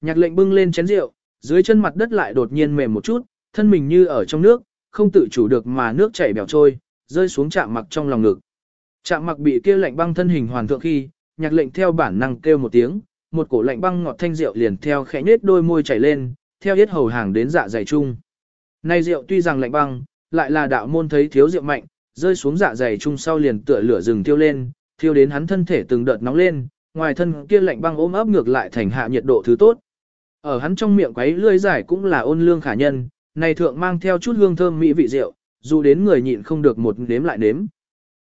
Nhạc lệnh bưng lên chén rượu, dưới chân mặt đất lại đột nhiên mềm một chút, thân mình như ở trong nước, không tự chủ được mà nước chảy bèo trôi, rơi xuống chạm mặc trong lòng ngực. Chạm mặc bị kia lạnh băng thân hình hoàn thượng khi, nhạc lệnh theo bản năng kêu một tiếng, một cổ lạnh băng ngọt thanh rượu liền theo khẽ nết đôi môi chảy lên, theo hết hầu hàng đến dạ dày chung. Nay rượu tuy rằng lạnh băng, lại là đạo môn thấy thiếu rượu mạnh, rơi xuống dạ dày chung sau liền tựa lửa rừng thiêu lên, thiêu đến hắn thân thể từng đợt nóng lên, ngoài thân kia lạnh băng ôm ấp ngược lại thành hạ nhiệt độ thứ tốt. Ở hắn trong miệng quấy lưỡi giải cũng là ôn lương khả nhân, này thượng mang theo chút hương thơm mỹ vị rượu, dù đến người nhịn không được một nếm lại nếm.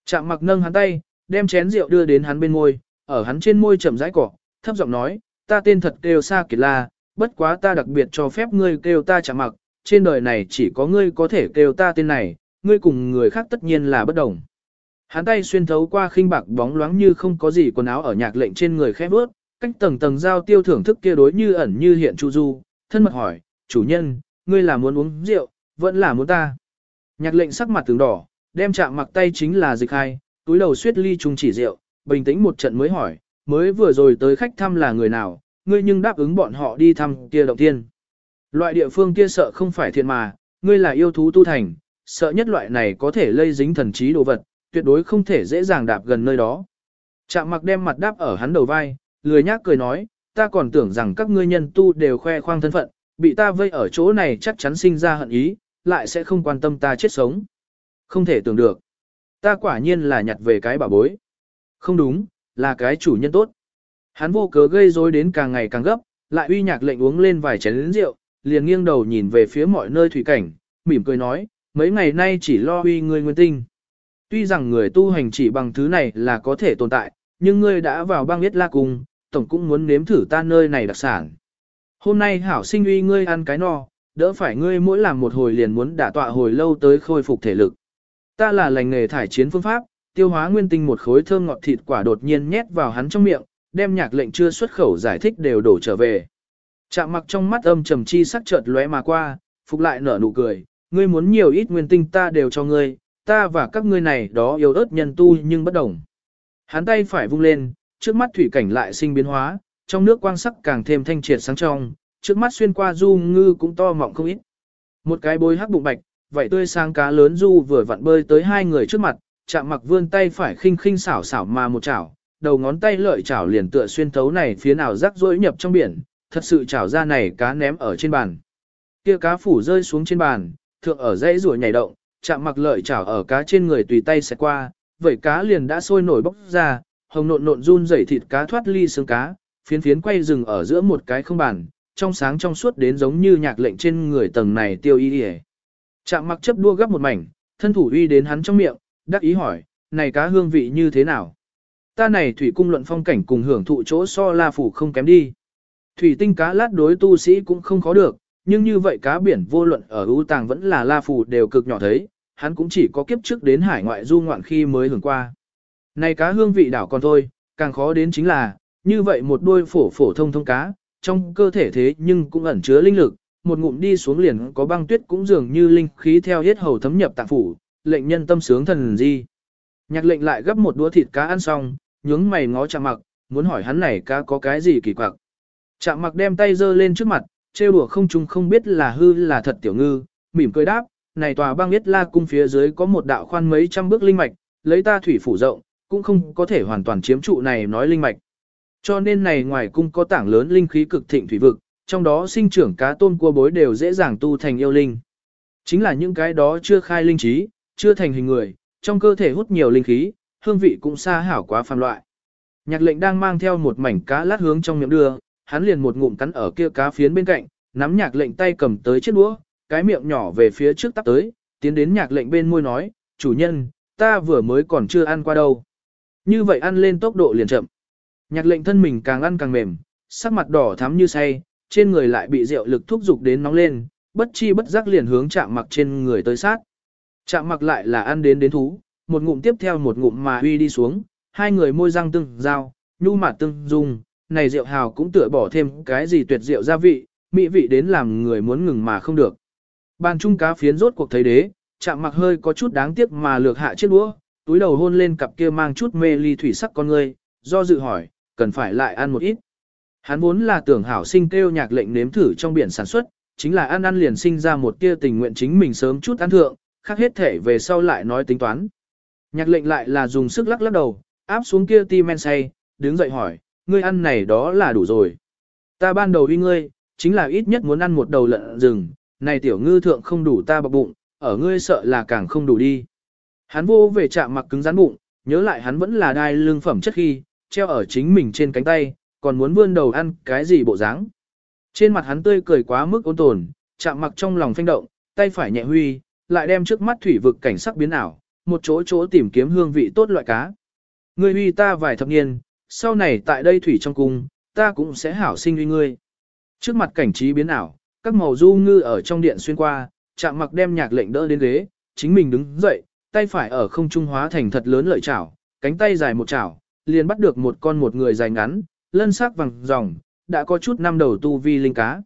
Chạm mặc nâng hắn tay, đem chén rượu đưa đến hắn bên môi, ở hắn trên môi chậm rãi cỏ, thấp giọng nói, ta tên thật kêu Sa Kiệt La, bất quá ta đặc biệt cho phép ngươi kêu ta chạm mặc, trên đời này chỉ có ngươi có thể kêu ta tên này, ngươi cùng người khác tất nhiên là bất đồng. Hắn tay xuyên thấu qua khinh bạc bóng loáng như không có gì quần áo ở nhạc lệnh trên người khép bước, cách tầng tầng giao tiêu thưởng thức kia đối như ẩn như hiện chu du, thân mật hỏi, chủ nhân, ngươi là muốn uống rượu, vẫn là muốn ta. Nhạc lệnh sắc mặt tướng đỏ, đem chạm mặc tay chính là dịch hai, túi đầu suyết ly chung chỉ rượu, bình tĩnh một trận mới hỏi, mới vừa rồi tới khách thăm là người nào, ngươi nhưng đáp ứng bọn họ đi thăm kia động tiên. Loại địa phương kia sợ không phải thiện mà, ngươi là yêu thú tu thành, sợ nhất loại này có thể lây dính thần trí đồ vật, tuyệt đối không thể dễ dàng đạp gần nơi đó. Chạm mặc đem mặt đáp ở hắn đầu vai, lười nhác cười nói, ta còn tưởng rằng các ngươi nhân tu đều khoe khoang thân phận, bị ta vây ở chỗ này chắc chắn sinh ra hận ý, lại sẽ không quan tâm ta chết sống. Không thể tưởng được. Ta quả nhiên là nhặt về cái bảo bối. Không đúng, là cái chủ nhân tốt. Hắn vô cớ gây rối đến càng ngày càng gấp, lại uy nhạc lệnh uống lên vài chén rượu, liền nghiêng đầu nhìn về phía mọi nơi thủy cảnh, mỉm cười nói, mấy ngày nay chỉ lo uy ngươi nguyên tinh. Tuy rằng người tu hành chỉ bằng thứ này là có thể tồn tại, nhưng ngươi đã vào băng biết la cùng tổng cũng muốn nếm thử ta nơi này đặc sản. Hôm nay hảo sinh uy ngươi ăn cái no, đỡ phải ngươi mỗi làm một hồi liền muốn đả tọa hồi lâu tới khôi phục thể lực. Ta là lành nghề thải chiến phương pháp, tiêu hóa nguyên tinh một khối thơm ngọt thịt quả đột nhiên nhét vào hắn trong miệng, đem nhạc lệnh chưa xuất khẩu giải thích đều đổ trở về. Chạm mặc trong mắt âm trầm chi sắc chợt lóe mà qua, phục lại nở nụ cười, ngươi muốn nhiều ít nguyên tinh ta đều cho ngươi, ta và các ngươi này đó yếu ớt nhân tu nhưng bất đồng. Hắn tay phải vung lên, trước mắt thủy cảnh lại sinh biến hóa, trong nước quang sắc càng thêm thanh triệt sáng trong, trước mắt xuyên qua du ngư cũng to mọng không ít. Một cái bôi hắc bụng bạch, vậy tươi sáng cá lớn du vừa vặn bơi tới hai người trước mặt, chạm mặc vươn tay phải khinh khinh xảo xảo mà một chảo, đầu ngón tay lợi chảo liền tựa xuyên thấu này phía nào rắc rối nhập trong biển, thật sự chảo ra này cá ném ở trên bàn. Kia cá phủ rơi xuống trên bàn, thượng ở dãy rùa nhảy động, chạm mặc lợi chảo ở cá trên người tùy tay sẽ qua, vậy cá liền đã sôi nổi bốc ra, hồng nộn nộn run rẩy thịt cá thoát ly xương cá, phiến phiến quay rừng ở giữa một cái không bàn, trong sáng trong suốt đến giống như nhạc lệnh trên người tầng này tiêu y y Chạm mặc chấp đua gấp một mảnh, thân thủ uy đến hắn trong miệng, đắc ý hỏi, này cá hương vị như thế nào? Ta này thủy cung luận phong cảnh cùng hưởng thụ chỗ so la phủ không kém đi. Thủy tinh cá lát đối tu sĩ cũng không khó được, nhưng như vậy cá biển vô luận ở ưu tàng vẫn là la phủ đều cực nhỏ thấy, hắn cũng chỉ có kiếp trước đến hải ngoại du ngoạn khi mới hưởng qua. Này cá hương vị đảo còn thôi, càng khó đến chính là, như vậy một đôi phổ phổ thông thông cá, trong cơ thể thế nhưng cũng ẩn chứa linh lực, một ngụm đi xuống liền có băng tuyết cũng dường như linh khí theo hết hầu thấm nhập tạng phủ, lệnh nhân tâm sướng thần di. Nhạc lệnh lại gấp một đũa thịt cá ăn xong, nhướng mày ngó chạm mặc, muốn hỏi hắn này cá có cái gì kỳ quặc. Chạm mặc đem tay giơ lên trước mặt, trêu đùa không chung không biết là hư là thật tiểu ngư, mỉm cười đáp, này tòa băng biết la cung phía dưới có một đạo khoan mấy trăm bước linh mạch, lấy ta thủy phủ rộng, cũng không có thể hoàn toàn chiếm trụ này nói linh mạch. Cho nên này ngoài cung có tảng lớn linh khí cực thịnh thủy vực, trong đó sinh trưởng cá tôm cua bối đều dễ dàng tu thành yêu linh. Chính là những cái đó chưa khai linh trí, chưa thành hình người, trong cơ thể hút nhiều linh khí, hương vị cũng xa hảo quá phàm loại. Nhạc lệnh đang mang theo một mảnh cá lát hướng trong miệng đưa, hắn liền một ngụm cắn ở kia cá phiến bên cạnh, nắm nhạc lệnh tay cầm tới chiếc đũa, cái miệng nhỏ về phía trước tắp tới, tiến đến nhạc lệnh bên môi nói, chủ nhân, ta vừa mới còn chưa ăn qua đâu. Như vậy ăn lên tốc độ liền chậm. Nhạc lệnh thân mình càng ăn càng mềm, sắc mặt đỏ thắm như say, trên người lại bị rượu lực thúc dục đến nóng lên, bất chi bất giác liền hướng chạm mặc trên người tới sát. Chạm mặc lại là ăn đến đến thú, một ngụm tiếp theo một ngụm mà huy đi xuống, hai người môi răng tương giao, nhu mạt tương dung, này rượu hào cũng tựa bỏ thêm cái gì tuyệt rượu gia vị, mỹ vị đến làm người muốn ngừng mà không được. Bàn chung cá phiến rốt cuộc thấy đế, chạm mặc hơi có chút đáng tiếc mà lược hạ chiếc đũa, túi đầu hôn lên cặp kia mang chút mê ly thủy sắc con ngươi, do dự hỏi, cần phải lại ăn một ít. Hắn vốn là tưởng hảo sinh kêu nhạc lệnh nếm thử trong biển sản xuất, chính là ăn ăn liền sinh ra một tia tình nguyện chính mình sớm chút ăn thượng, khác hết thể về sau lại nói tính toán. Nhạc lệnh lại là dùng sức lắc lắc đầu, áp xuống kia ti men say, đứng dậy hỏi, ngươi ăn này đó là đủ rồi. Ta ban đầu uy ngươi, chính là ít nhất muốn ăn một đầu lợn rừng, này tiểu ngư thượng không đủ ta bọc bụng, ở ngươi sợ là càng không đủ đi. Hắn vô về chạm mặc cứng rắn bụng, nhớ lại hắn vẫn là đai lương phẩm chất khi, treo ở chính mình trên cánh tay, còn muốn vươn đầu ăn cái gì bộ dáng. Trên mặt hắn tươi cười quá mức ôn tồn, chạm mặc trong lòng phanh động, tay phải nhẹ huy, lại đem trước mắt thủy vực cảnh sắc biến ảo, một chỗ chỗ tìm kiếm hương vị tốt loại cá. Ngươi huy ta vài thập niên, sau này tại đây thủy trong cung, ta cũng sẽ hảo sinh uy ngươi. Trước mặt cảnh trí biến ảo, các màu du ngư ở trong điện xuyên qua, chạm mặc đem nhạc lệnh đỡ đến ghế, chính mình đứng dậy, tay phải ở không trung hóa thành thật lớn lợi chảo, cánh tay dài một chảo, liền bắt được một con một người dài ngắn, lân sắc vàng ròng, đã có chút năm đầu tu vi linh cá.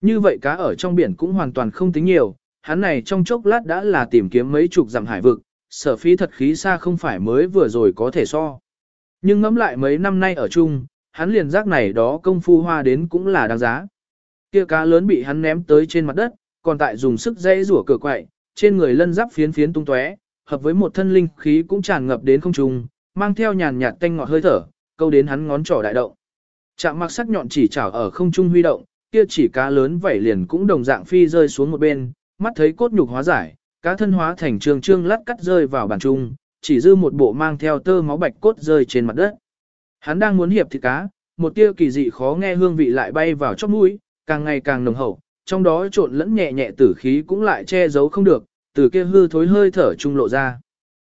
Như vậy cá ở trong biển cũng hoàn toàn không tính nhiều, hắn này trong chốc lát đã là tìm kiếm mấy chục dặm hải vực, sở phí thật khí xa không phải mới vừa rồi có thể so. Nhưng ngẫm lại mấy năm nay ở chung, hắn liền giác này đó công phu hoa đến cũng là đáng giá. Kia cá lớn bị hắn ném tới trên mặt đất, còn tại dùng sức dây rủa cửa quậy, trên người lân giáp phiến phiến tung tóe, hợp với một thân linh khí cũng tràn ngập đến không trung, mang theo nhàn nhạt tanh ngọt hơi thở, câu đến hắn ngón trỏ đại động. Chạm mặc sắc nhọn chỉ chảo ở không trung huy động, kia chỉ cá lớn vảy liền cũng đồng dạng phi rơi xuống một bên, mắt thấy cốt nhục hóa giải, cá thân hóa thành trường trương lát cắt rơi vào bàn trung, chỉ dư một bộ mang theo tơ máu bạch cốt rơi trên mặt đất. Hắn đang muốn hiệp thịt cá, một tia kỳ dị khó nghe hương vị lại bay vào chóp mũi, càng ngày càng nồng hậu, trong đó trộn lẫn nhẹ nhẹ tử khí cũng lại che giấu không được, từ kia hư thối hơi thở trung lộ ra.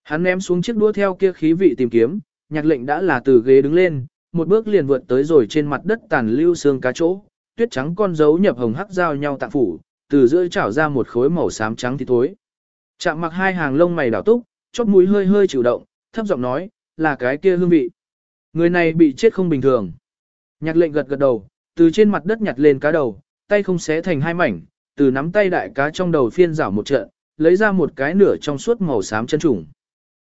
Hắn ném xuống chiếc đũa theo kia khí vị tìm kiếm, nhạc lệnh đã là từ ghế đứng lên, một bước liền vượt tới rồi trên mặt đất tàn lưu xương cá chỗ, tuyết trắng con dấu nhập hồng hắc giao nhau tạng phủ, từ giữa chảo ra một khối màu xám trắng thì thối. Chạm mặc hai hàng lông mày đảo túc, chóp mũi hơi hơi chịu động, thấp giọng nói, là cái kia hương vị. Người này bị chết không bình thường. Nhạc lệnh gật gật đầu, từ trên mặt đất nhặt lên cá đầu, tay không xé thành hai mảnh, từ nắm tay đại cá trong đầu phiên rảo một trận, lấy ra một cái nửa trong suốt màu xám chân trùng.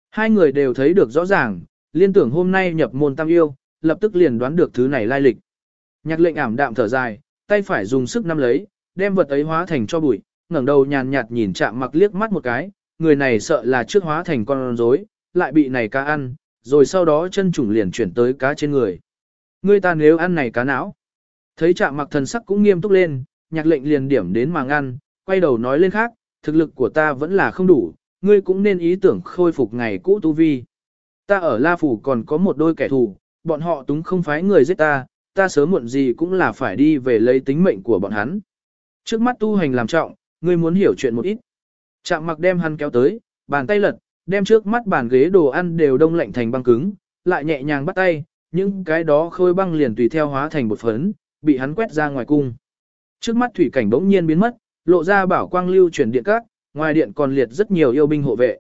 Hai người đều thấy được rõ ràng, liên tưởng hôm nay nhập môn tam yêu, lập tức liền đoán được thứ này lai lịch. Nhạc lệnh ảm đạm thở dài, tay phải dùng sức nắm lấy, đem vật ấy hóa thành cho bụi, ngẩng đầu nhàn nhạt nhìn chạm mặc liếc mắt một cái, người này sợ là trước hóa thành con rối, lại bị này cá ăn, rồi sau đó chân trùng liền chuyển tới cá trên người. Người ta nếu ăn này cá não. Thấy chạm mặc thần sắc cũng nghiêm túc lên, nhạc lệnh liền điểm đến mà ngăn, quay đầu nói lên khác, thực lực của ta vẫn là không đủ, ngươi cũng nên ý tưởng khôi phục ngày cũ tu vi. Ta ở La Phủ còn có một đôi kẻ thù, bọn họ túng không phái người giết ta, ta sớm muộn gì cũng là phải đi về lấy tính mệnh của bọn hắn. Trước mắt tu hành làm trọng, ngươi muốn hiểu chuyện một ít. Chạm mặc đem hắn kéo tới, bàn tay lật, đem trước mắt bàn ghế đồ ăn đều đông lạnh thành băng cứng, lại nhẹ nhàng bắt tay, những cái đó khôi băng liền tùy theo hóa thành một phấn, bị hắn quét ra ngoài cung. Trước mắt thủy cảnh bỗng nhiên biến mất, lộ ra bảo quang lưu chuyển điện các, ngoài điện còn liệt rất nhiều yêu binh hộ vệ.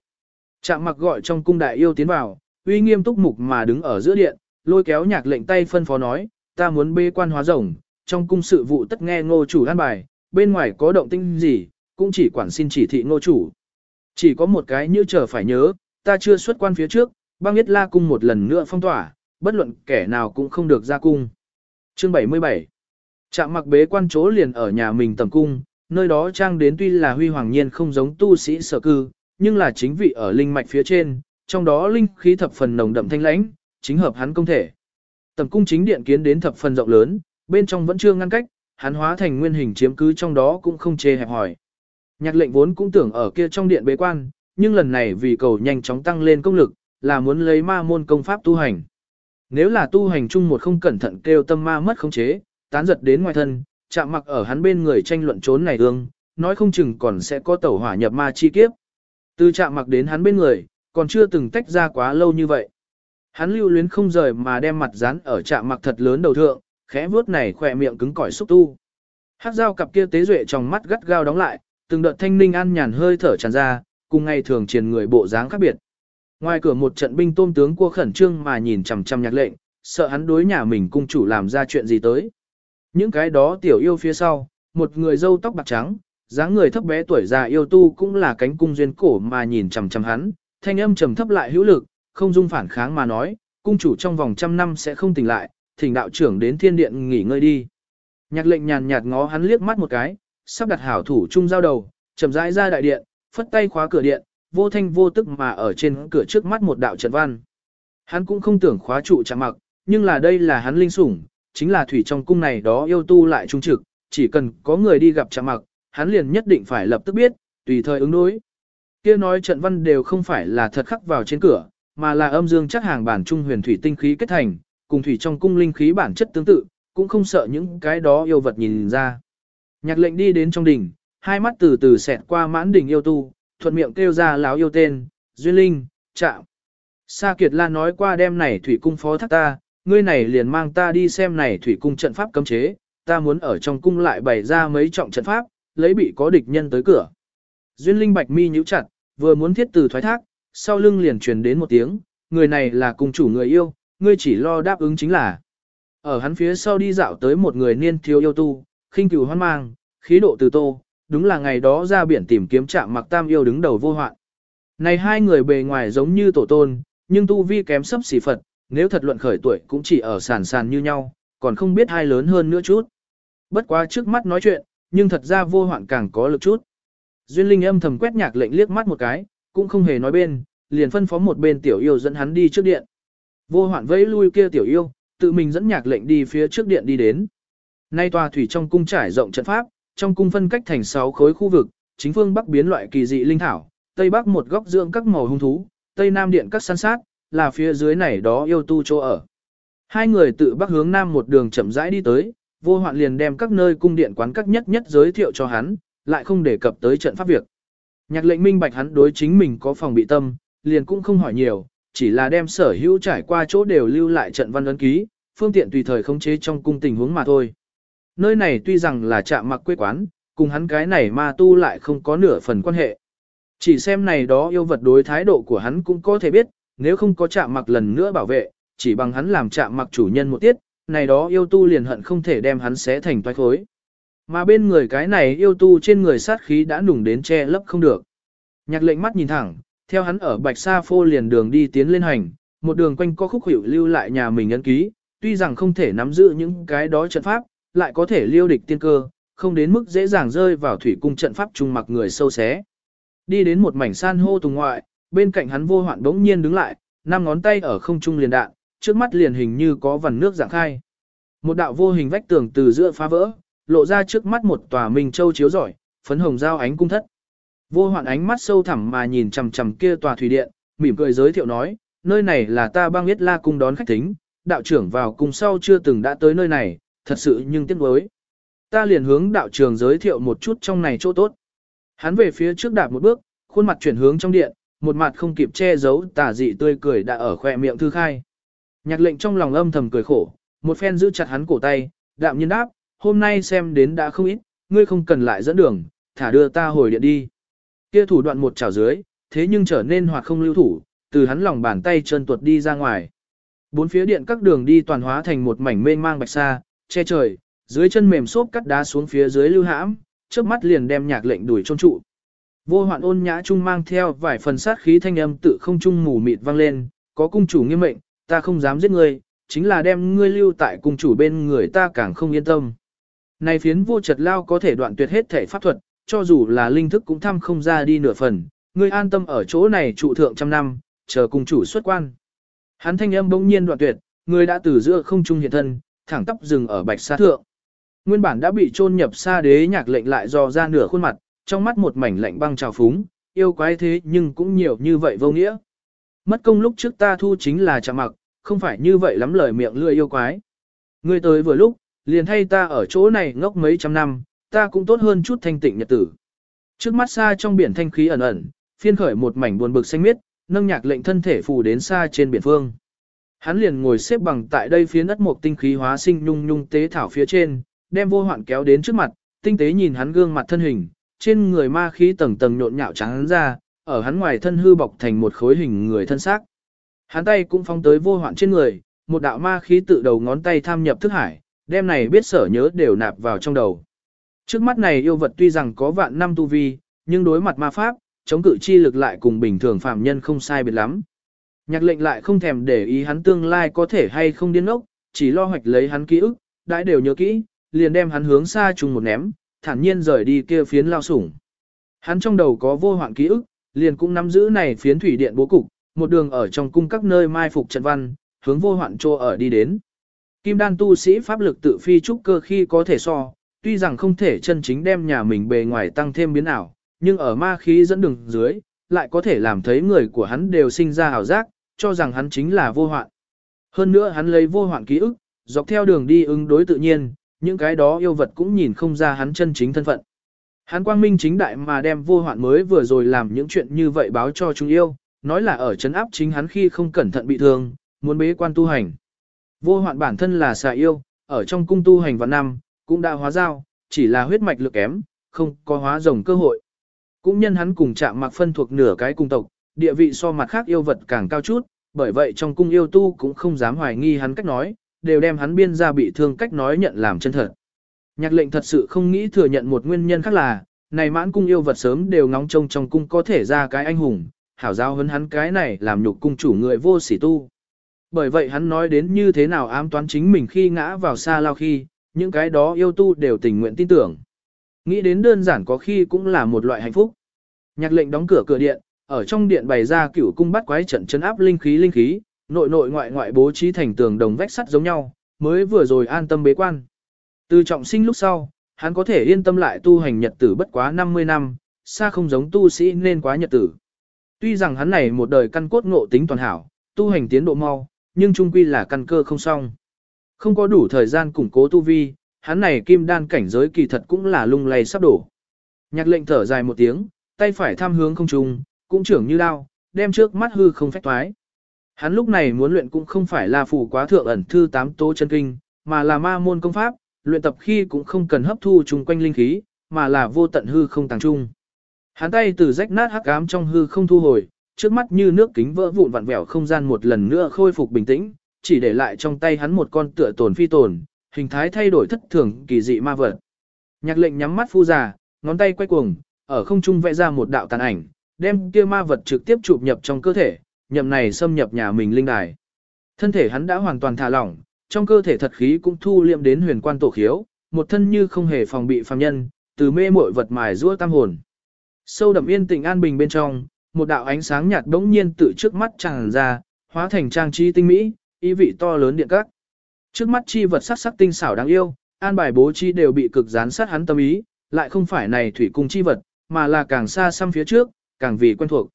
Trạm mặc gọi trong cung đại yêu tiến vào, uy nghiêm túc mục mà đứng ở giữa điện, lôi kéo nhạc lệnh tay phân phó nói, ta muốn bê quan hóa rồng, trong cung sự vụ tất nghe ngô chủ an bài, bên ngoài có động tinh gì, cũng chỉ quản xin chỉ thị ngô chủ. Chỉ có một cái như chờ phải nhớ, ta chưa xuất quan phía trước, băng biết la cung một lần nữa phong tỏa, bất luận kẻ nào cũng không được ra cung. Chương 77 Trạm mặc bế quan chỗ liền ở nhà mình tầm cung, nơi đó trang đến tuy là huy hoàng nhiên không giống tu sĩ sở cư, nhưng là chính vị ở linh mạch phía trên, trong đó linh khí thập phần nồng đậm thanh lãnh, chính hợp hắn công thể. Tầm cung chính điện kiến đến thập phần rộng lớn, bên trong vẫn chưa ngăn cách, hắn hóa thành nguyên hình chiếm cứ trong đó cũng không chê hẹp hỏi. Nhạc lệnh vốn cũng tưởng ở kia trong điện bế quan, nhưng lần này vì cầu nhanh chóng tăng lên công lực, là muốn lấy ma môn công pháp tu hành. Nếu là tu hành chung một không cẩn thận kêu tâm ma mất khống chế, tán giật đến ngoài thân, chạm mặc ở hắn bên người tranh luận trốn này ương, nói không chừng còn sẽ có tẩu hỏa nhập ma chi kiếp. Từ chạm mặc đến hắn bên người, còn chưa từng tách ra quá lâu như vậy. Hắn lưu luyến không rời mà đem mặt dán ở chạm mặc thật lớn đầu thượng, khẽ vuốt này khỏe miệng cứng cỏi xúc tu. Hát dao cặp kia tế duệ trong mắt gắt gao đóng lại, từng đợt thanh ninh an nhàn hơi thở tràn ra, cùng ngày thường truyền người bộ dáng khác biệt. Ngoài cửa một trận binh tôm tướng cua khẩn trương mà nhìn chằm chằm nhạc lệnh, sợ hắn đối nhà mình cung chủ làm ra chuyện gì tới. Những cái đó tiểu yêu phía sau, một người dâu tóc bạc trắng, dáng người thấp bé tuổi già yêu tu cũng là cánh cung duyên cổ mà nhìn chằm chằm hắn, thanh âm trầm thấp lại hữu lực, không dung phản kháng mà nói, cung chủ trong vòng trăm năm sẽ không tỉnh lại, thỉnh đạo trưởng đến thiên điện nghỉ ngơi đi. Nhạc lệnh nhàn nhạt ngó hắn liếc mắt một cái, sắp đặt hảo thủ trung giao đầu, chậm rãi ra đại điện, phất tay khóa cửa điện, vô thanh vô tức mà ở trên cửa trước mắt một đạo trận văn. Hắn cũng không tưởng khóa trụ chạm mặc, nhưng là đây là hắn linh sủng, chính là thủy trong cung này đó yêu tu lại trung trực, chỉ cần có người đi gặp chạm mặc, hắn liền nhất định phải lập tức biết, tùy thời ứng đối. Kia nói trận văn đều không phải là thật khắc vào trên cửa, mà là âm dương chắc hàng bản trung huyền thủy tinh khí kết thành, cùng thủy trong cung linh khí bản chất tương tự, cũng không sợ những cái đó yêu vật nhìn ra. Nhạc lệnh đi đến trong đỉnh, hai mắt từ từ xẹt qua mãn đỉnh yêu tu, thuận miệng kêu ra láo yêu tên, duyên linh, chạm. Sa Kiệt La nói qua đêm này thủy cung phó thác ta, ngươi này liền mang ta đi xem này thủy cung trận pháp cấm chế, ta muốn ở trong cung lại bày ra mấy trọng trận pháp, lấy bị có địch nhân tới cửa. Duyên linh bạch mi nhíu chặt, vừa muốn thiết từ thoái thác, sau lưng liền truyền đến một tiếng, người này là cung chủ người yêu, ngươi chỉ lo đáp ứng chính là. Ở hắn phía sau đi dạo tới một người niên thiếu yêu tu, khinh cửu hoan mang, khí độ từ tô, đúng là ngày đó ra biển tìm kiếm chạm mặc tam yêu đứng đầu vô hoạn. Này hai người bề ngoài giống như tổ tôn, nhưng tu vi kém sấp xỉ Phật, nếu thật luận khởi tuổi cũng chỉ ở sàn sàn như nhau, còn không biết hai lớn hơn nữa chút. Bất quá trước mắt nói chuyện, nhưng thật ra vô hoạn càng có lực chút. Duyên Linh âm thầm quét nhạc lệnh liếc mắt một cái, cũng không hề nói bên, liền phân phó một bên tiểu yêu dẫn hắn đi trước điện. Vô hoạn vẫy lui kia tiểu yêu, tự mình dẫn nhạc lệnh đi phía trước điện đi đến. Nay tòa thủy trong cung trải rộng trận pháp, trong cung phân cách thành 6 khối khu vực, chính phương bắc biến loại kỳ dị linh thảo, tây bắc một góc dưỡng các màu hung thú, tây nam điện các săn sát, là phía dưới này đó yêu tu chỗ ở. Hai người tự bắc hướng nam một đường chậm rãi đi tới, vô hoạn liền đem các nơi cung điện quán các nhất nhất giới thiệu cho hắn, lại không đề cập tới trận pháp việc. Nhạc lệnh minh bạch hắn đối chính mình có phòng bị tâm, liền cũng không hỏi nhiều, chỉ là đem sở hữu trải qua chỗ đều lưu lại trận văn ấn ký, phương tiện tùy thời khống chế trong cung tình huống mà thôi. Nơi này tuy rằng là trạm mặc quê quán, cùng hắn cái này ma tu lại không có nửa phần quan hệ. Chỉ xem này đó yêu vật đối thái độ của hắn cũng có thể biết, nếu không có chạm mặc lần nữa bảo vệ, chỉ bằng hắn làm chạm mặc chủ nhân một tiết, này đó yêu tu liền hận không thể đem hắn xé thành toái khối. Mà bên người cái này yêu tu trên người sát khí đã nùng đến che lấp không được. Nhạc lệnh mắt nhìn thẳng, theo hắn ở bạch sa phô liền đường đi tiến lên hành, một đường quanh co khúc hiệu lưu lại nhà mình ấn ký, tuy rằng không thể nắm giữ những cái đó trận pháp, lại có thể liêu địch tiên cơ, không đến mức dễ dàng rơi vào thủy cung trận pháp trung mặc người sâu xé. Đi đến một mảnh san hô tùng ngoại, bên cạnh hắn vô hoạn đống nhiên đứng lại, năm ngón tay ở không trung liền đạn, trước mắt liền hình như có vần nước dạng khai. Một đạo vô hình vách tường từ giữa phá vỡ, lộ ra trước mắt một tòa minh châu chiếu rọi, phấn hồng giao ánh cung thất. Vô hoạn ánh mắt sâu thẳm mà nhìn chằm chằm kia tòa thủy điện, mỉm cười giới thiệu nói, nơi này là ta băng biết la cung đón khách thính, đạo trưởng vào cung sau chưa từng đã tới nơi này, thật sự nhưng tiếc nuối. Ta liền hướng đạo trường giới thiệu một chút trong này chỗ tốt. Hắn về phía trước đạp một bước, khuôn mặt chuyển hướng trong điện, một mặt không kịp che giấu tà dị tươi cười đã ở khỏe miệng thư khai. Nhạc lệnh trong lòng âm thầm cười khổ, một phen giữ chặt hắn cổ tay, đạm nhiên đáp, hôm nay xem đến đã không ít, ngươi không cần lại dẫn đường, thả đưa ta hồi điện đi. Kia thủ đoạn một chảo dưới, thế nhưng trở nên hoặc không lưu thủ, từ hắn lòng bàn tay chân tuột đi ra ngoài. Bốn phía điện các đường đi toàn hóa thành một mảnh mênh mang bạch xa, che trời, dưới chân mềm xốp cắt đá xuống phía dưới lưu hãm, trước mắt liền đem nhạc lệnh đuổi trôn trụ. Vô hoạn ôn nhã trung mang theo vài phần sát khí thanh âm tự không trung mù mịt vang lên, có cung chủ nghiêm mệnh, ta không dám giết ngươi, chính là đem ngươi lưu tại cung chủ bên người ta càng không yên tâm. Này phiến vô trật lao có thể đoạn tuyệt hết thể pháp thuật, cho dù là linh thức cũng thăm không ra đi nửa phần, ngươi an tâm ở chỗ này trụ thượng trăm năm, chờ cung chủ xuất quan. Hắn thanh âm bỗng nhiên đoạn tuyệt, ngươi đã từ giữa không trung hiện thân, thẳng tắp dừng ở bạch sa thượng. Nguyên bản đã bị chôn nhập xa đế nhạc lệnh lại dò ra nửa khuôn mặt, trong mắt một mảnh lạnh băng trào phúng, yêu quái thế nhưng cũng nhiều như vậy vô nghĩa. Mất công lúc trước ta thu chính là chạm mặc, không phải như vậy lắm lời miệng lừa yêu quái. Ngươi tới vừa lúc, liền thay ta ở chỗ này ngốc mấy trăm năm, ta cũng tốt hơn chút thanh tịnh nhật tử. Trước mắt xa trong biển thanh khí ẩn ẩn, phiên khởi một mảnh buồn bực xanh miết, nâng nhạc lệnh thân thể phù đến xa trên biển phương. Hắn liền ngồi xếp bằng tại đây phía đất một tinh khí hóa sinh nhung nhung tế thảo phía trên, đem vô hoạn kéo đến trước mặt, tinh tế nhìn hắn gương mặt thân hình, trên người ma khí tầng tầng nhộn nhạo trắng ra, ở hắn ngoài thân hư bọc thành một khối hình người thân xác. Hắn tay cũng phóng tới vô hoạn trên người, một đạo ma khí tự đầu ngón tay tham nhập thức hải, đem này biết sở nhớ đều nạp vào trong đầu. Trước mắt này yêu vật tuy rằng có vạn năm tu vi, nhưng đối mặt ma pháp, chống cự chi lực lại cùng bình thường phạm nhân không sai biệt lắm. Nhạc lệnh lại không thèm để ý hắn tương lai có thể hay không điên ốc, chỉ lo hoạch lấy hắn ký ức, đã đều nhớ kỹ, liền đem hắn hướng xa chung một ném, thản nhiên rời đi kia phiến lao sủng. Hắn trong đầu có vô hoạn ký ức, liền cũng nắm giữ này phiến thủy điện bố cục, một đường ở trong cung các nơi mai phục trận văn, hướng vô hoạn trô ở đi đến. Kim đan tu sĩ pháp lực tự phi trúc cơ khi có thể so, tuy rằng không thể chân chính đem nhà mình bề ngoài tăng thêm biến ảo, nhưng ở ma khí dẫn đường dưới, lại có thể làm thấy người của hắn đều sinh ra hào giác, cho rằng hắn chính là vô hoạn. Hơn nữa hắn lấy vô hoạn ký ức, dọc theo đường đi ứng đối tự nhiên, những cái đó yêu vật cũng nhìn không ra hắn chân chính thân phận. Hắn quang minh chính đại mà đem vô hoạn mới vừa rồi làm những chuyện như vậy báo cho chúng yêu, nói là ở chấn áp chính hắn khi không cẩn thận bị thương, muốn bế quan tu hành. Vô hoạn bản thân là xà yêu, ở trong cung tu hành vạn năm, cũng đã hóa giao, chỉ là huyết mạch lực kém, không có hóa rồng cơ hội. Cũng nhân hắn cùng chạm mặc phân thuộc nửa cái cung tộc, địa vị so mặt khác yêu vật càng cao chút, bởi vậy trong cung yêu tu cũng không dám hoài nghi hắn cách nói, đều đem hắn biên ra bị thương cách nói nhận làm chân thật. Nhạc lệnh thật sự không nghĩ thừa nhận một nguyên nhân khác là, này mãn cung yêu vật sớm đều ngóng trông trong cung có thể ra cái anh hùng, hảo giao hấn hắn cái này làm nhục cung chủ người vô sỉ tu. Bởi vậy hắn nói đến như thế nào ám toán chính mình khi ngã vào xa lao khi, những cái đó yêu tu đều tình nguyện tin tưởng. Nghĩ đến đơn giản có khi cũng là một loại hạnh phúc. Nhạc lệnh đóng cửa cửa điện, ở trong điện bày ra cửu cung bắt quái trận chấn áp linh khí linh khí, nội nội ngoại ngoại bố trí thành tường đồng vách sắt giống nhau, mới vừa rồi an tâm bế quan. Từ trọng sinh lúc sau, hắn có thể yên tâm lại tu hành nhật tử bất quá 50 năm, xa không giống tu sĩ nên quá nhật tử. Tuy rằng hắn này một đời căn cốt ngộ tính toàn hảo, tu hành tiến độ mau, nhưng trung quy là căn cơ không xong. Không có đủ thời gian củng cố tu vi, hắn này kim đan cảnh giới kỳ thật cũng là lung lay sắp đổ. Nhạc lệnh thở dài một tiếng, tay phải tham hướng không trùng cũng trưởng như đao, đem trước mắt hư không phách thoái. Hắn lúc này muốn luyện cũng không phải là phủ quá thượng ẩn thư tám tố chân kinh, mà là ma môn công pháp, luyện tập khi cũng không cần hấp thu chung quanh linh khí, mà là vô tận hư không tàng trung. Hắn tay từ rách nát hắc ám trong hư không thu hồi, trước mắt như nước kính vỡ vụn vặn vẹo không gian một lần nữa khôi phục bình tĩnh, chỉ để lại trong tay hắn một con tựa tồn phi tồn, hình thái thay đổi thất thường kỳ dị ma vật. Nhạc lệnh nhắm mắt phu già, ngón tay quay cuồng, ở không trung vẽ ra một đạo tàn ảnh, đem kia ma vật trực tiếp chụp nhập trong cơ thể, nhậm này xâm nhập nhà mình linh đài. Thân thể hắn đã hoàn toàn thả lỏng, trong cơ thể thật khí cũng thu liệm đến huyền quan tổ khiếu, một thân như không hề phòng bị phàm nhân, từ mê muội vật mài rũa tam hồn. Sâu đậm yên tĩnh an bình bên trong, một đạo ánh sáng nhạt bỗng nhiên tự trước mắt tràn ra, hóa thành trang trí tinh mỹ, ý vị to lớn điện các. Trước mắt chi vật sắc sắc tinh xảo đáng yêu, an bài bố chi đều bị cực gián sát hắn tâm ý, lại không phải này thủy cung chi vật, mà là càng xa xăm phía trước, càng vì quen thuộc.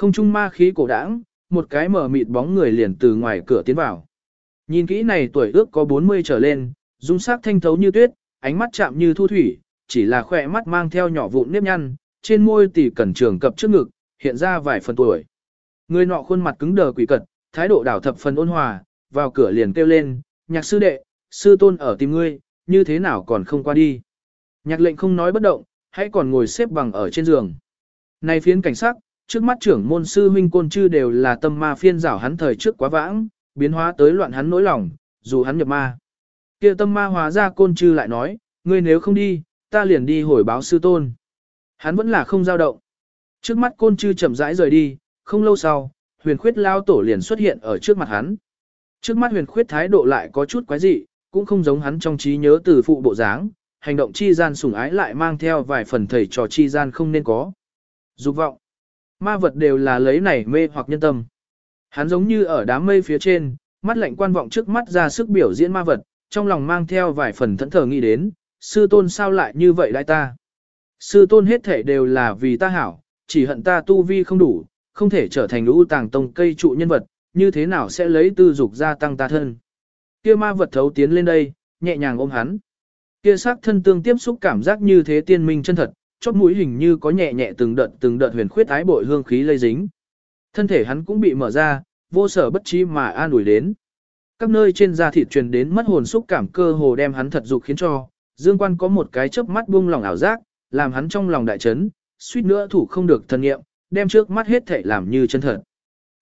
Không trung ma khí cổ đãng, một cái mở mịt bóng người liền từ ngoài cửa tiến vào. Nhìn kỹ này tuổi ước có 40 trở lên, dung sắc thanh thấu như tuyết, ánh mắt chạm như thu thủy, chỉ là khỏe mắt mang theo nhỏ vụn nếp nhăn, trên môi tỉ cẩn trường cập trước ngực, hiện ra vài phần tuổi. Người nọ khuôn mặt cứng đờ quỷ cật, thái độ đảo thập phần ôn hòa, vào cửa liền kêu lên, nhạc sư đệ, sư tôn ở tìm ngươi, như thế nào còn không qua đi. Nhạc lệnh không nói bất động, hãy còn ngồi xếp bằng ở trên giường. Này phiến cảnh sắc, trước mắt trưởng môn sư huynh côn chư đều là tâm ma phiên rảo hắn thời trước quá vãng, biến hóa tới loạn hắn nỗi lòng, dù hắn nhập ma. kia tâm ma hóa ra côn chư lại nói, ngươi nếu không đi, ta liền đi hồi báo sư tôn. Hắn vẫn là không dao động. Trước mắt côn chư chậm rãi rời đi, không lâu sau, huyền khuyết lao tổ liền xuất hiện ở trước mặt hắn. Trước mắt huyền khuyết thái độ lại có chút quái dị, cũng không giống hắn trong trí nhớ từ phụ bộ dáng, hành động chi gian sủng ái lại mang theo vài phần thầy trò chi gian không nên có. Dục vọng. Ma vật đều là lấy nảy mê hoặc nhân tâm. Hắn giống như ở đám mây phía trên, mắt lạnh quan vọng trước mắt ra sức biểu diễn ma vật, trong lòng mang theo vài phần thẫn thờ nghĩ đến, sư tôn sao lại như vậy đại ta. Sư tôn hết thể đều là vì ta hảo, chỉ hận ta tu vi không đủ, không thể trở thành lũ tàng tông cây trụ nhân vật, như thế nào sẽ lấy tư dục gia tăng ta thân. Kia ma vật thấu tiến lên đây, nhẹ nhàng ôm hắn. Kia sắc thân tương tiếp xúc cảm giác như thế tiên minh chân thật, chóp mũi hình như có nhẹ nhẹ từng đợt từng đợt huyền khuyết ái bội hương khí lây dính. Thân thể hắn cũng bị mở ra, vô sở bất trí mà an ủi đến. Các nơi trên da thịt truyền đến mất hồn xúc cảm cơ hồ đem hắn thật dục khiến cho, Dương Quan có một cái chớp mắt buông lòng ảo giác, làm hắn trong lòng đại chấn, suýt nữa thủ không được thần nghiệm, đem trước mắt hết thể làm như chân thật.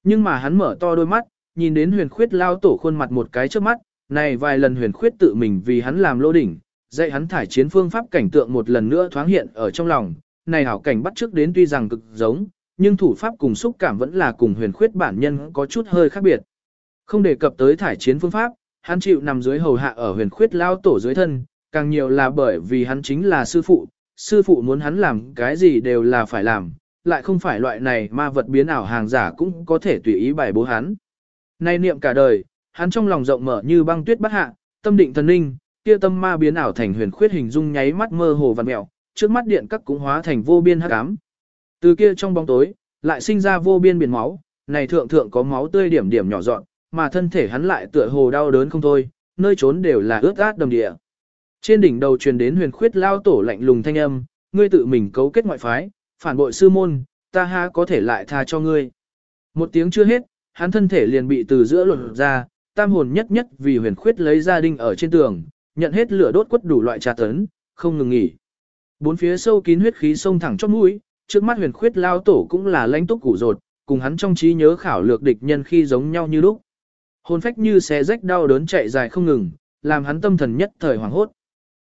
Nhưng mà hắn mở to đôi mắt, nhìn đến huyền khuyết lao tổ khuôn mặt một cái trước mắt, này vài lần huyền khuyết tự mình vì hắn làm lô đỉnh, dạy hắn thải chiến phương pháp cảnh tượng một lần nữa thoáng hiện ở trong lòng, này hảo cảnh bắt trước đến tuy rằng cực giống, nhưng thủ pháp cùng xúc cảm vẫn là cùng huyền khuyết bản nhân có chút hơi khác biệt. Không đề cập tới thải chiến phương pháp, hắn chịu nằm dưới hầu hạ ở huyền khuyết lao tổ dưới thân, càng nhiều là bởi vì hắn chính là sư phụ, sư phụ muốn hắn làm cái gì đều là phải làm, lại không phải loại này ma vật biến ảo hàng giả cũng có thể tùy ý bài bố hắn. Nay niệm cả đời, hắn trong lòng rộng mở như băng tuyết bất hạ, tâm định thần ninh, kia tâm ma biến ảo thành huyền khuyết hình dung nháy mắt mơ hồ vằn mẹo, trước mắt điện các cũng hóa thành vô biên hắc ám. Từ kia trong bóng tối, lại sinh ra vô biên biển máu, này thượng thượng có máu tươi điểm điểm nhỏ dọn, mà thân thể hắn lại tựa hồ đau đớn không thôi, nơi trốn đều là ướt át đầm địa. Trên đỉnh đầu truyền đến huyền khuyết lao tổ lạnh lùng thanh âm, ngươi tự mình cấu kết ngoại phái, phản bội sư môn, ta ha có thể lại tha cho ngươi. Một tiếng chưa hết, hắn thân thể liền bị từ giữa luận ra, tam hồn nhất nhất vì huyền khuyết lấy gia đình ở trên tường, nhận hết lửa đốt quất đủ loại trà tấn, không ngừng nghỉ. Bốn phía sâu kín huyết khí sông thẳng chót mũi, trước mắt huyền khuyết lao tổ cũng là lãnh túc củ rột, cùng hắn trong trí nhớ khảo lược địch nhân khi giống nhau như lúc. Hồn phách như xé rách đau đớn chạy dài không ngừng, làm hắn tâm thần nhất thời hoảng hốt.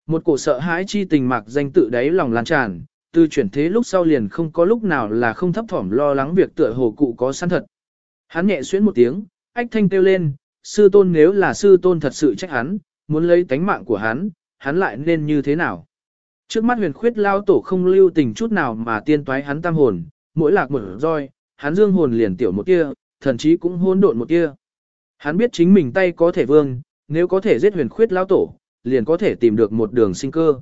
Một cổ sợ hãi chi tình mạc danh tự đáy lòng lan tràn, từ chuyển thế lúc sau liền không có lúc nào là không thấp thỏm lo lắng việc tựa hồ cụ có sẵn thật. Hắn nhẹ xuyến một tiếng, ách thanh kêu lên, sư tôn nếu là sư tôn thật sự trách hắn, muốn lấy tánh mạng của hắn, hắn lại nên như thế nào? Trước mắt huyền khuyết lao tổ không lưu tình chút nào mà tiên toái hắn tam hồn, mỗi lạc một roi, hắn dương hồn liền tiểu một kia, thần chí cũng hỗn độn một kia. Hắn biết chính mình tay có thể vương, nếu có thể giết huyền khuyết lao tổ, liền có thể tìm được một đường sinh cơ.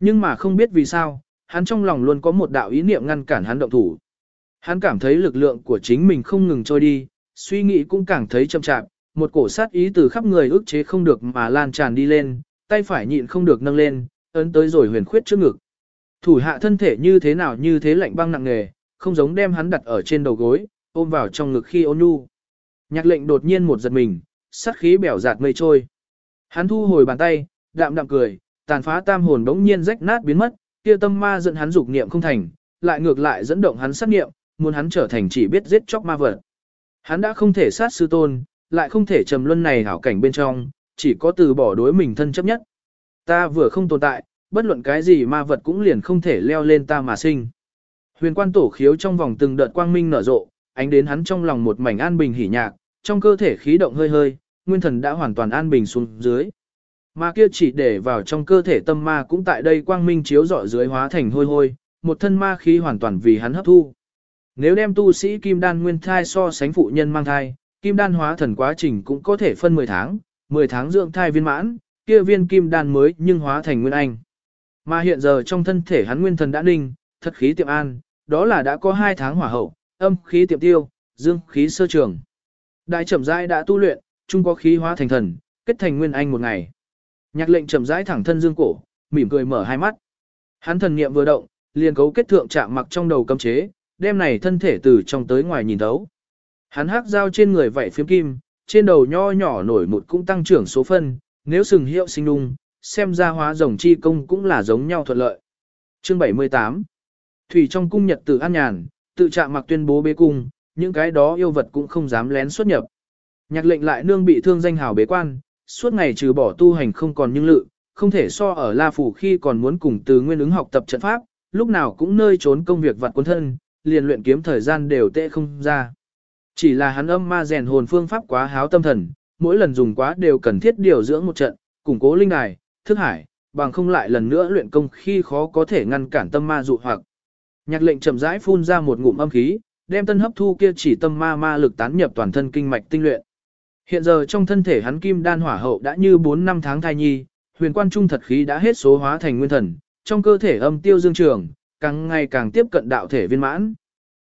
Nhưng mà không biết vì sao, hắn trong lòng luôn có một đạo ý niệm ngăn cản hắn động thủ. Hắn cảm thấy lực lượng của chính mình không ngừng trôi đi, suy nghĩ cũng càng thấy chậm chạp, một cổ sát ý từ khắp người ức chế không được mà lan tràn đi lên, tay phải nhịn không được nâng lên, ấn tới rồi huyền khuyết trước ngực. Thủ hạ thân thể như thế nào như thế lạnh băng nặng nề, không giống đem hắn đặt ở trên đầu gối, ôm vào trong ngực khi ôn nhu. Nhạc lệnh đột nhiên một giật mình, sát khí bẻo giạt mây trôi. Hắn thu hồi bàn tay, đạm đạm cười, tàn phá tam hồn đống nhiên rách nát biến mất, kia tâm ma dẫn hắn dục niệm không thành, lại ngược lại dẫn động hắn sát niệm, muốn hắn trở thành chỉ biết giết chóc ma vật. Hắn đã không thể sát sư tôn, lại không thể trầm luân này hảo cảnh bên trong, chỉ có từ bỏ đối mình thân chấp nhất. Ta vừa không tồn tại, bất luận cái gì ma vật cũng liền không thể leo lên ta mà sinh. Huyền quan tổ khiếu trong vòng từng đợt quang minh nở rộ, ánh đến hắn trong lòng một mảnh an bình hỉ nhạc, trong cơ thể khí động hơi hơi, nguyên thần đã hoàn toàn an bình xuống dưới. ma kia chỉ để vào trong cơ thể tâm ma cũng tại đây quang minh chiếu rọi dưới hóa thành hôi hôi, một thân ma khí hoàn toàn vì hắn hấp thu. Nếu đem tu sĩ kim đan nguyên thai so sánh phụ nhân mang thai, kim đan hóa thần quá trình cũng có thể phân 10 tháng, 10 tháng dưỡng thai viên mãn, kia viên kim đan mới nhưng hóa thành nguyên anh. Mà hiện giờ trong thân thể hắn nguyên thần đã ninh, thật khí tiệm an, đó là đã có 2 tháng hỏa hậu, âm khí tiệm tiêu, dương khí sơ trường. Đại chậm rãi đã tu luyện, chung có khí hóa thành thần, kết thành nguyên anh một ngày. Nhạc lệnh chậm rãi thẳng thân dương cổ, mỉm cười mở hai mắt. Hắn thần niệm vừa động, liền cấu kết thượng chạm mặc trong đầu cấm chế, đem này thân thể từ trong tới ngoài nhìn thấu. Hắn hắc dao trên người vảy phiếm kim, trên đầu nho nhỏ nổi một cũng tăng trưởng số phân, nếu sừng hiệu sinh đung, xem ra hóa rồng chi công cũng là giống nhau thuận lợi. Chương 78 Thủy trong cung nhật tử an nhàn, tự chạm mặc tuyên bố bế cung, những cái đó yêu vật cũng không dám lén xuất nhập. Nhạc lệnh lại nương bị thương danh hào bế quan, suốt ngày trừ bỏ tu hành không còn nhưng lự, không thể so ở La Phủ khi còn muốn cùng từ nguyên ứng học tập trận pháp, lúc nào cũng nơi trốn công việc vặt quân thân, liền luyện kiếm thời gian đều tệ không ra. Chỉ là hắn âm ma rèn hồn phương pháp quá háo tâm thần, mỗi lần dùng quá đều cần thiết điều dưỡng một trận, củng cố linh đài, thức hải, bằng không lại lần nữa luyện công khi khó có thể ngăn cản tâm ma dụ hoặc. Nhạc lệnh chậm rãi phun ra một ngụm âm khí, đem tân hấp thu kia chỉ tâm ma ma lực tán nhập toàn thân kinh mạch tinh luyện. Hiện giờ trong thân thể hắn kim đan hỏa hậu đã như 4 năm tháng thai nhi, huyền quan trung thật khí đã hết số hóa thành nguyên thần, trong cơ thể âm tiêu dương trường, càng ngày càng tiếp cận đạo thể viên mãn.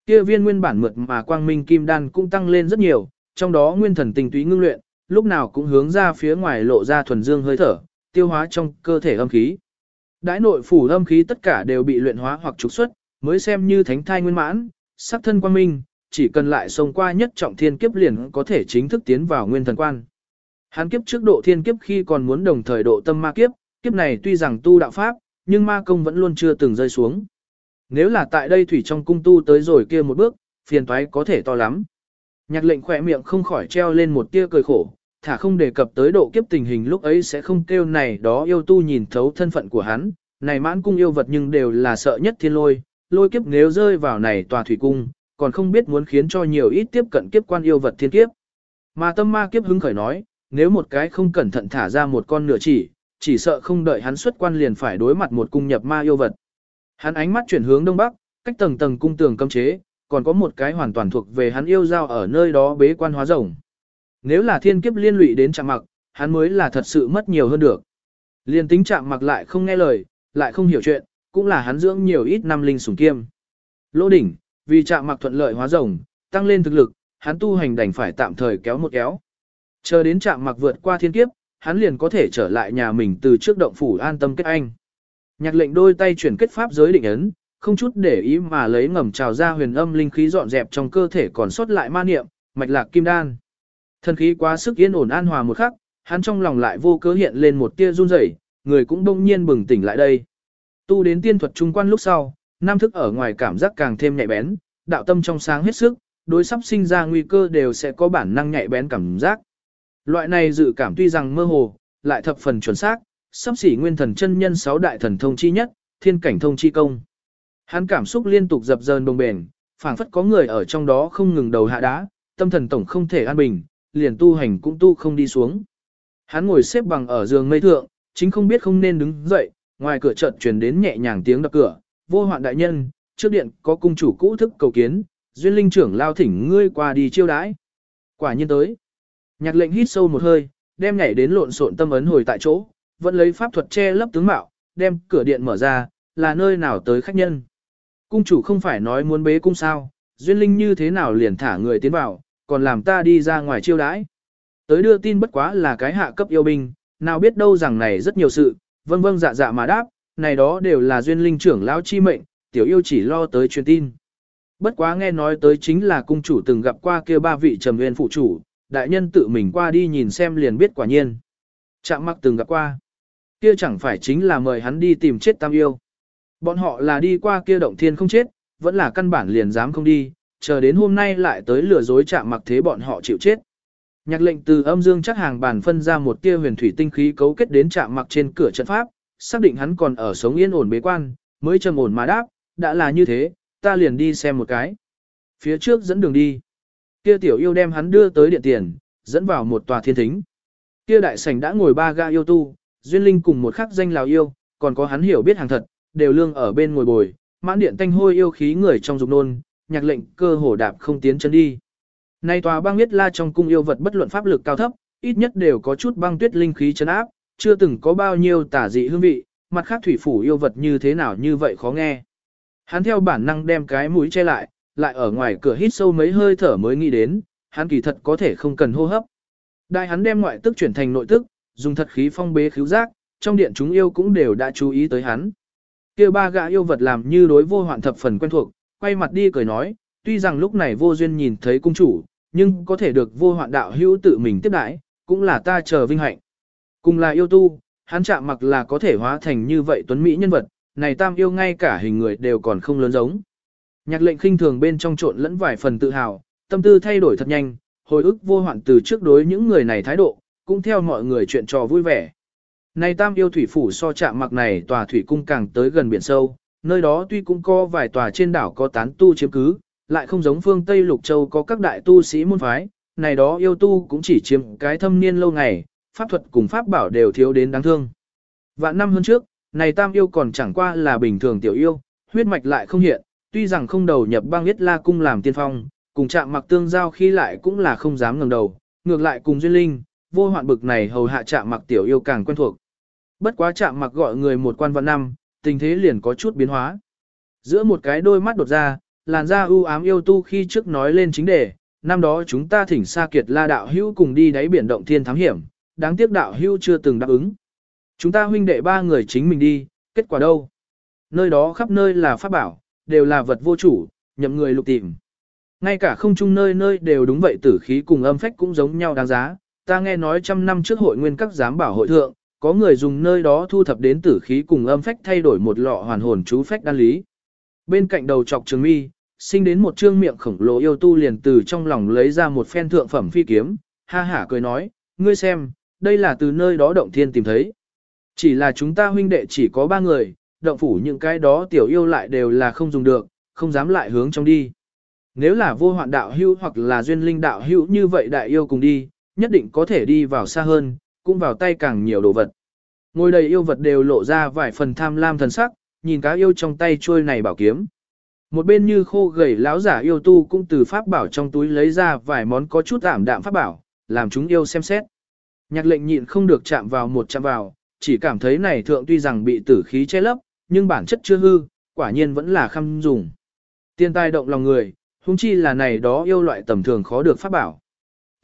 Kia viên nguyên bản mượt mà quang minh kim đan cũng tăng lên rất nhiều, trong đó nguyên thần tinh túy ngưng luyện, lúc nào cũng hướng ra phía ngoài lộ ra thuần dương hơi thở, tiêu hóa trong cơ thể âm khí. Đãi nội phủ âm khí tất cả đều bị luyện hóa hoặc trục xuất, mới xem như thánh thai nguyên mãn, sắc thân quang minh, chỉ cần lại xông qua nhất trọng thiên kiếp liền có thể chính thức tiến vào nguyên thần quan. Hắn kiếp trước độ thiên kiếp khi còn muốn đồng thời độ tâm ma kiếp, kiếp này tuy rằng tu đạo pháp, nhưng ma công vẫn luôn chưa từng rơi xuống. Nếu là tại đây thủy trong cung tu tới rồi kia một bước, phiền toái có thể to lắm. Nhạc lệnh khỏe miệng không khỏi treo lên một tia cười khổ, thả không đề cập tới độ kiếp tình hình lúc ấy sẽ không kêu này đó yêu tu nhìn thấu thân phận của hắn, này mãn cung yêu vật nhưng đều là sợ nhất thiên lôi, lôi kiếp nếu rơi vào này tòa thủy cung, còn không biết muốn khiến cho nhiều ít tiếp cận kiếp quan yêu vật thiên kiếp. Mà tâm ma kiếp hứng khởi nói, nếu một cái không cẩn thận thả ra một con nửa chỉ, chỉ sợ không đợi hắn xuất quan liền phải đối mặt một cung nhập ma yêu vật. Hắn ánh mắt chuyển hướng đông bắc, cách tầng tầng cung tường cấm chế, còn có một cái hoàn toàn thuộc về hắn yêu giao ở nơi đó bế quan hóa rồng. Nếu là thiên kiếp liên lụy đến chạm mặc, hắn mới là thật sự mất nhiều hơn được. Liên tính chạm mặc lại không nghe lời, lại không hiểu chuyện, cũng là hắn dưỡng nhiều ít năm linh sủng kiêm. Lô đỉnh, vì chạm mặc thuận lợi hóa rồng, tăng lên thực lực, hắn tu hành đành phải tạm thời kéo một kéo. Chờ đến chạm mặc vượt qua thiên kiếp, hắn liền có thể trở lại nhà mình từ trước động phủ an tâm kết anh. Nhạc lệnh đôi tay chuyển kết pháp giới định ấn, không chút để ý mà lấy ngầm trào ra huyền âm linh khí dọn dẹp trong cơ thể còn sót lại ma niệm, mạch lạc kim đan. Thần khí quá sức yên ổn an hòa một khắc, hắn trong lòng lại vô cớ hiện lên một tia run rẩy, người cũng đông nhiên bừng tỉnh lại đây. Tu đến tiên thuật trung quan lúc sau, nam thức ở ngoài cảm giác càng thêm nhạy bén, đạo tâm trong sáng hết sức, đối sắp sinh ra nguy cơ đều sẽ có bản năng nhạy bén cảm giác. Loại này dự cảm tuy rằng mơ hồ, lại thập phần chuẩn xác, sắp xỉ nguyên thần chân nhân sáu đại thần thông chi nhất, thiên cảnh thông chi công. Hắn cảm xúc liên tục dập dờn đồng bền, phảng phất có người ở trong đó không ngừng đầu hạ đá, tâm thần tổng không thể an bình, liền tu hành cũng tu không đi xuống. Hắn ngồi xếp bằng ở giường mây thượng, chính không biết không nên đứng dậy, ngoài cửa chợt truyền đến nhẹ nhàng tiếng đập cửa, vô hoạn đại nhân, trước điện có cung chủ cũ thức cầu kiến, duyên linh trưởng lao thỉnh ngươi qua đi chiêu đãi. Quả nhiên tới. Nhạc lệnh hít sâu một hơi, đem nhảy đến lộn xộn tâm ấn hồi tại chỗ, vẫn lấy pháp thuật che lấp tướng mạo, đem cửa điện mở ra, là nơi nào tới khách nhân. Cung chủ không phải nói muốn bế cung sao, duyên linh như thế nào liền thả người tiến vào, còn làm ta đi ra ngoài chiêu đãi. Tới đưa tin bất quá là cái hạ cấp yêu binh, nào biết đâu rằng này rất nhiều sự, vâng vâng dạ dạ mà đáp, này đó đều là duyên linh trưởng lão chi mệnh, tiểu yêu chỉ lo tới truyền tin. Bất quá nghe nói tới chính là cung chủ từng gặp qua kia ba vị trầm nguyên phụ chủ, đại nhân tự mình qua đi nhìn xem liền biết quả nhiên. Chạm Mặc từng gặp qua. Kia chẳng phải chính là mời hắn đi tìm chết tam yêu. Bọn họ là đi qua kia động thiên không chết, vẫn là căn bản liền dám không đi, chờ đến hôm nay lại tới lừa dối chạm mặc thế bọn họ chịu chết. Nhạc lệnh từ âm dương chắc hàng bàn phân ra một tia huyền thủy tinh khí cấu kết đến chạm mặc trên cửa trận pháp, xác định hắn còn ở sống yên ổn bế quan, mới trầm ổn mà đáp, đã là như thế, ta liền đi xem một cái. Phía trước dẫn đường đi. Kia tiểu yêu đem hắn đưa tới điện tiền, dẫn vào một tòa thiên thính. Kia đại sảnh đã ngồi ba ga yêu tu, duyên linh cùng một khắc danh lào yêu, còn có hắn hiểu biết hàng thật, đều lương ở bên ngồi bồi, mãn điện tanh hôi yêu khí người trong dục nôn, nhạc lệnh cơ hồ đạp không tiến chân đi. Nay tòa băng huyết la trong cung yêu vật bất luận pháp lực cao thấp, ít nhất đều có chút băng tuyết linh khí chấn áp, chưa từng có bao nhiêu tả dị hương vị, mặt khác thủy phủ yêu vật như thế nào như vậy khó nghe. Hắn theo bản năng đem cái mũi che lại, lại ở ngoài cửa hít sâu mấy hơi thở mới nghĩ đến, hắn kỳ thật có thể không cần hô hấp. Đại hắn đem ngoại tức chuyển thành nội tức, dùng thật khí phong bế khứu giác, trong điện chúng yêu cũng đều đã chú ý tới hắn. Kia ba gã yêu vật làm như đối vô hoạn thập phần quen thuộc, quay mặt đi cười nói, tuy rằng lúc này vô duyên nhìn thấy cung chủ, nhưng có thể được vô hoạn đạo hữu tự mình tiếp đãi, cũng là ta chờ vinh hạnh. Cùng là yêu tu, hắn chạm mặc là có thể hóa thành như vậy tuấn mỹ nhân vật, này tam yêu ngay cả hình người đều còn không lớn giống. Nhạc lệnh khinh thường bên trong trộn lẫn vài phần tự hào, tâm tư thay đổi thật nhanh, hồi ức vô hoạn từ trước đối những người này thái độ, cũng theo mọi người chuyện trò vui vẻ. Này tam yêu thủy phủ so chạm mặc này tòa thủy cung càng tới gần biển sâu, nơi đó tuy cũng có vài tòa trên đảo có tán tu chiếm cứ, lại không giống phương Tây Lục Châu có các đại tu sĩ môn phái, này đó yêu tu cũng chỉ chiếm cái thâm niên lâu ngày, pháp thuật cùng pháp bảo đều thiếu đến đáng thương. Vạn năm hơn trước, này tam yêu còn chẳng qua là bình thường tiểu yêu, huyết mạch lại không hiện, tuy rằng không đầu nhập băng yết la cung làm tiên phong, cùng chạm mặc tương giao khi lại cũng là không dám ngẩng đầu, ngược lại cùng duyên linh, vô hoạn bực này hầu hạ chạm mặc tiểu yêu càng quen thuộc. Bất quá chạm mặc gọi người một quan văn năm, tình thế liền có chút biến hóa. Giữa một cái đôi mắt đột ra, làn da u ám yêu tu khi trước nói lên chính đề, năm đó chúng ta thỉnh Sa Kiệt La đạo hữu cùng đi đáy biển động thiên thám hiểm, đáng tiếc đạo hữu chưa từng đáp ứng. Chúng ta huynh đệ ba người chính mình đi, kết quả đâu? Nơi đó khắp nơi là pháp bảo, đều là vật vô chủ, nhậm người lục tìm. Ngay cả không chung nơi nơi đều đúng vậy tử khí cùng âm phách cũng giống nhau đáng giá. Ta nghe nói trăm năm trước hội nguyên các giám bảo hội thượng, có người dùng nơi đó thu thập đến tử khí cùng âm phách thay đổi một lọ hoàn hồn chú phách đan lý. Bên cạnh đầu chọc trường mi, sinh đến một trương miệng khổng lồ yêu tu liền từ trong lòng lấy ra một phen thượng phẩm phi kiếm, ha hả cười nói, ngươi xem, đây là từ nơi đó động thiên tìm thấy. Chỉ là chúng ta huynh đệ chỉ có ba người, động phủ những cái đó tiểu yêu lại đều là không dùng được, không dám lại hướng trong đi. Nếu là vô hoạn đạo hữu hoặc là duyên linh đạo hữu như vậy đại yêu cùng đi, nhất định có thể đi vào xa hơn, cũng vào tay càng nhiều đồ vật. Ngồi đầy yêu vật đều lộ ra vài phần tham lam thần sắc, nhìn cá yêu trong tay trôi này bảo kiếm. Một bên như khô gầy lão giả yêu tu cũng từ pháp bảo trong túi lấy ra vài món có chút ảm đạm pháp bảo, làm chúng yêu xem xét. Nhạc lệnh nhịn không được chạm vào một chạm vào, chỉ cảm thấy này thượng tuy rằng bị tử khí che lấp, nhưng bản chất chưa hư, quả nhiên vẫn là khăm dùng. Tiên tai động lòng người, húng chi là này đó yêu loại tầm thường khó được pháp bảo.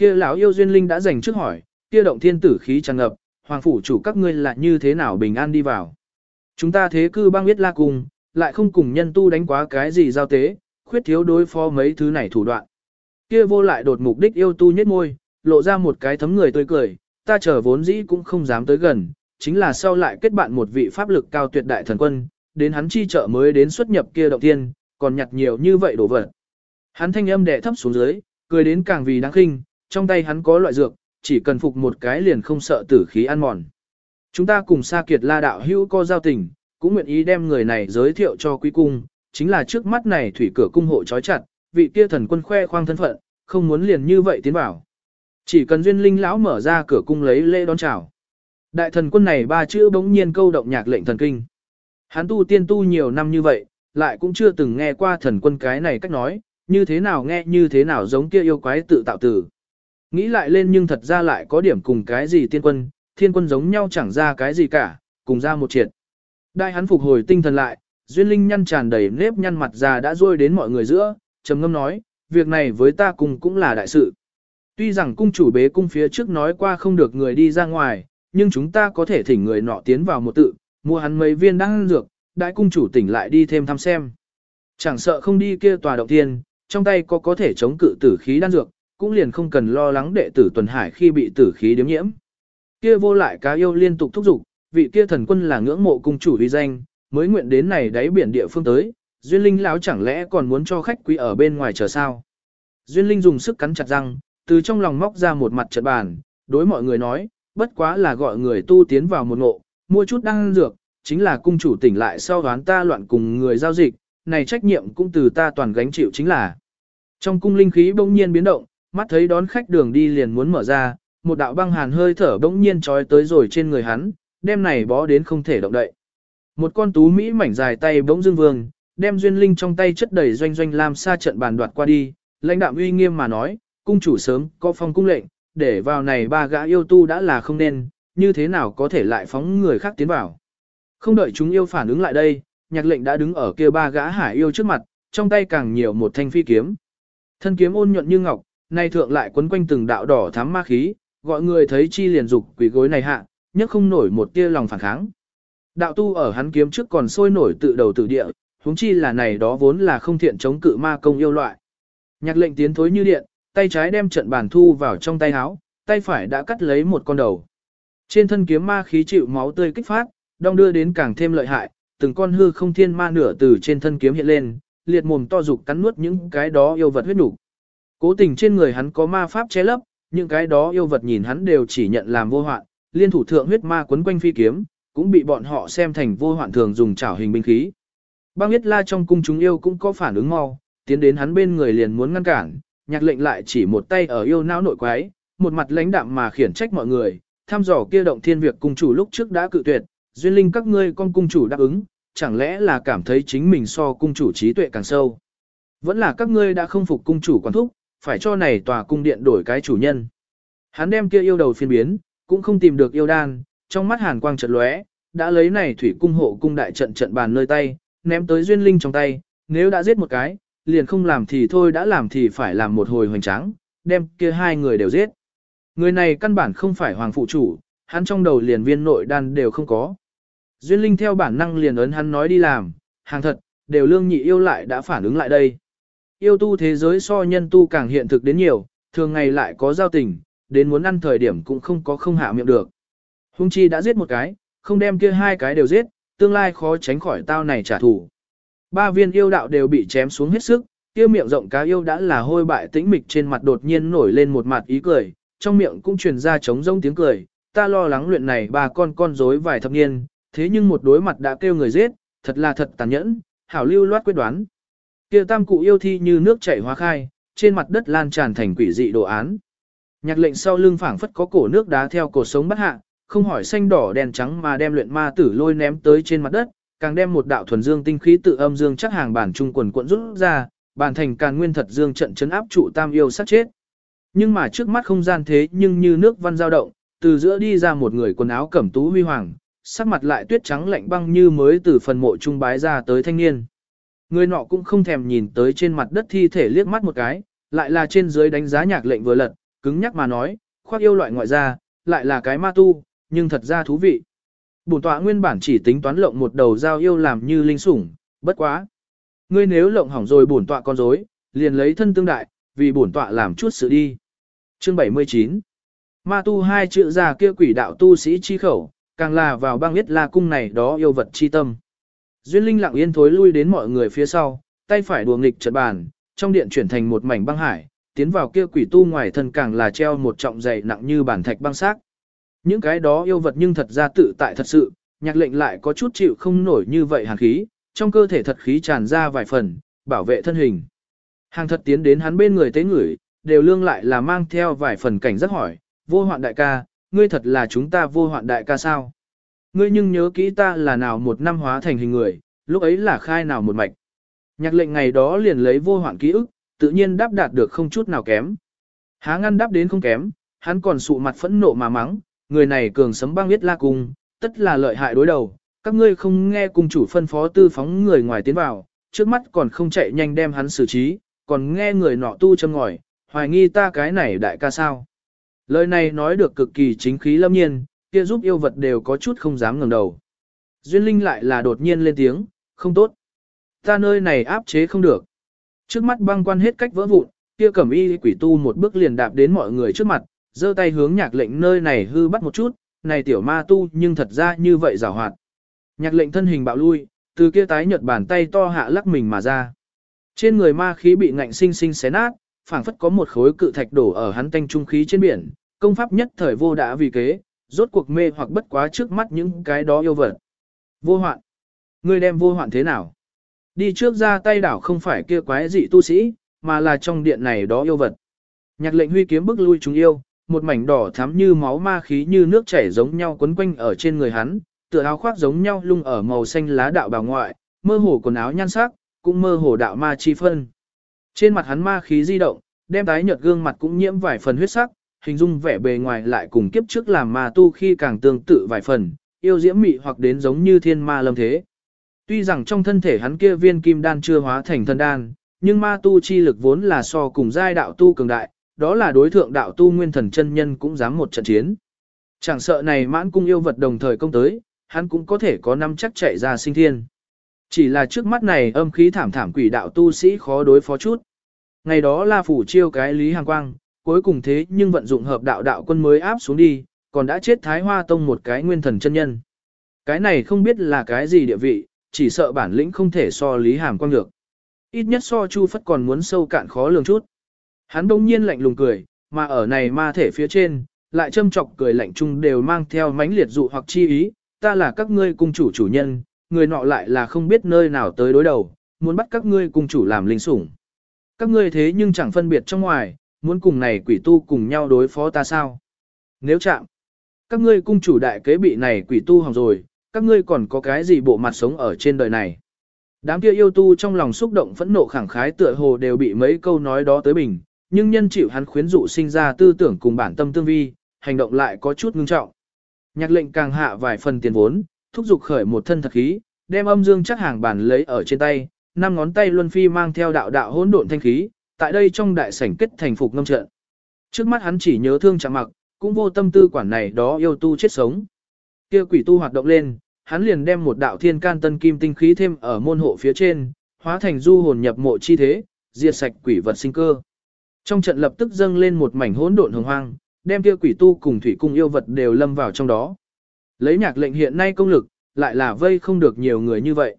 Kia lão yêu duyên linh đã dành trước hỏi, kia động thiên tử khí tràn ngập, hoàng phủ chủ các ngươi là như thế nào bình an đi vào. Chúng ta thế cư băng biết la cùng, lại không cùng nhân tu đánh quá cái gì giao tế, khuyết thiếu đối phó mấy thứ này thủ đoạn. Kia vô lại đột mục đích yêu tu nhếch môi, lộ ra một cái thấm người tươi cười, ta chờ vốn dĩ cũng không dám tới gần, chính là sau lại kết bạn một vị pháp lực cao tuyệt đại thần quân, đến hắn chi trợ mới đến xuất nhập kia động tiên, còn nhặt nhiều như vậy đồ vật. Hắn thanh âm đè thấp xuống dưới, cười đến càng vì đáng khinh, trong tay hắn có loại dược, chỉ cần phục một cái liền không sợ tử khí ăn mòn. Chúng ta cùng Sa Kiệt La đạo hữu có giao tình, cũng nguyện ý đem người này giới thiệu cho quý cung, chính là trước mắt này thủy cửa cung hộ trói chặt, vị kia thần quân khoe khoang thân phận, không muốn liền như vậy tiến vào. Chỉ cần duyên linh lão mở ra cửa cung lấy lễ đón chào. Đại thần quân này ba chữ bỗng nhiên câu động nhạc lệnh thần kinh. Hắn tu tiên tu nhiều năm như vậy, lại cũng chưa từng nghe qua thần quân cái này cách nói, như thế nào nghe như thế nào giống kia yêu quái tự tạo tử. Nghĩ lại lên nhưng thật ra lại có điểm cùng cái gì tiên quân, thiên quân giống nhau chẳng ra cái gì cả, cùng ra một triệt. Đại hắn phục hồi tinh thần lại, duyên linh nhăn tràn đầy nếp nhăn mặt già đã rôi đến mọi người giữa, trầm ngâm nói, việc này với ta cùng cũng là đại sự. Tuy rằng cung chủ bế cung phía trước nói qua không được người đi ra ngoài, nhưng chúng ta có thể thỉnh người nọ tiến vào một tự, mua hắn mấy viên đan dược, đại cung chủ tỉnh lại đi thêm thăm xem. Chẳng sợ không đi kia tòa động tiên, trong tay có có thể chống cự tử khí đan dược, cũng liền không cần lo lắng đệ tử tuần hải khi bị tử khí điếm nhiễm. Kia vô lại cá yêu liên tục thúc giục, vị kia thần quân là ngưỡng mộ cung chủ uy danh, mới nguyện đến này đáy biển địa phương tới, duyên linh lão chẳng lẽ còn muốn cho khách quý ở bên ngoài chờ sao? Duyên linh dùng sức cắn chặt răng, từ trong lòng móc ra một mặt trận bàn, đối mọi người nói, bất quá là gọi người tu tiến vào một ngộ, mua chút đan dược, chính là cung chủ tỉnh lại sau đoán ta loạn cùng người giao dịch, này trách nhiệm cũng từ ta toàn gánh chịu chính là. Trong cung linh khí bỗng nhiên biến động, mắt thấy đón khách đường đi liền muốn mở ra, một đạo băng hàn hơi thở bỗng nhiên trói tới rồi trên người hắn, đem này bó đến không thể động đậy. Một con tú mỹ mảnh dài tay bỗng dương vương, đem duyên linh trong tay chất đầy doanh doanh làm xa trận bàn đoạt qua đi, lãnh đạo uy nghiêm mà nói, cung chủ sớm có phong cung lệnh, để vào này ba gã yêu tu đã là không nên, như thế nào có thể lại phóng người khác tiến vào. Không đợi chúng yêu phản ứng lại đây, nhạc lệnh đã đứng ở kia ba gã hải yêu trước mặt, trong tay càng nhiều một thanh phi kiếm. Thân kiếm ôn nhuận như ngọc, nay thượng lại quấn quanh từng đạo đỏ thắm ma khí, gọi người thấy chi liền dục quỷ gối này hạ, nhất không nổi một tia lòng phản kháng. Đạo tu ở hắn kiếm trước còn sôi nổi tự đầu tự địa, huống chi là này đó vốn là không thiện chống cự ma công yêu loại. Nhạc lệnh tiến thối như điện, tay trái đem trận bàn thu vào trong tay áo, tay phải đã cắt lấy một con đầu. Trên thân kiếm ma khí chịu máu tươi kích phát, đong đưa đến càng thêm lợi hại, từng con hư không thiên ma nửa từ trên thân kiếm hiện lên, liệt mồm to dục cắn nuốt những cái đó yêu vật huyết nục. Cố tình trên người hắn có ma pháp che lấp, những cái đó yêu vật nhìn hắn đều chỉ nhận làm vô hoạn, liên thủ thượng huyết ma quấn quanh phi kiếm, cũng bị bọn họ xem thành vô hoạn thường dùng chảo hình binh khí. Băng biết la trong cung chúng yêu cũng có phản ứng mau, tiến đến hắn bên người liền muốn ngăn cản, nhạc lệnh lại chỉ một tay ở yêu não nội quái, một mặt lãnh đạm mà khiển trách mọi người, Tham dò kia động thiên việc cung chủ lúc trước đã cự tuyệt, duyên linh các ngươi con cung chủ đáp ứng, chẳng lẽ là cảm thấy chính mình so cung chủ trí tuệ càng sâu. Vẫn là các ngươi đã không phục cung chủ quan thúc, phải cho này tòa cung điện đổi cái chủ nhân. Hắn đem kia yêu đầu phiên biến, cũng không tìm được yêu đan, trong mắt hàn quang chợt lóe, đã lấy này thủy cung hộ cung đại trận trận bàn nơi tay, ném tới duyên linh trong tay, nếu đã giết một cái, liền không làm thì thôi đã làm thì phải làm một hồi hoành tráng, đem kia hai người đều giết. Người này căn bản không phải hoàng phụ chủ, hắn trong đầu liền viên nội đan đều không có. Duyên linh theo bản năng liền ấn hắn nói đi làm, hàng thật, đều lương nhị yêu lại đã phản ứng lại đây. Yêu tu thế giới so nhân tu càng hiện thực đến nhiều, thường ngày lại có giao tình, đến muốn ăn thời điểm cũng không có không hạ miệng được. Hung chi đã giết một cái, không đem kia hai cái đều giết, tương lai khó tránh khỏi tao này trả thù. Ba viên yêu đạo đều bị chém xuống hết sức, kia miệng rộng cá yêu đã là hôi bại tĩnh mịch trên mặt đột nhiên nổi lên một mặt ý cười, trong miệng cũng truyền ra trống rông tiếng cười, ta lo lắng luyện này bà con con rối vài thập niên, thế nhưng một đối mặt đã kêu người giết, thật là thật tàn nhẫn, hảo lưu loát quyết đoán. Kia tam cụ yêu thi như nước chảy hóa khai, trên mặt đất lan tràn thành quỷ dị đồ án. Nhạc lệnh sau lưng phảng phất có cổ nước đá theo cổ sống bắt hạ, không hỏi xanh đỏ đèn trắng mà đem luyện ma tử lôi ném tới trên mặt đất, càng đem một đạo thuần dương tinh khí tự âm dương chắc hàng bản trung quần cuộn rút ra, bản thành càn nguyên thật dương trận chấn áp trụ tam yêu sát chết. Nhưng mà trước mắt không gian thế nhưng như nước văn dao động, từ giữa đi ra một người quần áo cẩm tú huy hoàng, sắc mặt lại tuyết trắng lạnh băng như mới từ phần mộ trung bái ra tới thanh niên. Người nọ cũng không thèm nhìn tới trên mặt đất thi thể liếc mắt một cái, lại là trên dưới đánh giá nhạc lệnh vừa lật, cứng nhắc mà nói, khoác yêu loại ngoại gia, lại là cái ma tu, nhưng thật ra thú vị. Bổn tọa nguyên bản chỉ tính toán lộng một đầu dao yêu làm như linh sủng, bất quá. Ngươi nếu lộng hỏng rồi bổn tọa con rối, liền lấy thân tương đại, vì bổn tọa làm chút sự đi. Chương 79 Ma tu hai chữ già kia quỷ đạo tu sĩ chi khẩu, càng là vào băng biết la cung này đó yêu vật chi tâm. Duyên Linh lặng yên thối lui đến mọi người phía sau, tay phải đùa nghịch trận bàn, trong điện chuyển thành một mảnh băng hải, tiến vào kia quỷ tu ngoài thân càng là treo một trọng dày nặng như bản thạch băng xác. Những cái đó yêu vật nhưng thật ra tự tại thật sự, nhạc lệnh lại có chút chịu không nổi như vậy hàn khí, trong cơ thể thật khí tràn ra vài phần, bảo vệ thân hình. Hàng thật tiến đến hắn bên người tế người, đều lương lại là mang theo vài phần cảnh giác hỏi, vô hoạn đại ca, ngươi thật là chúng ta vô hoạn đại ca sao? Ngươi nhưng nhớ kỹ ta là nào một năm hóa thành hình người, lúc ấy là khai nào một mạch. Nhạc lệnh ngày đó liền lấy vô hoạn ký ức, tự nhiên đáp đạt được không chút nào kém. Há ngăn đáp đến không kém, hắn còn sụ mặt phẫn nộ mà mắng, người này cường sấm băng biết la cung, tất là lợi hại đối đầu, các ngươi không nghe cung chủ phân phó tư phóng người ngoài tiến vào, trước mắt còn không chạy nhanh đem hắn xử trí, còn nghe người nọ tu châm ngòi, hoài nghi ta cái này đại ca sao. Lời này nói được cực kỳ chính khí lâm nhiên, kia giúp yêu vật đều có chút không dám ngẩng đầu. Duyên Linh lại là đột nhiên lên tiếng, không tốt. Ta nơi này áp chế không được. Trước mắt băng quan hết cách vỡ vụn, kia cẩm y quỷ tu một bước liền đạp đến mọi người trước mặt, giơ tay hướng nhạc lệnh nơi này hư bắt một chút, này tiểu ma tu nhưng thật ra như vậy rào hoạt. Nhạc lệnh thân hình bạo lui, từ kia tái nhợt bàn tay to hạ lắc mình mà ra. Trên người ma khí bị ngạnh sinh sinh xé nát, phảng phất có một khối cự thạch đổ ở hắn tanh trung khí trên biển, công pháp nhất thời vô đã vì kế, rốt cuộc mê hoặc bất quá trước mắt những cái đó yêu vật. Vô hoạn. Ngươi đem vô hoạn thế nào? Đi trước ra tay đảo không phải kia quái dị tu sĩ, mà là trong điện này đó yêu vật. Nhạc lệnh huy kiếm bức lui chúng yêu, một mảnh đỏ thắm như máu ma khí như nước chảy giống nhau quấn quanh ở trên người hắn, tựa áo khoác giống nhau lung ở màu xanh lá đạo bào ngoại, mơ hồ quần áo nhan sắc, cũng mơ hồ đạo ma chi phân. Trên mặt hắn ma khí di động, đem tái nhợt gương mặt cũng nhiễm vài phần huyết sắc, hình dung vẻ bề ngoài lại cùng kiếp trước làm ma tu khi càng tương tự vài phần, yêu diễm mị hoặc đến giống như thiên ma lâm thế. Tuy rằng trong thân thể hắn kia viên kim đan chưa hóa thành thân đan, nhưng ma tu chi lực vốn là so cùng giai đạo tu cường đại, đó là đối thượng đạo tu nguyên thần chân nhân cũng dám một trận chiến. Chẳng sợ này mãn cung yêu vật đồng thời công tới, hắn cũng có thể có năm chắc chạy ra sinh thiên. Chỉ là trước mắt này âm khí thảm thảm quỷ đạo tu sĩ khó đối phó chút. Ngày đó La Phủ chiêu cái Lý Hàng Quang, cuối cùng thế nhưng vận dụng hợp đạo đạo quân mới áp xuống đi, còn đã chết Thái Hoa Tông một cái nguyên thần chân nhân. Cái này không biết là cái gì địa vị, chỉ sợ bản lĩnh không thể so Lý Hàm Quang được. Ít nhất so Chu Phất còn muốn sâu cạn khó lường chút. Hắn đông nhiên lạnh lùng cười, mà ở này ma thể phía trên, lại châm chọc cười lạnh chung đều mang theo mánh liệt dụ hoặc chi ý, ta là các ngươi cung chủ chủ nhân, người nọ lại là không biết nơi nào tới đối đầu, muốn bắt các ngươi cung chủ làm linh sủng. Các ngươi thế nhưng chẳng phân biệt trong ngoài, muốn cùng này quỷ tu cùng nhau đối phó ta sao? Nếu chạm, các ngươi cung chủ đại kế bị này quỷ tu hỏng rồi, các ngươi còn có cái gì bộ mặt sống ở trên đời này? Đám kia yêu tu trong lòng xúc động phẫn nộ khẳng khái tựa hồ đều bị mấy câu nói đó tới bình, nhưng nhân chịu hắn khuyến dụ sinh ra tư tưởng cùng bản tâm tương vi, hành động lại có chút ngưng trọng. Nhạc lệnh càng hạ vài phần tiền vốn, thúc giục khởi một thân thật khí, đem âm dương chắc hàng bản lấy ở trên tay, năm ngón tay luân phi mang theo đạo đạo hỗn độn thanh khí, tại đây trong đại sảnh kết thành phục ngâm trận. Trước mắt hắn chỉ nhớ thương chạm mặc, cũng vô tâm tư quản này đó yêu tu chết sống. Kia quỷ tu hoạt động lên, hắn liền đem một đạo thiên can tân kim tinh khí thêm ở môn hộ phía trên, hóa thành du hồn nhập mộ chi thế, diệt sạch quỷ vật sinh cơ. Trong trận lập tức dâng lên một mảnh hỗn độn hồng hoang, đem kia quỷ tu cùng thủy cung yêu vật đều lâm vào trong đó. Lấy nhạc lệnh hiện nay công lực, lại là vây không được nhiều người như vậy.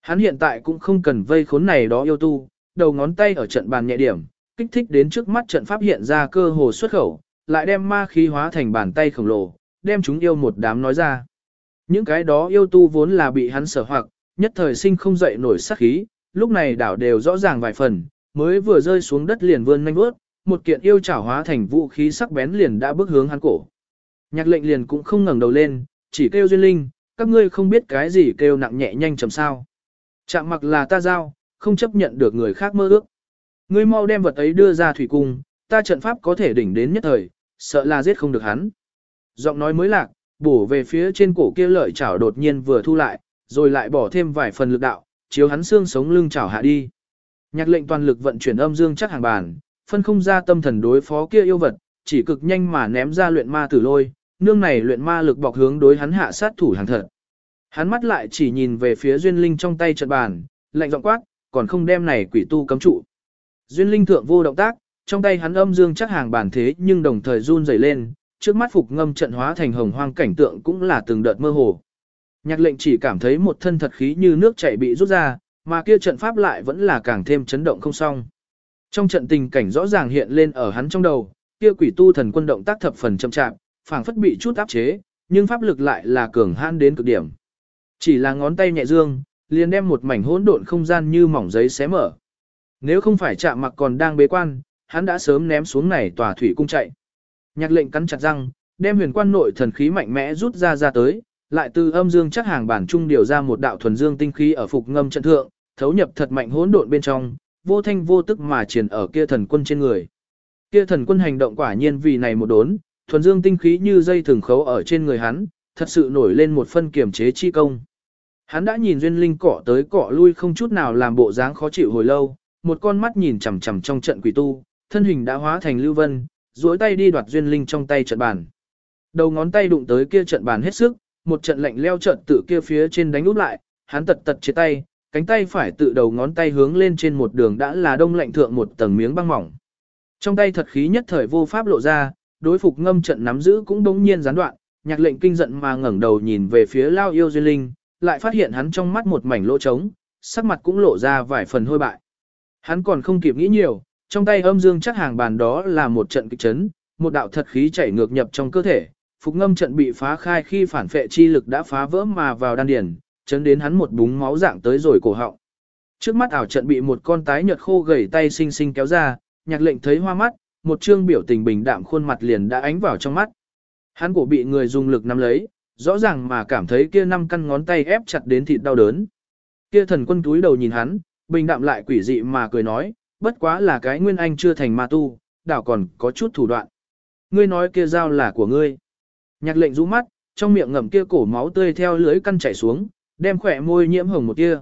Hắn hiện tại cũng không cần vây khốn này đó yêu tu, đầu ngón tay ở trận bàn nhẹ điểm, kích thích đến trước mắt trận pháp hiện ra cơ hồ xuất khẩu, lại đem ma khí hóa thành bàn tay khổng lồ, đem chúng yêu một đám nói ra. Những cái đó yêu tu vốn là bị hắn sở hoặc, nhất thời sinh không dậy nổi sát khí, lúc này đảo đều rõ ràng vài phần, mới vừa rơi xuống đất liền vươn nhanh bước, một kiện yêu chảo hóa thành vũ khí sắc bén liền đã bước hướng hắn cổ. Nhạc lệnh liền cũng không ngẩng đầu lên, chỉ kêu duyên linh, các ngươi không biết cái gì kêu nặng nhẹ nhanh chậm sao. Chạm mặc là ta giao, không chấp nhận được người khác mơ ước. Ngươi mau đem vật ấy đưa ra thủy cung, ta trận pháp có thể đỉnh đến nhất thời, sợ là giết không được hắn. Giọng nói mới lạc, bổ về phía trên cổ kia lợi chảo đột nhiên vừa thu lại, rồi lại bỏ thêm vài phần lực đạo, chiếu hắn xương sống lưng chảo hạ đi. Nhạc lệnh toàn lực vận chuyển âm dương chắc hàng bàn, phân không ra tâm thần đối phó kia yêu vật, chỉ cực nhanh mà ném ra luyện ma tử lôi, nương này luyện ma lực bọc hướng đối hắn hạ sát thủ hàng thật. Hắn mắt lại chỉ nhìn về phía duyên linh trong tay trận bàn, lạnh giọng quát, còn không đem này quỷ tu cấm trụ. Duyên linh thượng vô động tác, trong tay hắn âm dương chắc hàng bàn thế nhưng đồng thời run rẩy lên, trước mắt phục ngâm trận hóa thành hồng hoang cảnh tượng cũng là từng đợt mơ hồ. Nhạc lệnh chỉ cảm thấy một thân thật khí như nước chảy bị rút ra, mà kia trận pháp lại vẫn là càng thêm chấn động không xong. Trong trận tình cảnh rõ ràng hiện lên ở hắn trong đầu, kia quỷ tu thần quân động tác thập phần chậm chạp, phảng phất bị chút áp chế, nhưng pháp lực lại là cường hãn đến cực điểm. Chỉ là ngón tay nhẹ dương, liền đem một mảnh hỗn độn không gian như mỏng giấy xé mở. Nếu không phải chạm mặc còn đang bế quan, hắn đã sớm ném xuống này tòa thủy cung chạy. Nhạc lệnh cắn chặt răng, đem huyền quan nội thần khí mạnh mẽ rút ra ra tới, lại từ âm dương chắc hàng bản trung điều ra một đạo thuần dương tinh khí ở phục ngâm trận thượng, thấu nhập thật mạnh hỗn độn bên trong, vô thanh vô tức mà triển ở kia thần quân trên người. Kia thần quân hành động quả nhiên vì này một đốn, thuần dương tinh khí như dây thường khấu ở trên người hắn, thật sự nổi lên một phân kiểm chế chi công. Hắn đã nhìn duyên linh cỏ tới cỏ lui không chút nào làm bộ dáng khó chịu hồi lâu, một con mắt nhìn chằm chằm trong trận quỷ tu, thân hình đã hóa thành lưu vân, duỗi tay đi đoạt duyên linh trong tay trận bàn. Đầu ngón tay đụng tới kia trận bàn hết sức, một trận lạnh leo trận tự kia phía trên đánh úp lại, hắn tật tật chế tay, cánh tay phải tự đầu ngón tay hướng lên trên một đường đã là đông lạnh thượng một tầng miếng băng mỏng. Trong tay thật khí nhất thời vô pháp lộ ra, đối phục ngâm trận nắm giữ cũng đống nhiên gián đoạn, nhạc lệnh kinh giận mà ngẩng đầu nhìn về phía lao yêu duyên linh, lại phát hiện hắn trong mắt một mảnh lỗ trống, sắc mặt cũng lộ ra vài phần hôi bại. Hắn còn không kịp nghĩ nhiều, trong tay âm dương chắc hàng bàn đó là một trận kịch chấn, một đạo thật khí chảy ngược nhập trong cơ thể, phục ngâm trận bị phá khai khi phản phệ chi lực đã phá vỡ mà vào đan điền, chấn đến hắn một búng máu dạng tới rồi cổ họng. Trước mắt ảo trận bị một con tái nhợt khô gầy tay xinh xinh kéo ra, nhạc lệnh thấy hoa mắt, một trương biểu tình bình đạm khuôn mặt liền đã ánh vào trong mắt. Hắn cổ bị người dùng lực nắm lấy, rõ ràng mà cảm thấy kia năm căn ngón tay ép chặt đến thịt đau đớn. Kia thần quân túi đầu nhìn hắn, bình đạm lại quỷ dị mà cười nói, bất quá là cái nguyên anh chưa thành ma tu, đảo còn có chút thủ đoạn. Ngươi nói kia dao là của ngươi. Nhạc lệnh rũ mắt, trong miệng ngậm kia cổ máu tươi theo lưới căn chảy xuống, đem khỏe môi nhiễm hồng một tia.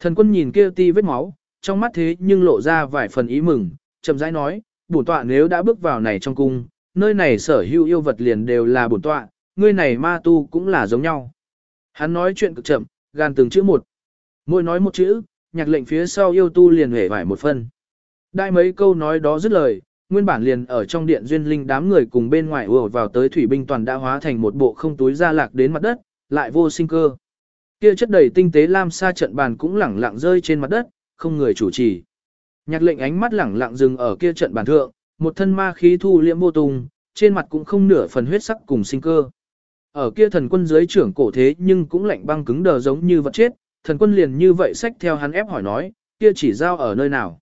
Thần quân nhìn kia ti vết máu, trong mắt thế nhưng lộ ra vài phần ý mừng, chậm rãi nói, bổn tọa nếu đã bước vào này trong cung, nơi này sở hữu yêu vật liền đều là bổn tọa, ngươi này ma tu cũng là giống nhau. Hắn nói chuyện cực chậm, gan từng chữ một. Mỗi nói một chữ, nhạc lệnh phía sau yêu tu liền hể vải một phân. Đại mấy câu nói đó dứt lời, nguyên bản liền ở trong điện duyên linh đám người cùng bên ngoài ùa vào tới thủy binh toàn đã hóa thành một bộ không túi ra lạc đến mặt đất, lại vô sinh cơ. Kia chất đầy tinh tế lam sa trận bàn cũng lẳng lặng rơi trên mặt đất, không người chủ trì. Nhạc lệnh ánh mắt lẳng lặng dừng ở kia trận bàn thượng, một thân ma khí thu liễm vô tung, trên mặt cũng không nửa phần huyết sắc cùng sinh cơ. Ở kia thần quân dưới trưởng cổ thế nhưng cũng lạnh băng cứng đờ giống như vật chết, thần quân liền như vậy xách theo hắn ép hỏi nói, kia chỉ giao ở nơi nào.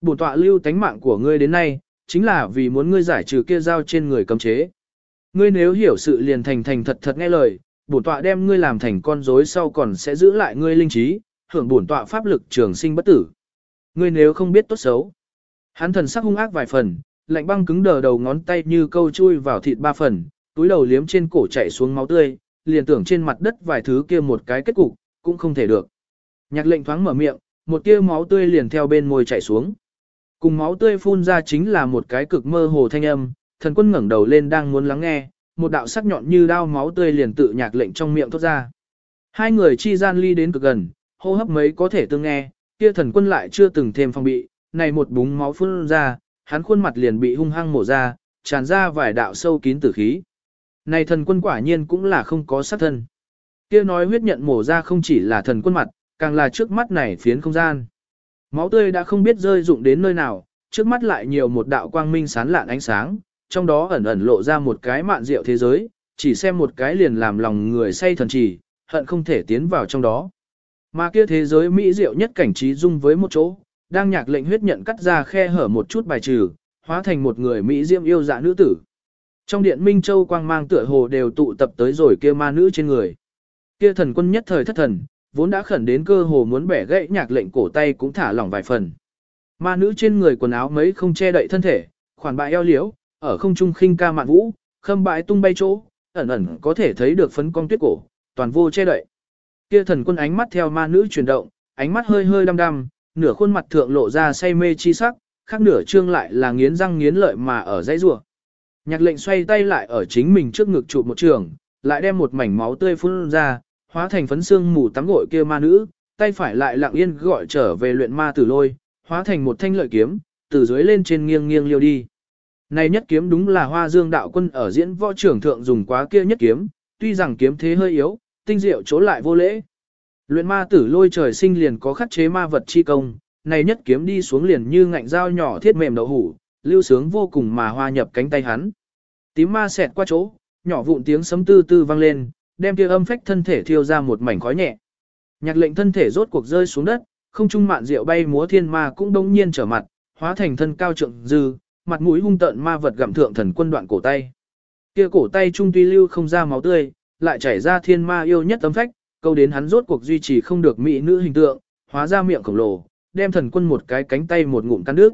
Bổn tọa lưu tánh mạng của ngươi đến nay, chính là vì muốn ngươi giải trừ kia giao trên người cấm chế. Ngươi nếu hiểu sự liền thành thành thật thật nghe lời, bổn tọa đem ngươi làm thành con rối sau còn sẽ giữ lại ngươi linh trí, hưởng bổn tọa pháp lực trường sinh bất tử. Ngươi nếu không biết tốt xấu. Hắn thần sắc hung ác vài phần, lạnh băng cứng đờ đầu ngón tay như câu chui vào thịt ba phần, túi đầu liếm trên cổ chảy xuống máu tươi, liền tưởng trên mặt đất vài thứ kia một cái kết cục, cũng không thể được. Nhạc lệnh thoáng mở miệng, một tia máu tươi liền theo bên môi chảy xuống. Cùng máu tươi phun ra chính là một cái cực mơ hồ thanh âm, thần quân ngẩng đầu lên đang muốn lắng nghe, một đạo sắc nhọn như đao máu tươi liền tự nhạc lệnh trong miệng thoát ra. Hai người chi gian ly đến cực gần, hô hấp mấy có thể tương nghe, kia thần quân lại chưa từng thêm phong bị, này một búng máu phun ra, hắn khuôn mặt liền bị hung hăng mổ ra, tràn ra vài đạo sâu kín tử khí. Này thần quân quả nhiên cũng là không có sát thân. Kia nói huyết nhận mổ ra không chỉ là thần quân mặt, càng là trước mắt này phiến không gian. Máu tươi đã không biết rơi dụng đến nơi nào, trước mắt lại nhiều một đạo quang minh sán lạn ánh sáng, trong đó ẩn ẩn lộ ra một cái mạn diệu thế giới, chỉ xem một cái liền làm lòng người say thần trì, hận không thể tiến vào trong đó. Mà kia thế giới mỹ diệu nhất cảnh trí dung với một chỗ, đang nhạc lệnh huyết nhận cắt ra khe hở một chút bài trừ, hóa thành một người Mỹ diễm yêu dạ nữ tử. Trong điện Minh Châu quang mang tựa hồ đều tụ tập tới rồi kia ma nữ trên người. Kia thần quân nhất thời thất thần, vốn đã khẩn đến cơ hồ muốn bẻ gãy nhạc lệnh cổ tay cũng thả lỏng vài phần. Ma nữ trên người quần áo mấy không che đậy thân thể, khoản bại eo liễu, ở không trung khinh ca mạn vũ, khâm bại tung bay chỗ, ẩn ẩn có thể thấy được phấn cong tuyết cổ, toàn vô che đậy. Kia thần quân ánh mắt theo ma nữ chuyển động, ánh mắt hơi hơi đăm đăm, nửa khuôn mặt thượng lộ ra say mê chi sắc, khác nửa trương lại là nghiến răng nghiến lợi mà ở dãy rủa. Nhạc lệnh xoay tay lại ở chính mình trước ngực chụp một trường, lại đem một mảnh máu tươi phun ra, hóa thành phấn xương mù tắm gội kia ma nữ, tay phải lại lặng yên gọi trở về luyện ma tử lôi, hóa thành một thanh lợi kiếm, từ dưới lên trên nghiêng nghiêng liêu đi. Này nhất kiếm đúng là hoa dương đạo quân ở diễn võ trưởng thượng dùng quá kia nhất kiếm, tuy rằng kiếm thế hơi yếu, tinh diệu chỗ lại vô lễ. Luyện ma tử lôi trời sinh liền có khắc chế ma vật chi công, này nhất kiếm đi xuống liền như ngạnh dao nhỏ thiết mềm đậu hủ, lưu sướng vô cùng mà hoa nhập cánh tay hắn. Tím ma xẹt qua chỗ, nhỏ vụn tiếng sấm tư tư vang lên, đem kia âm phách thân thể thiêu ra một mảnh khói nhẹ. Nhạc lệnh thân thể rốt cuộc rơi xuống đất, không trung mạn rượu bay múa thiên ma cũng đông nhiên trở mặt, hóa thành thân cao trượng dư, mặt mũi hung tợn ma vật gặm thượng thần quân đoạn cổ tay. Kia cổ tay trung tuy lưu không ra máu tươi, lại chảy ra thiên ma yêu nhất tấm phách, câu đến hắn rốt cuộc duy trì không được mỹ nữ hình tượng, hóa ra miệng khổng lồ, đem thần quân một cái cánh tay một ngụm cắn nước.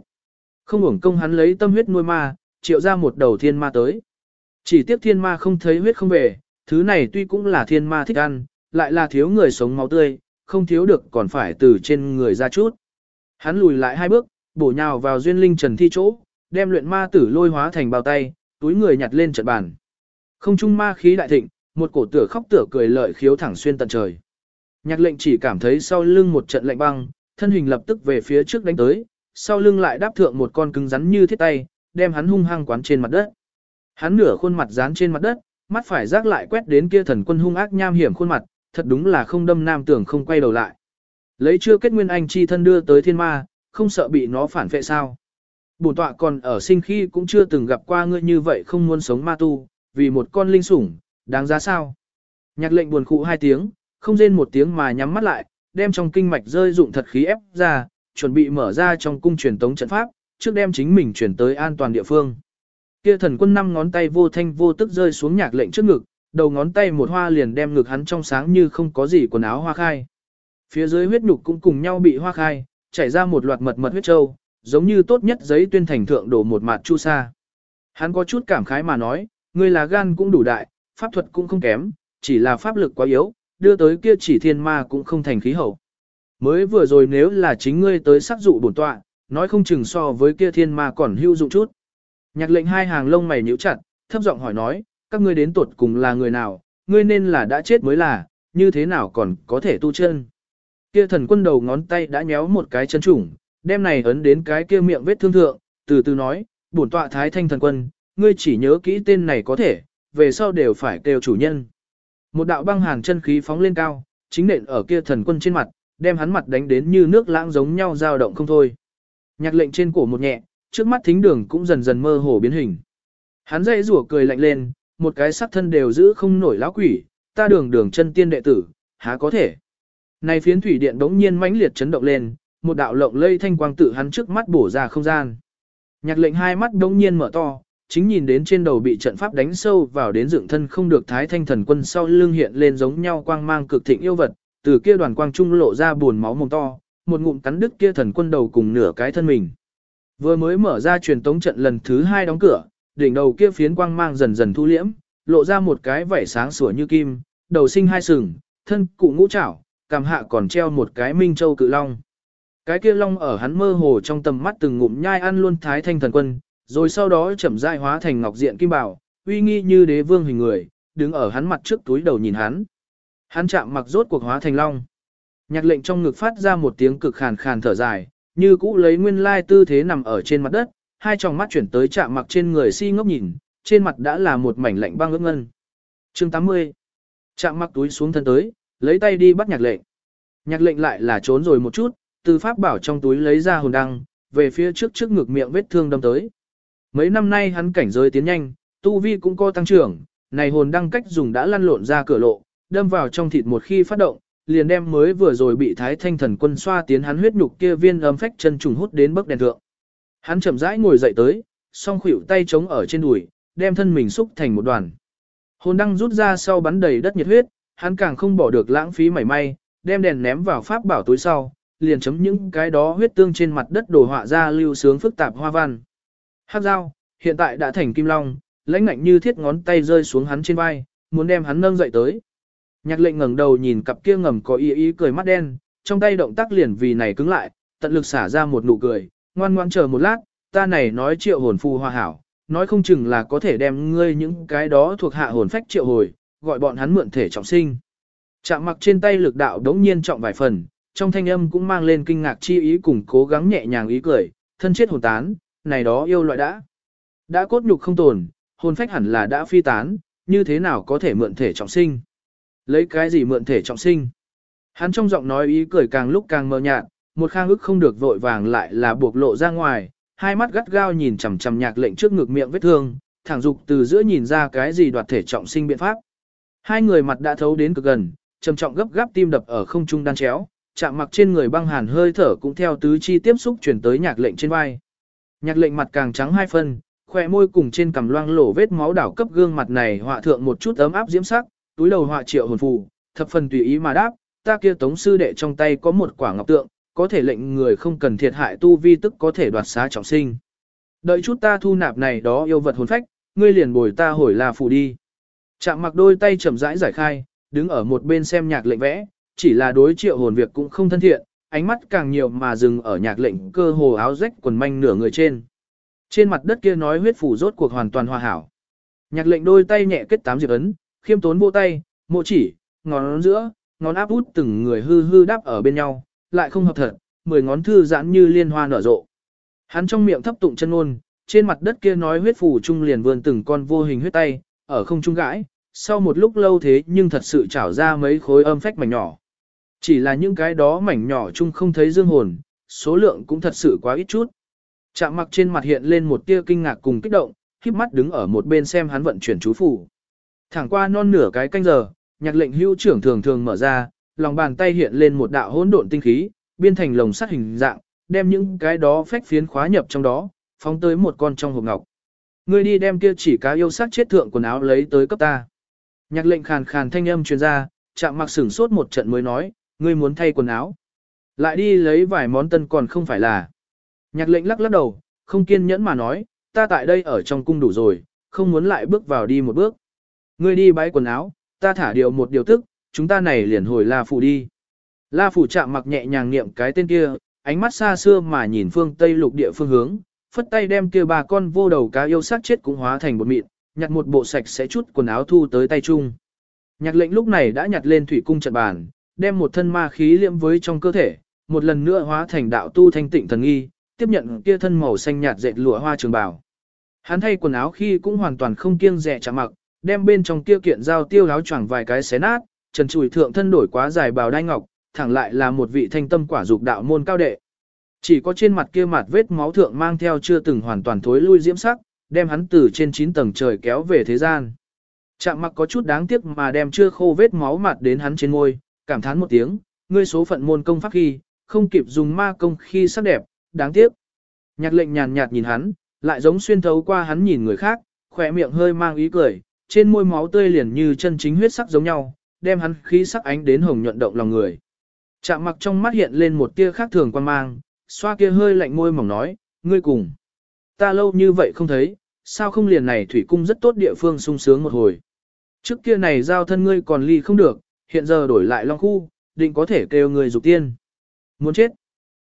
Không hưởng công hắn lấy tâm huyết nuôi ma, triệu ra một đầu thiên ma tới. Chỉ tiếc thiên ma không thấy huyết không về, thứ này tuy cũng là thiên ma thích ăn, lại là thiếu người sống máu tươi, không thiếu được còn phải từ trên người ra chút. Hắn lùi lại hai bước, bổ nhào vào duyên linh trần thi chỗ, đem luyện ma tử lôi hóa thành bao tay, túi người nhặt lên trận bàn. Không trung ma khí đại thịnh, một cổ tửa khóc tửa cười lợi khiếu thẳng xuyên tận trời. Nhạc lệnh chỉ cảm thấy sau lưng một trận lạnh băng, thân hình lập tức về phía trước đánh tới, sau lưng lại đáp thượng một con cứng rắn như thiết tay, đem hắn hung hăng quán trên mặt đất. Hắn nửa khuôn mặt dán trên mặt đất, mắt phải rác lại quét đến kia thần quân hung ác nham hiểm khuôn mặt, thật đúng là không đâm nam tưởng không quay đầu lại. Lấy chưa kết nguyên anh chi thân đưa tới thiên ma, không sợ bị nó phản vệ sao. Bổn tọa còn ở sinh khi cũng chưa từng gặp qua ngươi như vậy không muốn sống ma tu, vì một con linh sủng, đáng giá sao. Nhạc lệnh buồn khụ hai tiếng, không rên một tiếng mà nhắm mắt lại, đem trong kinh mạch rơi dụng thật khí ép ra, chuẩn bị mở ra trong cung truyền tống trận pháp, trước đem chính mình chuyển tới an toàn địa phương. Kia thần quân năm ngón tay vô thanh vô tức rơi xuống nhạc lệnh trước ngực, đầu ngón tay một hoa liền đem ngực hắn trong sáng như không có gì quần áo hoa khai. Phía dưới huyết nhục cũng cùng nhau bị hoa khai, chảy ra một loạt mật mật huyết châu, giống như tốt nhất giấy tuyên thành thượng đổ một mặt chu sa. Hắn có chút cảm khái mà nói, ngươi là gan cũng đủ đại, pháp thuật cũng không kém, chỉ là pháp lực quá yếu, đưa tới kia chỉ thiên ma cũng không thành khí hậu. Mới vừa rồi nếu là chính ngươi tới sắc dụ bổn tọa, nói không chừng so với kia thiên ma còn hữu dụng chút. Nhạc lệnh hai hàng lông mày nhíu chặt, thấp giọng hỏi nói, các ngươi đến tuột cùng là người nào, ngươi nên là đã chết mới là, như thế nào còn có thể tu chân. Kia thần quân đầu ngón tay đã nhéo một cái chân trùng, đem này ấn đến cái kia miệng vết thương thượng, từ từ nói, bổn tọa thái thanh thần quân, ngươi chỉ nhớ kỹ tên này có thể, về sau đều phải kêu chủ nhân. Một đạo băng hàn chân khí phóng lên cao, chính nện ở kia thần quân trên mặt, đem hắn mặt đánh đến như nước lãng giống nhau dao động không thôi. Nhạc lệnh trên cổ một nhẹ, trước mắt thính đường cũng dần dần mơ hồ biến hình. Hắn dây rủa cười lạnh lên, một cái sắc thân đều giữ không nổi lão quỷ, ta đường đường chân tiên đệ tử, há có thể. Này phiến thủy điện đống nhiên mãnh liệt chấn động lên, một đạo lộng lây thanh quang tự hắn trước mắt bổ ra không gian. Nhạc lệnh hai mắt đống nhiên mở to, chính nhìn đến trên đầu bị trận pháp đánh sâu vào đến dựng thân không được thái thanh thần quân sau lưng hiện lên giống nhau quang mang cực thịnh yêu vật, từ kia đoàn quang trung lộ ra buồn máu mồm to, một ngụm cắn đứt kia thần quân đầu cùng nửa cái thân mình. Vừa mới mở ra truyền tống trận lần thứ hai đóng cửa, đỉnh đầu kia phiến quang mang dần dần thu liễm, lộ ra một cái vảy sáng sủa như kim, đầu sinh hai sừng, thân cụ ngũ trảo, cằm hạ còn treo một cái minh châu cự long. Cái kia long ở hắn mơ hồ trong tầm mắt từng ngụm nhai ăn luôn thái thanh thần quân, rồi sau đó chậm rãi hóa thành ngọc diện kim bảo, uy nghi như đế vương hình người, đứng ở hắn mặt trước túi đầu nhìn hắn. Hắn chạm mặc rốt cuộc hóa thành long. Nhạc lệnh trong ngực phát ra một tiếng cực khàn khàn thở dài, như cũ lấy nguyên lai tư thế nằm ở trên mặt đất, hai tròng mắt chuyển tới chạm mặc trên người si ngốc nhìn, trên mặt đã là một mảnh lạnh băng ướt ngân. Chương 80 Chạm mặc túi xuống thân tới, lấy tay đi bắt nhạc lệnh. Nhạc lệnh lại là trốn rồi một chút, từ pháp bảo trong túi lấy ra hồn đăng, về phía trước trước ngực miệng vết thương đâm tới. Mấy năm nay hắn cảnh giới tiến nhanh, tu vi cũng có tăng trưởng, này hồn đăng cách dùng đã lăn lộn ra cửa lộ, đâm vào trong thịt một khi phát động, liền đem mới vừa rồi bị Thái Thanh Thần Quân xoa tiến hắn huyết nhục kia viên âm phách chân trùng hút đến bức đèn thượng. Hắn chậm rãi ngồi dậy tới, song khuỷu tay chống ở trên đùi, đem thân mình xúc thành một đoàn. Hồn đăng rút ra sau bắn đầy đất nhiệt huyết, hắn càng không bỏ được lãng phí mảy may, đem đèn ném vào pháp bảo túi sau, liền chấm những cái đó huyết tương trên mặt đất đồ họa ra lưu sướng phức tạp hoa văn. Hắc dao, hiện tại đã thành kim long, lãnh ngạnh như thiết ngón tay rơi xuống hắn trên vai, muốn đem hắn nâng dậy tới. Nhạc lệnh ngẩng đầu nhìn cặp kia ngầm có ý ý cười mắt đen, trong tay động tác liền vì này cứng lại, tận lực xả ra một nụ cười, ngoan ngoan chờ một lát, ta này nói triệu hồn phù hoa hảo, nói không chừng là có thể đem ngươi những cái đó thuộc hạ hồn phách triệu hồi, gọi bọn hắn mượn thể trọng sinh. Chạm mặc trên tay lực đạo đống nhiên trọng vài phần, trong thanh âm cũng mang lên kinh ngạc chi ý cùng cố gắng nhẹ nhàng ý cười, thân chết hồn tán, này đó yêu loại đã. Đã cốt nhục không tồn, hồn phách hẳn là đã phi tán, như thế nào có thể mượn thể trọng sinh? Lấy cái gì mượn thể trọng sinh? Hắn trong giọng nói ý cười càng lúc càng mờ nhạt, một khang ức không được vội vàng lại là buộc lộ ra ngoài, hai mắt gắt gao nhìn chằm chằm nhạc lệnh trước ngực miệng vết thương, thẳng dục từ giữa nhìn ra cái gì đoạt thể trọng sinh biện pháp. Hai người mặt đã thấu đến cực gần, trầm trọng gấp gáp tim đập ở không trung đan chéo, chạm mặc trên người băng hàn hơi thở cũng theo tứ chi tiếp xúc chuyển tới nhạc lệnh trên vai. Nhạc lệnh mặt càng trắng hai phân, khỏe môi cùng trên cằm loang lổ vết máu đảo cấp gương mặt này họa thượng một chút ấm áp diễm sắc, túi đầu họa triệu hồn phù, thập phần tùy ý mà đáp, ta kia tống sư đệ trong tay có một quả ngọc tượng, có thể lệnh người không cần thiệt hại tu vi tức có thể đoạt xá trọng sinh. Đợi chút ta thu nạp này đó yêu vật hồn phách, ngươi liền bồi ta hồi là phù đi. Chạm mặc đôi tay chậm rãi giải khai, đứng ở một bên xem nhạc lệnh vẽ, chỉ là đối triệu hồn việc cũng không thân thiện, ánh mắt càng nhiều mà dừng ở nhạc lệnh cơ hồ áo rách quần manh nửa người trên. Trên mặt đất kia nói huyết phủ rốt cuộc hoàn toàn hòa hảo. Nhạc lệnh đôi tay nhẹ kết tám diệp ấn, khiêm tốn vô tay, mộ chỉ, ngón giữa, ngón áp út từng người hư hư đáp ở bên nhau, lại không hợp thật, mười ngón thư giãn như liên hoa nở rộ. Hắn trong miệng thấp tụng chân ngôn, trên mặt đất kia nói huyết phủ trung liền vươn từng con vô hình huyết tay, ở không trung gãi, sau một lúc lâu thế nhưng thật sự trảo ra mấy khối âm phách mảnh nhỏ. Chỉ là những cái đó mảnh nhỏ chung không thấy dương hồn, số lượng cũng thật sự quá ít chút. Chạm mặc trên mặt hiện lên một tia kinh ngạc cùng kích động, khiếp mắt đứng ở một bên xem hắn vận chuyển chú phủ. Thẳng qua non nửa cái canh giờ, nhạc lệnh hưu trưởng thường thường mở ra, lòng bàn tay hiện lên một đạo hỗn độn tinh khí, biên thành lồng sắt hình dạng, đem những cái đó phách phiến khóa nhập trong đó, phóng tới một con trong hộp ngọc. Ngươi đi đem kia chỉ cá yêu sát chết thượng quần áo lấy tới cấp ta. Nhạc lệnh khàn khàn thanh âm truyền ra, chạm mặc sửng sốt một trận mới nói, ngươi muốn thay quần áo. Lại đi lấy vài món tân còn không phải là. Nhạc lệnh lắc lắc đầu, không kiên nhẫn mà nói, ta tại đây ở trong cung đủ rồi, không muốn lại bước vào đi một bước. Ngươi đi bái quần áo, ta thả điều một điều tức, chúng ta này liền hồi La Phủ đi. La Phủ chạm mặc nhẹ nhàng niệm cái tên kia, ánh mắt xa xưa mà nhìn phương Tây lục địa phương hướng, phất tay đem kia bà con vô đầu cá yêu sát chết cũng hóa thành bột mịn, nhặt một bộ sạch sẽ chút quần áo thu tới tay chung. Nhạc lệnh lúc này đã nhặt lên thủy cung trận bàn, đem một thân ma khí liễm với trong cơ thể, một lần nữa hóa thành đạo tu thanh tịnh thần nghi, tiếp nhận kia thân màu xanh nhạt dệt lụa hoa trường bào. Hắn thay quần áo khi cũng hoàn toàn không kiêng dè chạm mặc, đem bên trong kia kiện dao tiêu áo choàng vài cái xé nát, trần chùi thượng thân đổi quá dài bào đai ngọc, thẳng lại là một vị thanh tâm quả dục đạo môn cao đệ. Chỉ có trên mặt kia mặt vết máu thượng mang theo chưa từng hoàn toàn thối lui diễm sắc, đem hắn từ trên 9 tầng trời kéo về thế gian. Chạm mặc có chút đáng tiếc mà đem chưa khô vết máu mặt đến hắn trên môi, cảm thán một tiếng, ngươi số phận môn công pháp khi, không kịp dùng ma công khi sắc đẹp, đáng tiếc. Nhạc lệnh nhàn nhạt nhìn hắn, lại giống xuyên thấu qua hắn nhìn người khác, khỏe miệng hơi mang ý cười, trên môi máu tươi liền như chân chính huyết sắc giống nhau, đem hắn khí sắc ánh đến hồng nhuận động lòng người. Chạm mặc trong mắt hiện lên một tia khác thường quan mang, xoa kia hơi lạnh môi mỏng nói, ngươi cùng. Ta lâu như vậy không thấy, sao không liền này thủy cung rất tốt địa phương sung sướng một hồi. Trước kia này giao thân ngươi còn ly không được, hiện giờ đổi lại long khu, định có thể kêu người dục tiên. Muốn chết.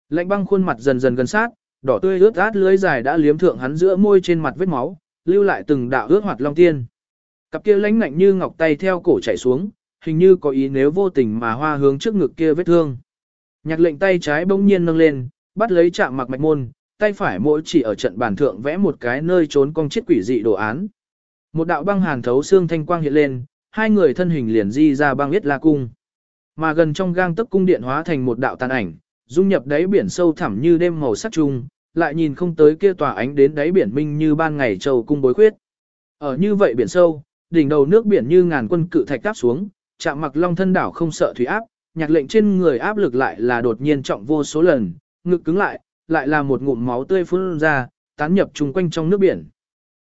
Lạnh băng khuôn mặt dần dần gần sát, đỏ tươi ướt át lưới dài đã liếm thượng hắn giữa môi trên mặt vết máu, lưu lại từng đạo ướt hoạt long tiên. Cặp kia lãnh ngạnh như ngọc tay theo cổ chảy xuống, hình như có ý nếu vô tình mà hoa hướng trước ngực kia vết thương. Nhạc lệnh tay trái bỗng nhiên nâng lên, bắt lấy chạm mặc mạch môn, tay phải mỗi chỉ ở trận bàn thượng vẽ một cái nơi trốn cong chiếc quỷ dị đồ án. Một đạo băng hàn thấu xương thanh quang hiện lên, hai người thân hình liền di ra băng yết la cung. Mà gần trong gang tấc cung điện hóa thành một đạo tàn ảnh, dung nhập đáy biển sâu thẳm như đêm màu sắc trung, lại nhìn không tới kia tòa ánh đến đáy biển minh như ban ngày trầu cung bối khuyết. Ở như vậy biển sâu, đỉnh đầu nước biển như ngàn quân cự thạch đáp xuống, chạm mặc long thân đảo không sợ thủy áp, nhạc lệnh trên người áp lực lại là đột nhiên trọng vô số lần, ngực cứng lại, lại là một ngụm máu tươi phun ra, tán nhập chung quanh trong nước biển.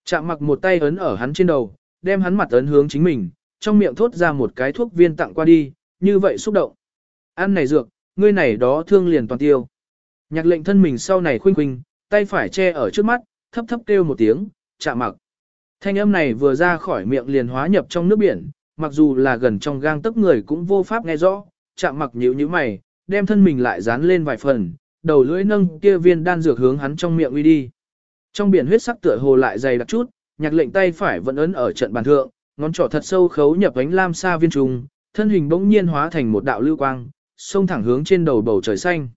Chạm mặc một tay ấn ở hắn trên đầu, đem hắn mặt ấn hướng chính mình, trong miệng thốt ra một cái thuốc viên tặng qua đi, như vậy xúc động. Ăn này dược, ngươi này đó thương liền toàn tiêu. Nhạc lệnh thân mình sau này khuynh khuynh, tay phải che ở trước mắt, thấp thấp kêu một tiếng, chạm mặc. Thanh âm này vừa ra khỏi miệng liền hóa nhập trong nước biển, mặc dù là gần trong gang tấc người cũng vô pháp nghe rõ, chạm mặc nhíu như mày, đem thân mình lại dán lên vài phần, đầu lưỡi nâng kia viên đan dược hướng hắn trong miệng uy đi. Trong biển huyết sắc tựa hồ lại dày đặc chút, nhạc lệnh tay phải vẫn ấn ở trận bàn thượng, ngón trỏ thật sâu khấu nhập ánh lam sa viên trùng, thân hình bỗng nhiên hóa thành một đạo lưu quang, xông thẳng hướng trên đầu bầu trời xanh.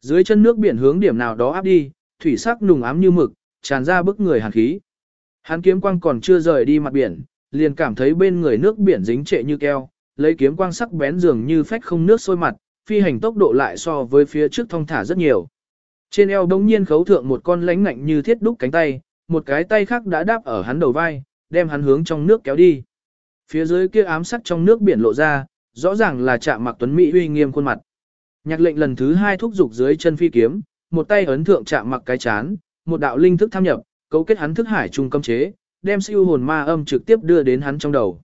Dưới chân nước biển hướng điểm nào đó áp đi, thủy sắc nùng ám như mực, tràn ra bức người hàn khí. Hắn kiếm quang còn chưa rời đi mặt biển, liền cảm thấy bên người nước biển dính trệ như keo, lấy kiếm quang sắc bén dường như phách không nước sôi mặt, phi hành tốc độ lại so với phía trước thông thả rất nhiều. Trên eo đống nhiên khấu thượng một con lánh ngạnh như thiết đúc cánh tay, một cái tay khác đã đáp ở hắn đầu vai, đem hắn hướng trong nước kéo đi. Phía dưới kia ám sắc trong nước biển lộ ra, rõ ràng là chạm mặc tuấn mỹ uy nghiêm khuôn mặt. Nhạc lệnh lần thứ hai thúc giục dưới chân phi kiếm, một tay ấn thượng chạm mặc cái chán, một đạo linh thức tham nhập, cấu kết hắn thức hải trung cấm chế, đem siêu hồn ma âm trực tiếp đưa đến hắn trong đầu.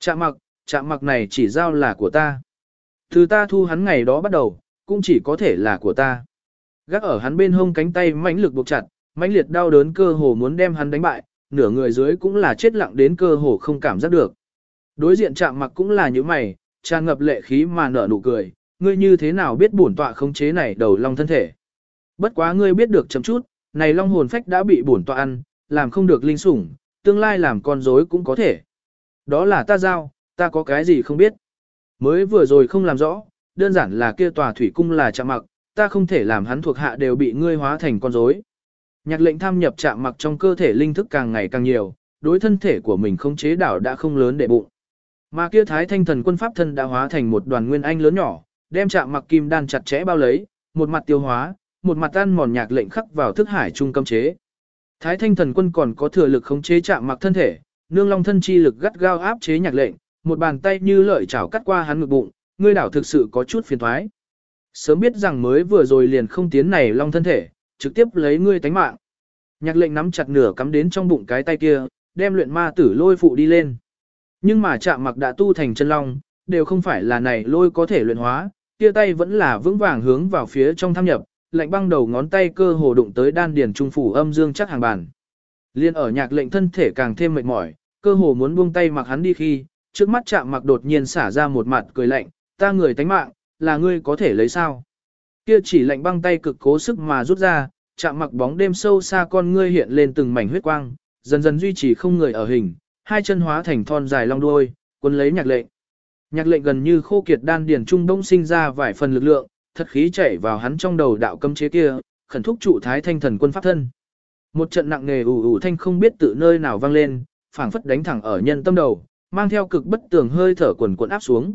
Chạm mặc, chạm mặc này chỉ giao là của ta. Từ ta thu hắn ngày đó bắt đầu, cũng chỉ có thể là của ta. Gác ở hắn bên hông cánh tay mãnh lực buộc chặt, mãnh liệt đau đớn cơ hồ muốn đem hắn đánh bại, nửa người dưới cũng là chết lặng đến cơ hồ không cảm giác được. Đối diện chạm mặc cũng là như mày, tràn ngập lệ khí mà nở nụ cười, ngươi như thế nào biết bổn tọa khống chế này đầu long thân thể. Bất quá ngươi biết được chấm chút, này long hồn phách đã bị bổn tọa ăn, làm không được linh sủng, tương lai làm con rối cũng có thể. Đó là ta giao, ta có cái gì không biết. Mới vừa rồi không làm rõ, đơn giản là kia tòa thủy cung là chạm mặc, ta không thể làm hắn thuộc hạ đều bị ngươi hóa thành con rối. Nhạc lệnh tham nhập chạm mặc trong cơ thể linh thức càng ngày càng nhiều, đối thân thể của mình không chế đảo đã không lớn để bụng. Mà kia thái thanh thần quân pháp thân đã hóa thành một đoàn nguyên anh lớn nhỏ, đem chạm mặc kim đan chặt chẽ bao lấy, một mặt tiêu hóa, một mặt tan mòn nhạc lệnh khắc vào thức hải trung cấm chế. Thái thanh thần quân còn có thừa lực khống chế chạm mặc thân thể, nương long thân chi lực gắt gao áp chế nhạc lệnh, một bàn tay như lợi chảo cắt qua hắn ngực bụng, ngươi đảo thực sự có chút phiền thoái. Sớm biết rằng mới vừa rồi liền không tiến này long thân thể, trực tiếp lấy ngươi tánh mạng. Nhạc lệnh nắm chặt nửa cắm đến trong bụng cái tay kia, đem luyện ma tử lôi phụ đi lên. Nhưng mà chạm mặc đã tu thành chân long, đều không phải là này lôi có thể luyện hóa, kia tay vẫn là vững vàng hướng vào phía trong tham nhập, lạnh băng đầu ngón tay cơ hồ đụng tới đan điền trung phủ âm dương chắc hàng bàn. Liên ở nhạc lệnh thân thể càng thêm mệt mỏi, cơ hồ muốn buông tay mặc hắn đi khi, trước mắt chạm mặc đột nhiên xả ra một mặt cười lạnh, ta người tánh mạng, là ngươi có thể lấy sao. Kia chỉ lạnh băng tay cực cố sức mà rút ra, chạm mặc bóng đêm sâu xa con ngươi hiện lên từng mảnh huyết quang, dần dần duy trì không người ở hình, hai chân hóa thành thon dài long đuôi, quân lấy nhạc lệnh. Nhạc lệnh gần như khô kiệt đan điển trung đông sinh ra vài phần lực lượng, thật khí chảy vào hắn trong đầu đạo cấm chế kia, khẩn thúc trụ thái thanh thần quân pháp thân. Một trận nặng nề ù ù thanh không biết tự nơi nào vang lên, phảng phất đánh thẳng ở nhân tâm đầu, mang theo cực bất tường hơi thở quần quần áp xuống.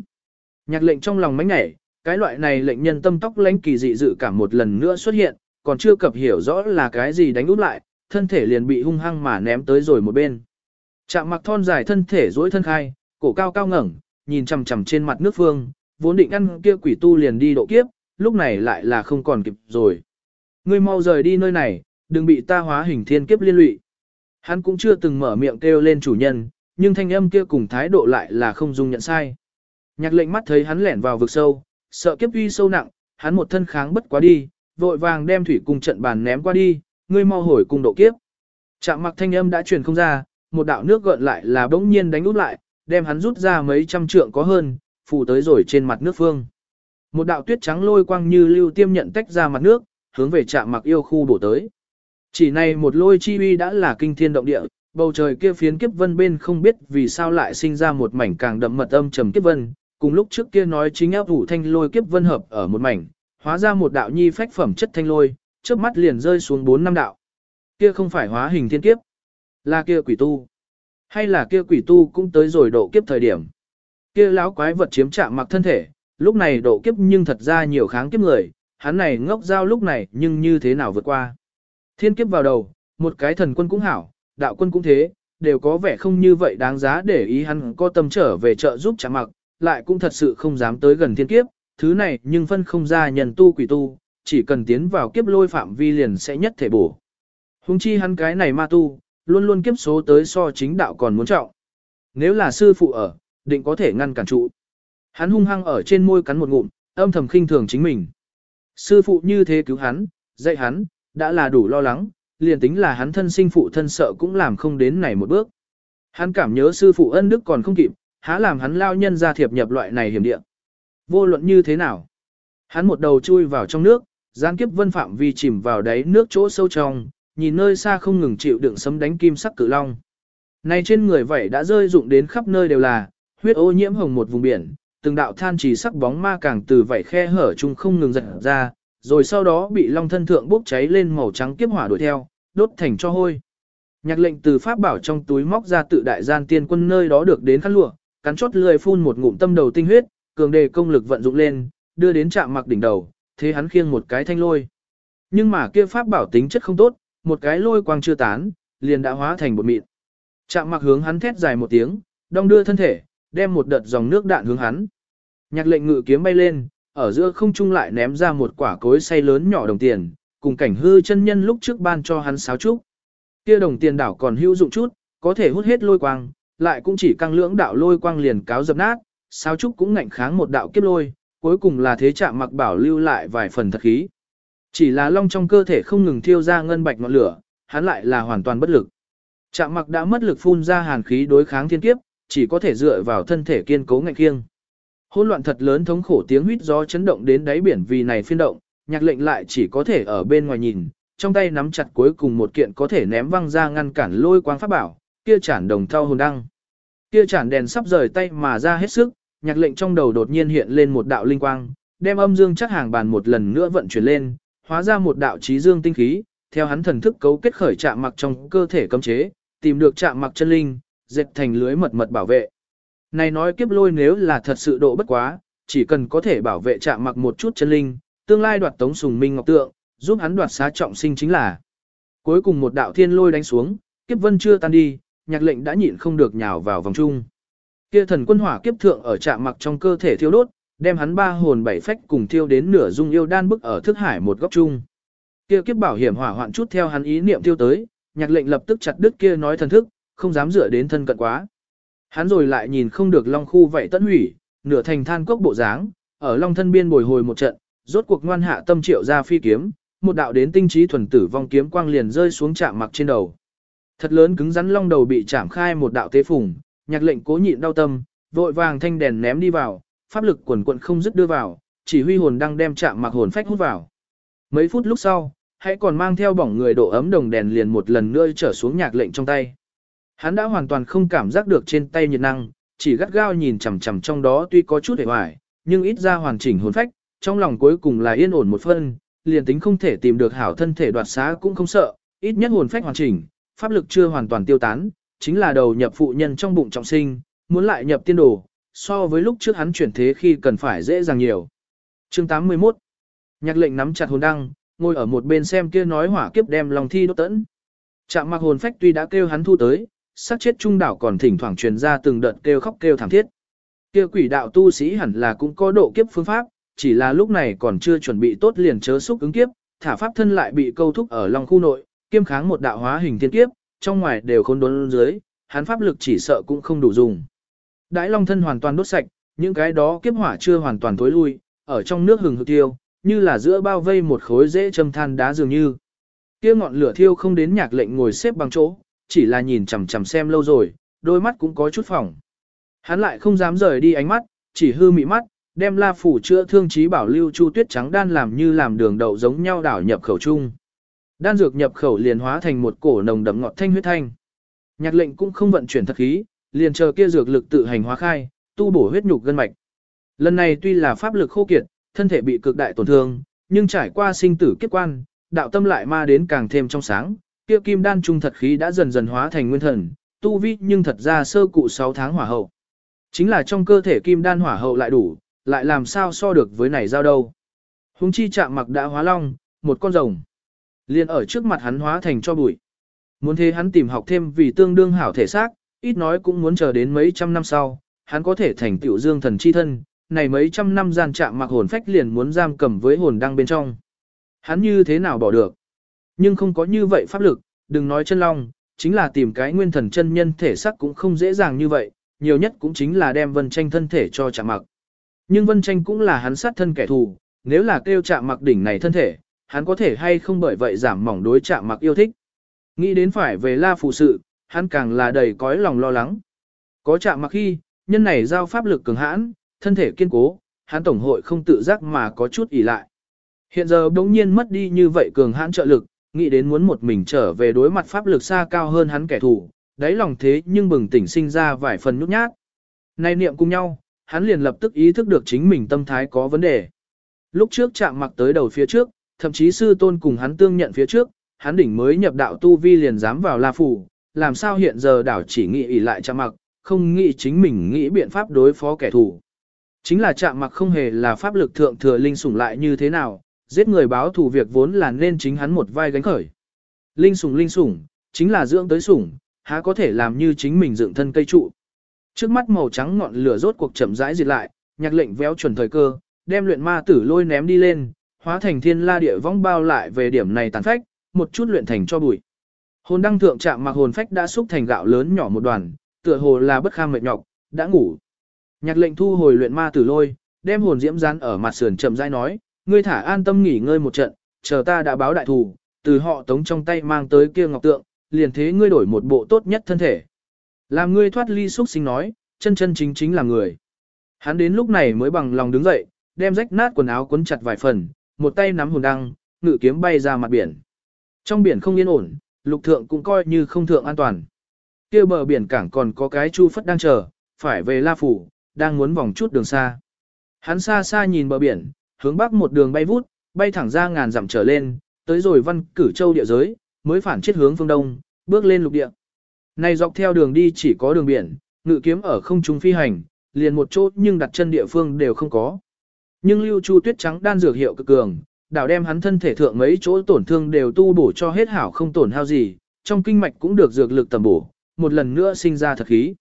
Nhạc lệnh trong lòng mánh nhảy, cái loại này lệnh nhân tâm tóc lãnh kỳ dị dự cảm một lần nữa xuất hiện, còn chưa cập hiểu rõ là cái gì đánh út lại, thân thể liền bị hung hăng mà ném tới rồi một bên. Chạm mặc thon dài thân thể duỗi thân khai, cổ cao cao ngẩng, nhìn chằm chằm trên mặt nước phương, vốn định ăn kia quỷ tu liền đi độ kiếp, lúc này lại là không còn kịp rồi. Ngươi mau rời đi nơi này, đừng bị ta hóa hình thiên kiếp liên lụy. Hắn cũng chưa từng mở miệng kêu lên chủ nhân, nhưng thanh âm kia cùng thái độ lại là không dung nhận sai. Nhạc lệnh mắt thấy hắn lẻn vào vực sâu, sợ kiếp uy sâu nặng, hắn một thân kháng bất quá đi, vội vàng đem thủy cung trận bàn ném qua đi, ngươi mau hồi cung độ kiếp. Chạm mặc thanh âm đã truyền không ra, một đạo nước gợn lại là bỗng nhiên đánh út lại, đem hắn rút ra mấy trăm trượng có hơn, phủ tới rồi trên mặt nước phương. Một đạo tuyết trắng lôi quang như lưu tiêm nhận tách ra mặt nước, hướng về chạm mặc yêu khu bổ tới. Chỉ này một lôi chi uy đã là kinh thiên động địa, bầu trời kia phiến kiếp vân bên không biết vì sao lại sinh ra một mảnh càng đậm mật âm trầm kiếp vân, cùng lúc trước kia nói chính áp thủ thanh lôi kiếp vân hợp ở một mảnh, hóa ra một đạo nhi phách phẩm chất thanh lôi, trước mắt liền rơi xuống bốn năm đạo. Kia không phải hóa hình thiên kiếp, là kia quỷ tu. Hay là kia quỷ tu cũng tới rồi độ kiếp thời điểm. Kia lão quái vật chiếm chạm mặc thân thể, lúc này độ kiếp nhưng thật ra nhiều kháng kiếp người, hắn này ngốc giao lúc này nhưng như thế nào vượt qua. Thiên kiếp vào đầu, một cái thần quân cũng hảo, đạo quân cũng thế, đều có vẻ không như vậy đáng giá để ý hắn có tâm trở về trợ giúp chạm mặc, lại cũng thật sự không dám tới gần thiên kiếp, thứ này nhưng phân không ra nhân tu quỷ tu, chỉ cần tiến vào kiếp lôi phạm vi liền sẽ nhất thể bổ. Hùng chi hắn cái này ma tu, luôn luôn kiếp số tới so chính đạo còn muốn trọng. Nếu là sư phụ ở, định có thể ngăn cản trụ. Hắn hung hăng ở trên môi cắn một ngụm, âm thầm khinh thường chính mình. Sư phụ như thế cứu hắn, dạy hắn, đã là đủ lo lắng, liền tính là hắn thân sinh phụ thân sợ cũng làm không đến này một bước. Hắn cảm nhớ sư phụ ân đức còn không kịp, há làm hắn lao nhân ra thiệp nhập loại này hiểm địa. Vô luận như thế nào? Hắn một đầu chui vào trong nước, gián kiếp vân phạm vì chìm vào đáy nước chỗ sâu trong, nhìn nơi xa không ngừng chịu đựng sấm đánh kim sắc cử long. Này trên người vậy đã rơi rụng đến khắp nơi đều là, huyết ô nhiễm hồng một vùng biển, từng đạo than chỉ sắc bóng ma càng từ vảy khe hở chung không ngừng giật ra, rồi sau đó bị long thân thượng bốc cháy lên màu trắng kiếp hỏa đuổi theo, đốt thành cho hôi. Nhạc lệnh từ pháp bảo trong túi móc ra tự đại gian tiên quân nơi đó được đến khăn lụa, cắn chốt lười phun một ngụm tâm đầu tinh huyết, cường đề công lực vận dụng lên, đưa đến chạm mặc đỉnh đầu, thế hắn khiêng một cái thanh lôi. Nhưng mà kia pháp bảo tính chất không tốt, một cái lôi quang chưa tán, liền đã hóa thành bột mịn. Chạm mặc hướng hắn thét dài một tiếng, đong đưa thân thể, đem một đợt dòng nước đạn hướng hắn. Nhạc lệnh ngự kiếm bay lên, ở giữa không trung lại ném ra một quả cối xay lớn nhỏ đồng tiền, cùng cảnh hư chân nhân lúc trước ban cho hắn sáo trúc. Kia đồng tiền đảo còn hữu dụng chút, có thể hút hết lôi quang, lại cũng chỉ căng lưỡng đạo lôi quang liền cáo dập nát, sáo trúc cũng ngạnh kháng một đạo kiếp lôi, cuối cùng là thế chạm mặc bảo lưu lại vài phần thật khí. Chỉ là long trong cơ thể không ngừng thiêu ra ngân bạch ngọn lửa, hắn lại là hoàn toàn bất lực. Chạm mặc đã mất lực phun ra hàn khí đối kháng thiên kiếp, chỉ có thể dựa vào thân thể kiên cố ngạnh kiêng. Hỗn loạn thật lớn thống khổ tiếng huýt gió chấn động đến đáy biển vì này phiên động, nhạc lệnh lại chỉ có thể ở bên ngoài nhìn, trong tay nắm chặt cuối cùng một kiện có thể ném văng ra ngăn cản lôi quang pháp bảo, kia chản đồng thau hồn đăng. Kia chản đèn sắp rời tay mà ra hết sức, nhạc lệnh trong đầu đột nhiên hiện lên một đạo linh quang, đem âm dương chắc hàng bàn một lần nữa vận chuyển lên, hóa ra một đạo trí dương tinh khí, theo hắn thần thức cấu kết khởi chạm mặc trong cơ thể cấm chế, tìm được chạm mặc chân linh, dệt thành lưới mật mật bảo vệ. Này nói kiếp lôi nếu là thật sự độ bất quá, chỉ cần có thể bảo vệ chạm mặc một chút chân linh, tương lai đoạt tống sùng minh ngọc tượng, giúp hắn đoạt xá trọng sinh chính là. Cuối cùng một đạo thiên lôi đánh xuống, kiếp vân chưa tan đi, nhạc lệnh đã nhịn không được nhào vào vòng chung. Kia thần quân hỏa kiếp thượng ở chạm mặc trong cơ thể thiêu đốt, đem hắn ba hồn bảy phách cùng thiêu đến nửa dung yêu đan bức ở thức hải một góc chung. Kia kiếp bảo hiểm hỏa hoạn chút theo hắn ý niệm tiêu tới, nhạc lệnh lập tức chặt đứt kia nói thần thức, không dám dựa đến thân cận quá. Hắn rồi lại nhìn không được long khu vậy tận hủy, nửa thành than cốc bộ dáng, ở long thân biên bồi hồi một trận, rốt cuộc ngoan hạ tâm triệu ra phi kiếm, một đạo đến tinh trí thuần tử vong kiếm quang liền rơi xuống chạm mặc trên đầu. Thật lớn cứng rắn long đầu bị chạm khai một đạo tế phùng, nhạc lệnh cố nhịn đau tâm, vội vàng thanh đèn ném đi vào, pháp lực quần quận không dứt đưa vào, chỉ huy hồn đang đem chạm mặc hồn phách hút vào. Mấy phút lúc sau, hãy còn mang theo bỏng người độ ấm đồng đèn liền một lần nữa trở xuống nhạc lệnh trong tay. Hắn đã hoàn toàn không cảm giác được trên tay nhiệt năng, chỉ gắt gao nhìn chằm chằm trong đó tuy có chút hề hoài, nhưng ít ra hoàn chỉnh hồn phách, trong lòng cuối cùng là yên ổn một phân, liền tính không thể tìm được hảo thân thể đoạt xá cũng không sợ, ít nhất hồn phách hoàn chỉnh, pháp lực chưa hoàn toàn tiêu tán, chính là đầu nhập phụ nhân trong bụng trọng sinh, muốn lại nhập tiên đồ, so với lúc trước hắn chuyển thế khi cần phải dễ dàng nhiều. Chương 81 Nhạc lệnh nắm chặt hồn đăng, ngồi ở một bên xem kia nói hỏa kiếp đem lòng thi đốt tẫn. Chạm mặc hồn phách tuy đã kêu hắn thu tới, sát chết trung đảo còn thỉnh thoảng truyền ra từng đợt kêu khóc kêu thảm thiết. Kia quỷ đạo tu sĩ hẳn là cũng có độ kiếp phương pháp, chỉ là lúc này còn chưa chuẩn bị tốt liền chớ xúc ứng kiếp, thả pháp thân lại bị câu thúc ở lòng khu nội, kiêm kháng một đạo hóa hình thiên kiếp, trong ngoài đều khôn đốn dưới, hắn pháp lực chỉ sợ cũng không đủ dùng. Đãi long thân hoàn toàn đốt sạch, những cái đó kiếp hỏa chưa hoàn toàn tối lui, ở trong nước hừng hực tiêu, như là giữa bao vây một khối dễ châm than đá dường như. Kia ngọn lửa thiêu không đến nhạc lệnh ngồi xếp bằng chỗ, chỉ là nhìn chằm chằm xem lâu rồi, đôi mắt cũng có chút phỏng. Hắn lại không dám rời đi ánh mắt, chỉ hư mị mắt, đem la phủ chữa thương trí bảo lưu chu tuyết trắng đan làm như làm đường đậu giống nhau đảo nhập khẩu chung. Đan dược nhập khẩu liền hóa thành một cổ nồng đậm ngọt thanh huyết thanh. Nhạc lệnh cũng không vận chuyển thật khí, liền chờ kia dược lực tự hành hóa khai, tu bổ huyết nhục gân mạch. Lần này tuy là pháp lực khô kiệt, thân thể bị cực đại tổn thương, nhưng trải qua sinh tử kiếp quan, đạo tâm lại ma đến càng thêm trong sáng, kia kim đan trung thật khí đã dần dần hóa thành nguyên thần, tu vi nhưng thật ra sơ cụ 6 tháng hỏa hậu. Chính là trong cơ thể kim đan hỏa hậu lại đủ, lại làm sao so được với này giao đâu. Hùng chi chạm mặc đã hóa long, một con rồng. liền ở trước mặt hắn hóa thành cho bụi. Muốn thế hắn tìm học thêm vì tương đương hảo thể xác, ít nói cũng muốn chờ đến mấy trăm năm sau, hắn có thể thành tiểu dương thần chi thân, này mấy trăm năm gian chạm mặc hồn phách liền muốn giam cầm với hồn đăng bên trong. Hắn như thế nào bỏ được? Nhưng không có như vậy pháp lực, đừng nói chân long, chính là tìm cái nguyên thần chân nhân thể sắc cũng không dễ dàng như vậy, nhiều nhất cũng chính là đem vân tranh thân thể cho chạm mặc. Nhưng vân tranh cũng là hắn sát thân kẻ thù, nếu là kêu chạm mặc đỉnh này thân thể, hắn có thể hay không bởi vậy giảm mỏng đối chạm mặc yêu thích. Nghĩ đến phải về la phụ sự, hắn càng là đầy cõi lòng lo lắng. Có chạm mặc khi, nhân này giao pháp lực cường hãn, thân thể kiên cố, hắn tổng hội không tự giác mà có chút ỉ lại. Hiện giờ đống nhiên mất đi như vậy cường hãn trợ lực, nghĩ đến muốn một mình trở về đối mặt pháp lực xa cao hơn hắn kẻ thù, đáy lòng thế nhưng bừng tỉnh sinh ra vài phần nhút nhát. Nay niệm cùng nhau, hắn liền lập tức ý thức được chính mình tâm thái có vấn đề. Lúc trước chạm mặc tới đầu phía trước, thậm chí sư tôn cùng hắn tương nhận phía trước, hắn đỉnh mới nhập đạo tu vi liền dám vào La Phủ, làm sao hiện giờ đảo chỉ nghĩ ỷ lại chạm mặc, không nghĩ chính mình nghĩ biện pháp đối phó kẻ thù. Chính là chạm mặc không hề là pháp lực thượng thừa linh sủng lại như thế nào, giết người báo thù việc vốn là nên chính hắn một vai gánh khởi. Linh sủng linh sủng, chính là dưỡng tới sủng, há có thể làm như chính mình dựng thân cây trụ. Trước mắt màu trắng ngọn lửa rốt cuộc chậm rãi diệt lại, nhạc lệnh véo chuẩn thời cơ, đem luyện ma tử lôi ném đi lên, hóa thành thiên la địa vong bao lại về điểm này tàn phách, một chút luyện thành cho bụi. Hồn đăng thượng chạm mặc hồn phách đã xúc thành gạo lớn nhỏ một đoàn, tựa hồ là bất kham mệt nhọc, đã ngủ. Nhạc lệnh thu hồi luyện ma tử lôi, đem hồn diễm rán ở mặt sườn chậm rãi nói, ngươi thả an tâm nghỉ ngơi một trận, chờ ta đã báo đại thù, từ họ tống trong tay mang tới kia ngọc tượng, liền thế ngươi đổi một bộ tốt nhất thân thể. Làm ngươi thoát ly xúc sinh nói, chân chân chính chính là người. Hắn đến lúc này mới bằng lòng đứng dậy, đem rách nát quần áo quấn chặt vài phần, một tay nắm hồn đăng, ngự kiếm bay ra mặt biển. Trong biển không yên ổn, lục thượng cũng coi như không thượng an toàn. kia bờ biển cảng còn có cái chu phất đang chờ, phải về La Phủ, đang muốn vòng chút đường xa. Hắn xa xa nhìn bờ biển, hướng bắc một đường bay vút, bay thẳng ra ngàn dặm trở lên, tới rồi văn cử châu địa giới, mới phản chết hướng phương đông, bước lên lục địa. Này dọc theo đường đi chỉ có đường biển, ngự kiếm ở không trung phi hành, liền một chỗ nhưng đặt chân địa phương đều không có. Nhưng lưu chu tuyết trắng đan dược hiệu cực cường, đảo đem hắn thân thể thượng mấy chỗ tổn thương đều tu bổ cho hết hảo không tổn hao gì, trong kinh mạch cũng được dược lực tầm bổ, một lần nữa sinh ra thật khí.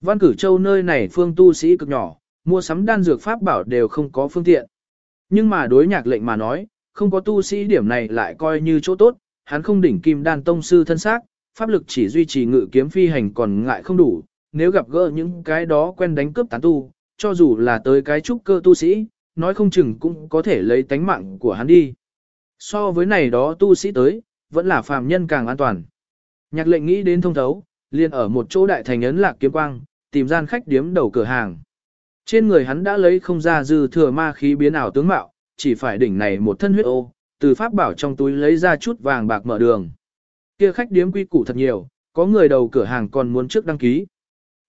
Văn cử châu nơi này phương tu sĩ cực nhỏ, mua sắm đan dược pháp bảo đều không có phương tiện. Nhưng mà đối nhạc lệnh mà nói, không có tu sĩ điểm này lại coi như chỗ tốt, hắn không đỉnh kim đan tông sư thân xác, pháp lực chỉ duy trì ngự kiếm phi hành còn ngại không đủ, nếu gặp gỡ những cái đó quen đánh cướp tán tu, cho dù là tới cái trúc cơ tu sĩ, nói không chừng cũng có thể lấy tánh mạng của hắn đi. So với này đó tu sĩ tới, vẫn là phàm nhân càng an toàn. Nhạc lệnh nghĩ đến thông thấu, liền ở một chỗ đại thành ấn lạc kiếm quang, tìm gian khách điếm đầu cửa hàng. Trên người hắn đã lấy không ra dư thừa ma khí biến ảo tướng mạo, chỉ phải đỉnh này một thân huyết ô, từ pháp bảo trong túi lấy ra chút vàng bạc mở đường. Kia khách điếm quy củ thật nhiều, có người đầu cửa hàng còn muốn trước đăng ký.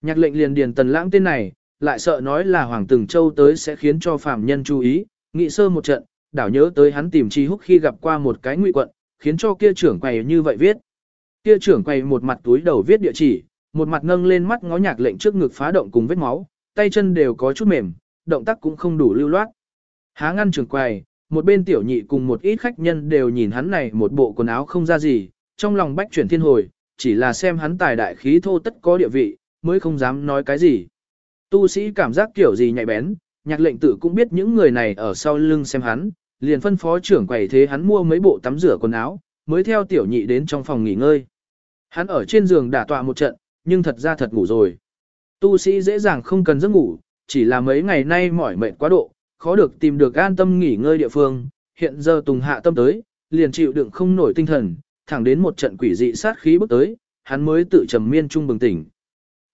Nhạc lệnh liền điền tần lãng tên này, lại sợ nói là Hoàng Từng Châu tới sẽ khiến cho phạm nhân chú ý, nghị sơ một trận, đảo nhớ tới hắn tìm Chi Húc khi gặp qua một cái ngụy quận, khiến cho kia trưởng quầy như vậy viết. Kia trưởng quầy một mặt túi đầu viết địa chỉ, một mặt nâng lên mắt ngó nhạc lệnh trước ngực phá động cùng vết máu, tay chân đều có chút mềm, động tác cũng không đủ lưu loát. Há ngăn trưởng quầy, một bên tiểu nhị cùng một ít khách nhân đều nhìn hắn này một bộ quần áo không ra gì, trong lòng bách chuyển thiên hồi, chỉ là xem hắn tài đại khí thô tất có địa vị, mới không dám nói cái gì. Tu sĩ cảm giác kiểu gì nhạy bén, nhạc lệnh tử cũng biết những người này ở sau lưng xem hắn, liền phân phó trưởng quầy thế hắn mua mấy bộ tắm rửa quần áo, mới theo tiểu nhị đến trong phòng nghỉ ngơi. Hắn ở trên giường đả tọa một trận, nhưng thật ra thật ngủ rồi. Tu sĩ dễ dàng không cần giấc ngủ, chỉ là mấy ngày nay mỏi mệt quá độ, khó được tìm được an tâm nghỉ ngơi địa phương, hiện giờ tùng hạ tâm tới, liền chịu đựng không nổi tinh thần, thẳng đến một trận quỷ dị sát khí bước tới, hắn mới tự trầm miên trung bừng tỉnh.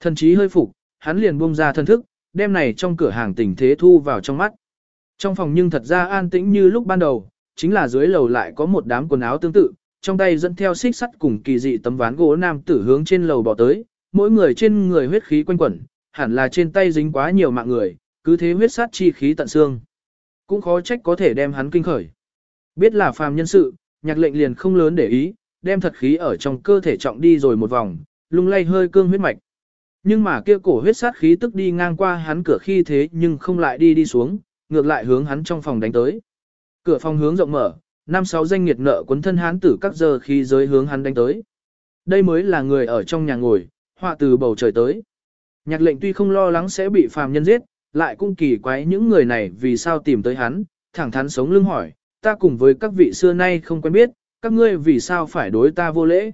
Thần trí hơi phục, hắn liền buông ra thân thức, đem này trong cửa hàng tình thế thu vào trong mắt. Trong phòng nhưng thật ra an tĩnh như lúc ban đầu, chính là dưới lầu lại có một đám quần áo tương tự, trong tay dẫn theo xích sắt cùng kỳ dị tấm ván gỗ nam tử hướng trên lầu bỏ tới, mỗi người trên người huyết khí quanh quẩn, hẳn là trên tay dính quá nhiều mạng người, cứ thế huyết sát chi khí tận xương. Cũng khó trách có thể đem hắn kinh khởi. Biết là phàm nhân sự, nhạc lệnh liền không lớn để ý, đem thật khí ở trong cơ thể trọng đi rồi một vòng, lung lay hơi cương huyết mạch. Nhưng mà kia cổ huyết sát khí tức đi ngang qua hắn cửa khi thế nhưng không lại đi đi xuống, ngược lại hướng hắn trong phòng đánh tới. Cửa phòng hướng rộng mở, năm sáu danh nghiệt nợ cuốn thân hắn tử các giờ khi giới hướng hắn đánh tới. Đây mới là người ở trong nhà ngồi, họa từ bầu trời tới. Nhạc lệnh tuy không lo lắng sẽ bị phàm nhân giết, lại cũng kỳ quái những người này vì sao tìm tới hắn, thẳng thắn sống lưng hỏi, ta cùng với các vị xưa nay không quen biết, các ngươi vì sao phải đối ta vô lễ.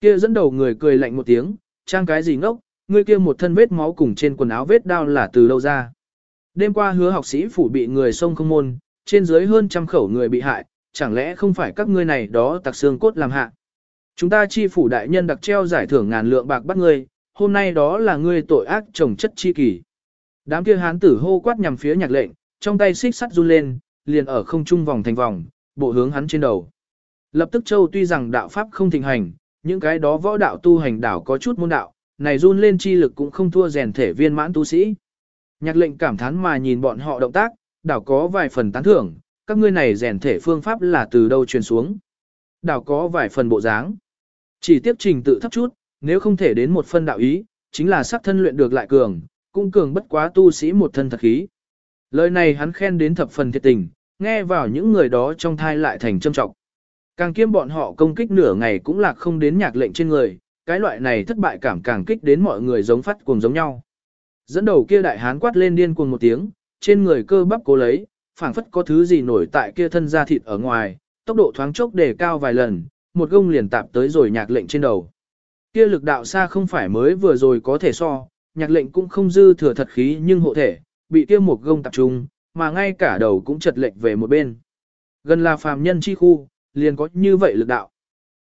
Kia dẫn đầu người cười lạnh một tiếng, trang cái gì ngốc, ngươi kia một thân vết máu cùng trên quần áo vết đao là từ đâu ra. Đêm qua hứa học sĩ phủ bị người xông không môn, trên dưới hơn trăm khẩu người bị hại, chẳng lẽ không phải các ngươi này đó tặc xương cốt làm hạ. Chúng ta chi phủ đại nhân đặc treo giải thưởng ngàn lượng bạc bắt ngươi, hôm nay đó là ngươi tội ác trồng chất chi kỷ. Đám kia hán tử hô quát nhằm phía nhạc lệnh, trong tay xích sắt run lên, liền ở không trung vòng thành vòng, bộ hướng hắn trên đầu. Lập tức châu tuy rằng đạo pháp không thịnh hành, những cái đó võ đạo tu hành đảo có chút môn đạo, này run lên chi lực cũng không thua rèn thể viên mãn tu sĩ. Nhạc lệnh cảm thán mà nhìn bọn họ động tác, đảo có vài phần tán thưởng, các ngươi này rèn thể phương pháp là từ đâu truyền xuống. Đảo có vài phần bộ dáng. Chỉ tiếp trình tự thấp chút, nếu không thể đến một phân đạo ý, chính là sắc thân luyện được lại cường, cũng cường bất quá tu sĩ một thân thật khí. Lời này hắn khen đến thập phần thiệt tình, nghe vào những người đó trong thai lại thành châm trọng. Càng kiêm bọn họ công kích nửa ngày cũng lạc không đến nhạc lệnh trên người, cái loại này thất bại cảm càng kích đến mọi người giống phát cuồng giống nhau. Dẫn đầu kia đại hán quát lên điên cuồng một tiếng, trên người cơ bắp cố lấy, phảng phất có thứ gì nổi tại kia thân da thịt ở ngoài, tốc độ thoáng chốc đề cao vài lần, một gông liền tạp tới rồi nhạc lệnh trên đầu. Kia lực đạo xa không phải mới vừa rồi có thể so, nhạc lệnh cũng không dư thừa thật khí nhưng hộ thể, bị kia một gông tập trung, mà ngay cả đầu cũng chật lệnh về một bên. Gần là phàm nhân chi khu, liền có như vậy lực đạo.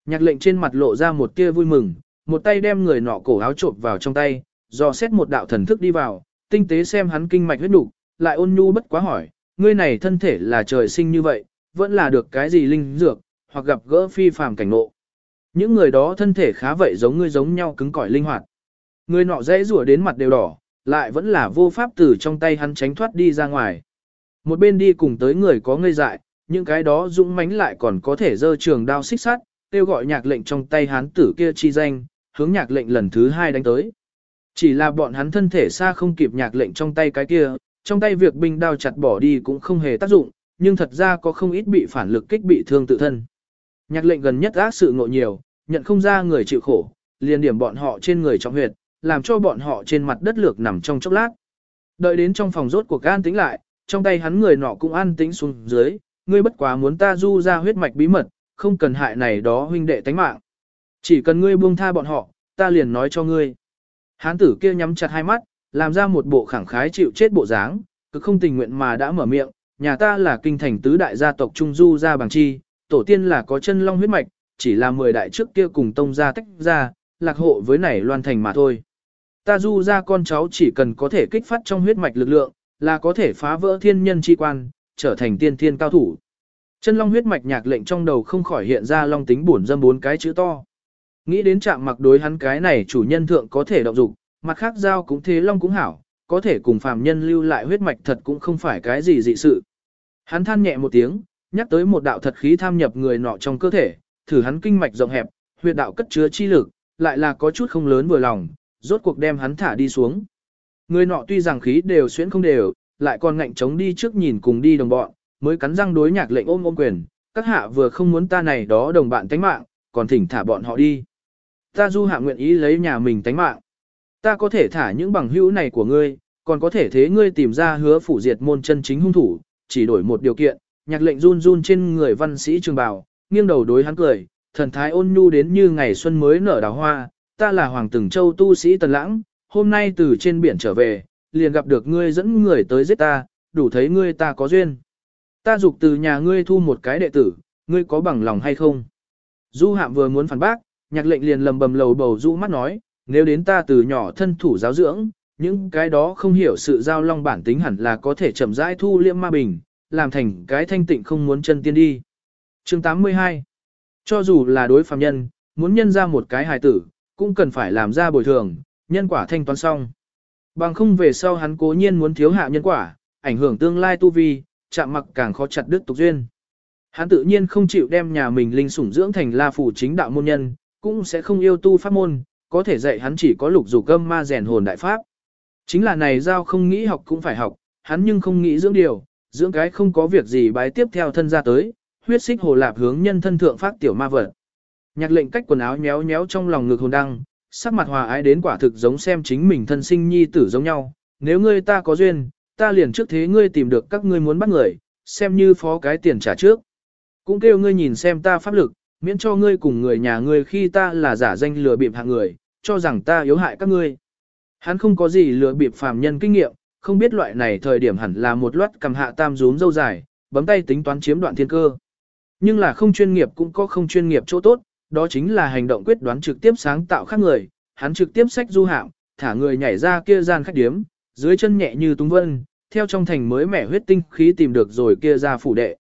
Nhạc lệnh trên mặt lộ ra một tia vui mừng, một tay đem người nọ cổ áo trộm vào trong tay, dò xét một đạo thần thức đi vào, tinh tế xem hắn kinh mạch huyết đủ, lại ôn nhu bất quá hỏi, ngươi này thân thể là trời sinh như vậy, vẫn là được cái gì linh dược, hoặc gặp gỡ phi phàm cảnh ngộ. Những người đó thân thể khá vậy giống ngươi giống nhau cứng cỏi linh hoạt. Người nọ dễ rủa đến mặt đều đỏ, lại vẫn là vô pháp từ trong tay hắn tránh thoát đi ra ngoài. Một bên đi cùng tới người có ngây dại, những cái đó dũng mãnh lại còn có thể dơ trường đao xích sắt, kêu gọi nhạc lệnh trong tay hắn tử kia chi danh, hướng nhạc lệnh lần thứ hai đánh tới. Chỉ là bọn hắn thân thể xa không kịp nhạc lệnh trong tay cái kia, trong tay việc binh đao chặt bỏ đi cũng không hề tác dụng, nhưng thật ra có không ít bị phản lực kích bị thương tự thân. Nhạc lệnh gần nhất ác sự ngộ nhiều, nhận không ra người chịu khổ, liền điểm bọn họ trên người trong huyệt, làm cho bọn họ trên mặt đất lược nằm trong chốc lát. Đợi đến trong phòng rốt cuộc an tĩnh lại, trong tay hắn người nọ cũng an tĩnh xuống dưới, ngươi bất quá muốn ta du ra huyết mạch bí mật, không cần hại này đó huynh đệ tánh mạng. Chỉ cần ngươi buông tha bọn họ, ta liền nói cho ngươi. Hán tử kia nhắm chặt hai mắt, làm ra một bộ khẳng khái chịu chết bộ dáng, cứ không tình nguyện mà đã mở miệng, nhà ta là kinh thành tứ đại gia tộc Trung Du gia bằng chi, tổ tiên là có chân long huyết mạch, chỉ là mười đại trước kia cùng tông gia tách ra, lạc hộ với này loan thành mà thôi. Ta du ra con cháu chỉ cần có thể kích phát trong huyết mạch lực lượng, là có thể phá vỡ thiên nhân chi quan, trở thành tiên thiên cao thủ. Chân long huyết mạch nhạc lệnh trong đầu không khỏi hiện ra long tính bổn dâm bốn cái chữ to. Nghĩ đến chạm mặc đối hắn cái này chủ nhân thượng có thể động dục, mặt khác giao cũng thế long cũng hảo, có thể cùng phàm nhân lưu lại huyết mạch thật cũng không phải cái gì dị sự. Hắn than nhẹ một tiếng, nhắc tới một đạo thật khí tham nhập người nọ trong cơ thể, thử hắn kinh mạch rộng hẹp, huyệt đạo cất chứa chi lực, lại là có chút không lớn vừa lòng, rốt cuộc đem hắn thả đi xuống. Người nọ tuy rằng khí đều xuyễn không đều, lại còn ngạnh chống đi trước nhìn cùng đi đồng bọn, mới cắn răng đối nhạc lệnh ôm ôm quyền, các hạ vừa không muốn ta này đó đồng bạn tánh mạng, còn thỉnh thả bọn họ đi. Ta du hạ nguyện ý lấy nhà mình tánh mạng. Ta có thể thả những bằng hữu này của ngươi, còn có thể thế ngươi tìm ra hứa phủ diệt môn chân chính hung thủ, chỉ đổi một điều kiện, nhạc lệnh run run trên người văn sĩ trường Bảo, nghiêng đầu đối hắn cười, thần thái ôn nhu đến như ngày xuân mới nở đào hoa, ta là Hoàng Từng Châu tu sĩ Tần Lãng, hôm nay từ trên biển trở về, liền gặp được ngươi dẫn người tới giết ta, đủ thấy ngươi ta có duyên. Ta dục từ nhà ngươi thu một cái đệ tử, ngươi có bằng lòng hay không? Du hạm vừa muốn phản bác, nhạc lệnh liền lầm bầm lầu bầu du mắt nói, nếu đến ta từ nhỏ thân thủ giáo dưỡng, những cái đó không hiểu sự giao long bản tính hẳn là có thể chậm rãi thu liêm ma bình, làm thành cái thanh tịnh không muốn chân tiên đi. Chương 82 Cho dù là đối phàm nhân, muốn nhân ra một cái hài tử, cũng cần phải làm ra bồi thường, nhân quả thanh toán xong. Bằng không về sau hắn cố nhiên muốn thiếu hạ nhân quả, ảnh hưởng tương lai tu vi, chạm mặc càng khó chặt đứt tục duyên. Hắn tự nhiên không chịu đem nhà mình linh sủng dưỡng thành la phủ chính đạo môn nhân, cũng sẽ không yêu tu pháp môn, có thể dạy hắn chỉ có lục dục gâm ma rèn hồn đại pháp. Chính là này giao không nghĩ học cũng phải học, hắn nhưng không nghĩ dưỡng điều, dưỡng cái không có việc gì bái tiếp theo thân ra tới, huyết xích hồ lạp hướng nhân thân thượng phát tiểu ma vật. Nhạc lệnh cách quần áo nhéo nhéo trong lòng ngực hồn đăng, sắc mặt hòa ái đến quả thực giống xem chính mình thân sinh nhi tử giống nhau. Nếu ngươi ta có duyên, ta liền trước thế ngươi tìm được các ngươi muốn bắt người, xem như phó cái tiền trả trước. Cũng kêu ngươi nhìn xem ta pháp lực, miễn cho ngươi cùng người nhà ngươi khi ta là giả danh lừa bịp hạng người, cho rằng ta yếu hại các ngươi. Hắn không có gì lừa bịp phàm nhân kinh nghiệm, không biết loại này thời điểm hẳn là một loạt cầm hạ tam rúm dâu dài, bấm tay tính toán chiếm đoạn thiên cơ. Nhưng là không chuyên nghiệp cũng có không chuyên nghiệp chỗ tốt, đó chính là hành động quyết đoán trực tiếp sáng tạo khác người, hắn trực tiếp sách du hạm, thả người nhảy ra kia gian khách điếm, dưới chân nhẹ như tung vân, theo trong thành mới mẻ huyết tinh khí tìm được rồi kia ra phủ đệ.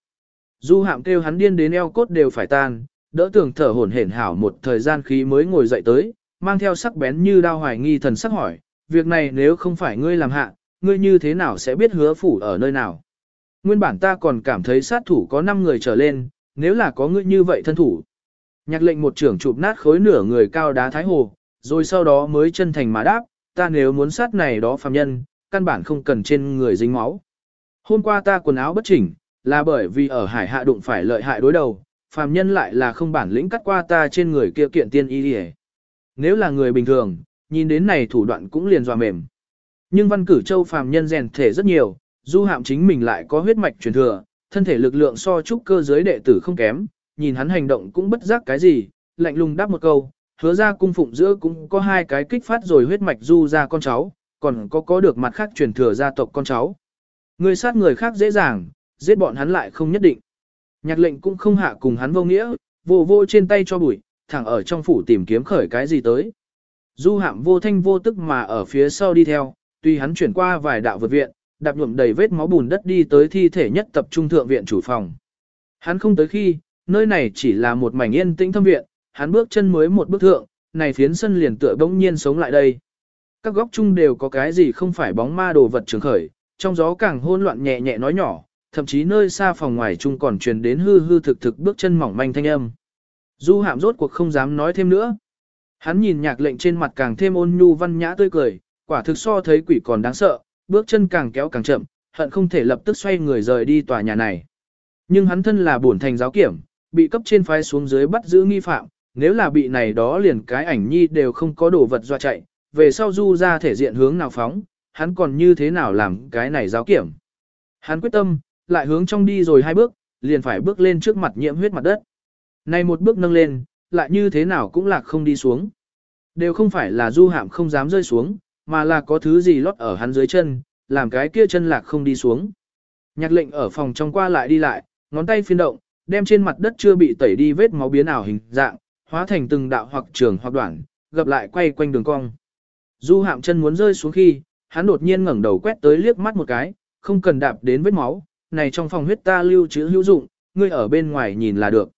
Du hạm kêu hắn điên đến eo cốt đều phải tan, đỡ tưởng thở hổn hển hảo một thời gian khí mới ngồi dậy tới, mang theo sắc bén như đao hoài nghi thần sắc hỏi, việc này nếu không phải ngươi làm hạ, ngươi như thế nào sẽ biết hứa phủ ở nơi nào? Nguyên bản ta còn cảm thấy sát thủ có 5 người trở lên, nếu là có ngươi như vậy thân thủ. Nhạc lệnh một trưởng chụp nát khối nửa người cao đá thái hồ, rồi sau đó mới chân thành mà đáp, ta nếu muốn sát này đó phàm nhân, căn bản không cần trên người dính máu. Hôm qua ta quần áo bất chỉnh, là bởi vì ở hải hạ đụng phải lợi hại đối đầu, phàm nhân lại là không bản lĩnh cắt qua ta trên người kia kiện tiên y đi Nếu là người bình thường, nhìn đến này thủ đoạn cũng liền dọa mềm. Nhưng văn cử châu phàm nhân rèn thể rất nhiều, du hạm chính mình lại có huyết mạch truyền thừa, thân thể lực lượng so trúc cơ giới đệ tử không kém, nhìn hắn hành động cũng bất giác cái gì, lạnh lùng đáp một câu, hứa ra cung phụng giữa cũng có hai cái kích phát rồi huyết mạch du ra con cháu, còn có có được mặt khác truyền thừa gia tộc con cháu. Người sát người khác dễ dàng, giết bọn hắn lại không nhất định. Nhạc lệnh cũng không hạ cùng hắn vô nghĩa, vô vô trên tay cho bụi, thẳng ở trong phủ tìm kiếm khởi cái gì tới. Du hạm vô thanh vô tức mà ở phía sau đi theo, tuy hắn chuyển qua vài đạo vượt viện, đạp nhuộm đầy vết máu bùn đất đi tới thi thể nhất tập trung thượng viện chủ phòng. Hắn không tới khi, nơi này chỉ là một mảnh yên tĩnh thâm viện, hắn bước chân mới một bước thượng, này phiến sân liền tựa bỗng nhiên sống lại đây. Các góc chung đều có cái gì không phải bóng ma đồ vật trường khởi, trong gió càng hôn loạn nhẹ nhẹ nói nhỏ, thậm chí nơi xa phòng ngoài chung còn truyền đến hư hư thực thực bước chân mỏng manh thanh âm. Du hạm rốt cuộc không dám nói thêm nữa. Hắn nhìn nhạc lệnh trên mặt càng thêm ôn nhu văn nhã tươi cười, quả thực so thấy quỷ còn đáng sợ, bước chân càng kéo càng chậm, hận không thể lập tức xoay người rời đi tòa nhà này. Nhưng hắn thân là bổn thành giáo kiểm, bị cấp trên phái xuống dưới bắt giữ nghi phạm, nếu là bị này đó liền cái ảnh nhi đều không có đồ vật dọa chạy, về sau du ra thể diện hướng nào phóng, hắn còn như thế nào làm cái này giáo kiểm. Hắn quyết tâm, lại hướng trong đi rồi hai bước, liền phải bước lên trước mặt nhiễm huyết mặt đất. Này một bước nâng lên, lại như thế nào cũng lạc không đi xuống. Đều không phải là du hạm không dám rơi xuống, mà là có thứ gì lót ở hắn dưới chân, làm cái kia chân lạc không đi xuống. Nhạc lệnh ở phòng trong qua lại đi lại, ngón tay phiên động, đem trên mặt đất chưa bị tẩy đi vết máu biến ảo hình dạng, hóa thành từng đạo hoặc trường hoặc đoạn, gặp lại quay quanh đường cong. Du hạm chân muốn rơi xuống khi, hắn đột nhiên ngẩng đầu quét tới liếc mắt một cái, không cần đạp đến vết máu, này trong phòng huyết ta lưu trữ hữu dụng, ngươi ở bên ngoài nhìn là được.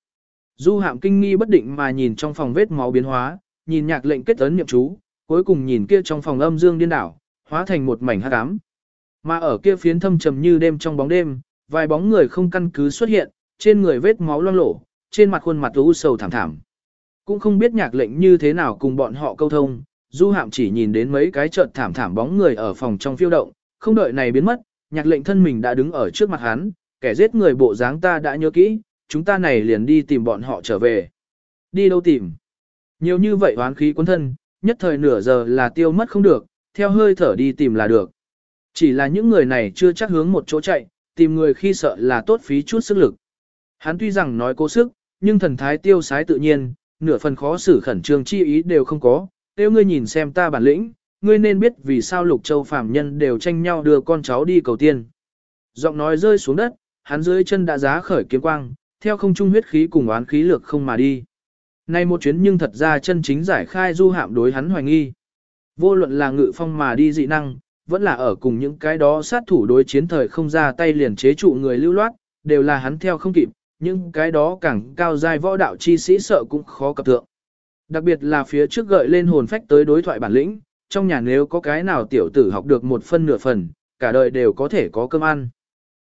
Du hạm kinh nghi bất định mà nhìn trong phòng vết máu biến hóa, nhìn nhạc lệnh kết ấn niệm chú, cuối cùng nhìn kia trong phòng âm dương điên đảo, hóa thành một mảnh hắc ám. Mà ở kia phiến thâm trầm như đêm trong bóng đêm, vài bóng người không căn cứ xuất hiện, trên người vết máu loang lổ, trên mặt khuôn mặt u sầu thảm thảm. Cũng không biết nhạc lệnh như thế nào cùng bọn họ câu thông, du hạm chỉ nhìn đến mấy cái chợt thảm thảm bóng người ở phòng trong phiêu động, không đợi này biến mất, nhạc lệnh thân mình đã đứng ở trước mặt hắn, kẻ giết người bộ dáng ta đã nhớ kỹ, chúng ta này liền đi tìm bọn họ trở về. Đi đâu tìm? Nhiều như vậy oán khí cuốn thân, nhất thời nửa giờ là tiêu mất không được, theo hơi thở đi tìm là được. Chỉ là những người này chưa chắc hướng một chỗ chạy, tìm người khi sợ là tốt phí chút sức lực. Hắn tuy rằng nói cố sức, nhưng thần thái tiêu sái tự nhiên, nửa phần khó xử khẩn trương chi ý đều không có, Tiêu ngươi nhìn xem ta bản lĩnh, ngươi nên biết vì sao lục châu phàm nhân đều tranh nhau đưa con cháu đi cầu tiên. Giọng nói rơi xuống đất, hắn dưới chân đã giá khởi kiếm quang, theo không trung huyết khí cùng oán khí lược không mà đi. Nay một chuyến nhưng thật ra chân chính giải khai du hạm đối hắn hoài nghi. Vô luận là ngự phong mà đi dị năng, vẫn là ở cùng những cái đó sát thủ đối chiến thời không ra tay liền chế trụ người lưu loát, đều là hắn theo không kịp, nhưng cái đó càng cao giai võ đạo chi sĩ sợ cũng khó cập tượng. Đặc biệt là phía trước gợi lên hồn phách tới đối thoại bản lĩnh, trong nhà nếu có cái nào tiểu tử học được một phân nửa phần, cả đời đều có thể có cơm ăn.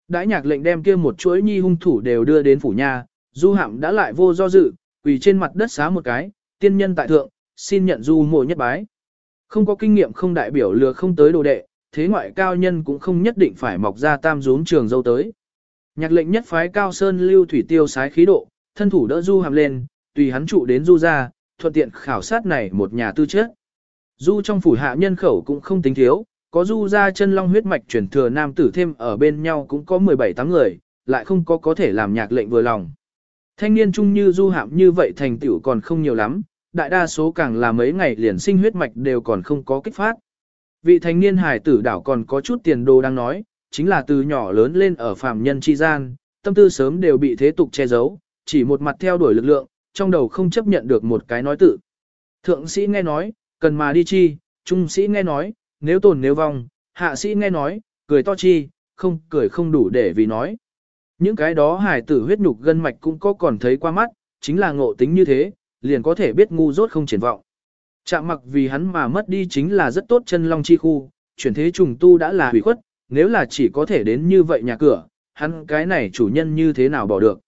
Đãi nhạc lệnh đem kia một chuỗi nhi hung thủ đều đưa đến phủ nhà, du hạm đã lại vô do dự, quỳ trên mặt đất xá một cái, tiên nhân tại thượng, xin nhận du mộ nhất bái. Không có kinh nghiệm không đại biểu lừa không tới đồ đệ, thế ngoại cao nhân cũng không nhất định phải mọc ra tam rốn trường dâu tới. Nhạc lệnh nhất phái cao sơn lưu thủy tiêu sái khí độ, thân thủ đỡ du hàm lên, tùy hắn trụ đến du ra, thuận tiện khảo sát này một nhà tư chất. Du trong phủ hạ nhân khẩu cũng không tính thiếu, có du ra chân long huyết mạch chuyển thừa nam tử thêm ở bên nhau cũng có 17 tám người, lại không có có thể làm nhạc lệnh vừa lòng. Thanh niên trung như du hạm như vậy thành tựu còn không nhiều lắm, đại đa số càng là mấy ngày liền sinh huyết mạch đều còn không có kích phát. Vị thanh niên hải tử đảo còn có chút tiền đồ đang nói, chính là từ nhỏ lớn lên ở phạm nhân chi gian, tâm tư sớm đều bị thế tục che giấu, chỉ một mặt theo đuổi lực lượng, trong đầu không chấp nhận được một cái nói tự. Thượng sĩ nghe nói, cần mà đi chi, trung sĩ nghe nói, nếu tồn nếu vong, hạ sĩ nghe nói, cười to chi, không cười không đủ để vì nói. Những cái đó hải tử huyết nhục gân mạch cũng có còn thấy qua mắt, chính là ngộ tính như thế, liền có thể biết ngu dốt không triển vọng. Chạm mặc vì hắn mà mất đi chính là rất tốt chân long chi khu, chuyển thế trùng tu đã là hủy khuất, nếu là chỉ có thể đến như vậy nhà cửa, hắn cái này chủ nhân như thế nào bỏ được.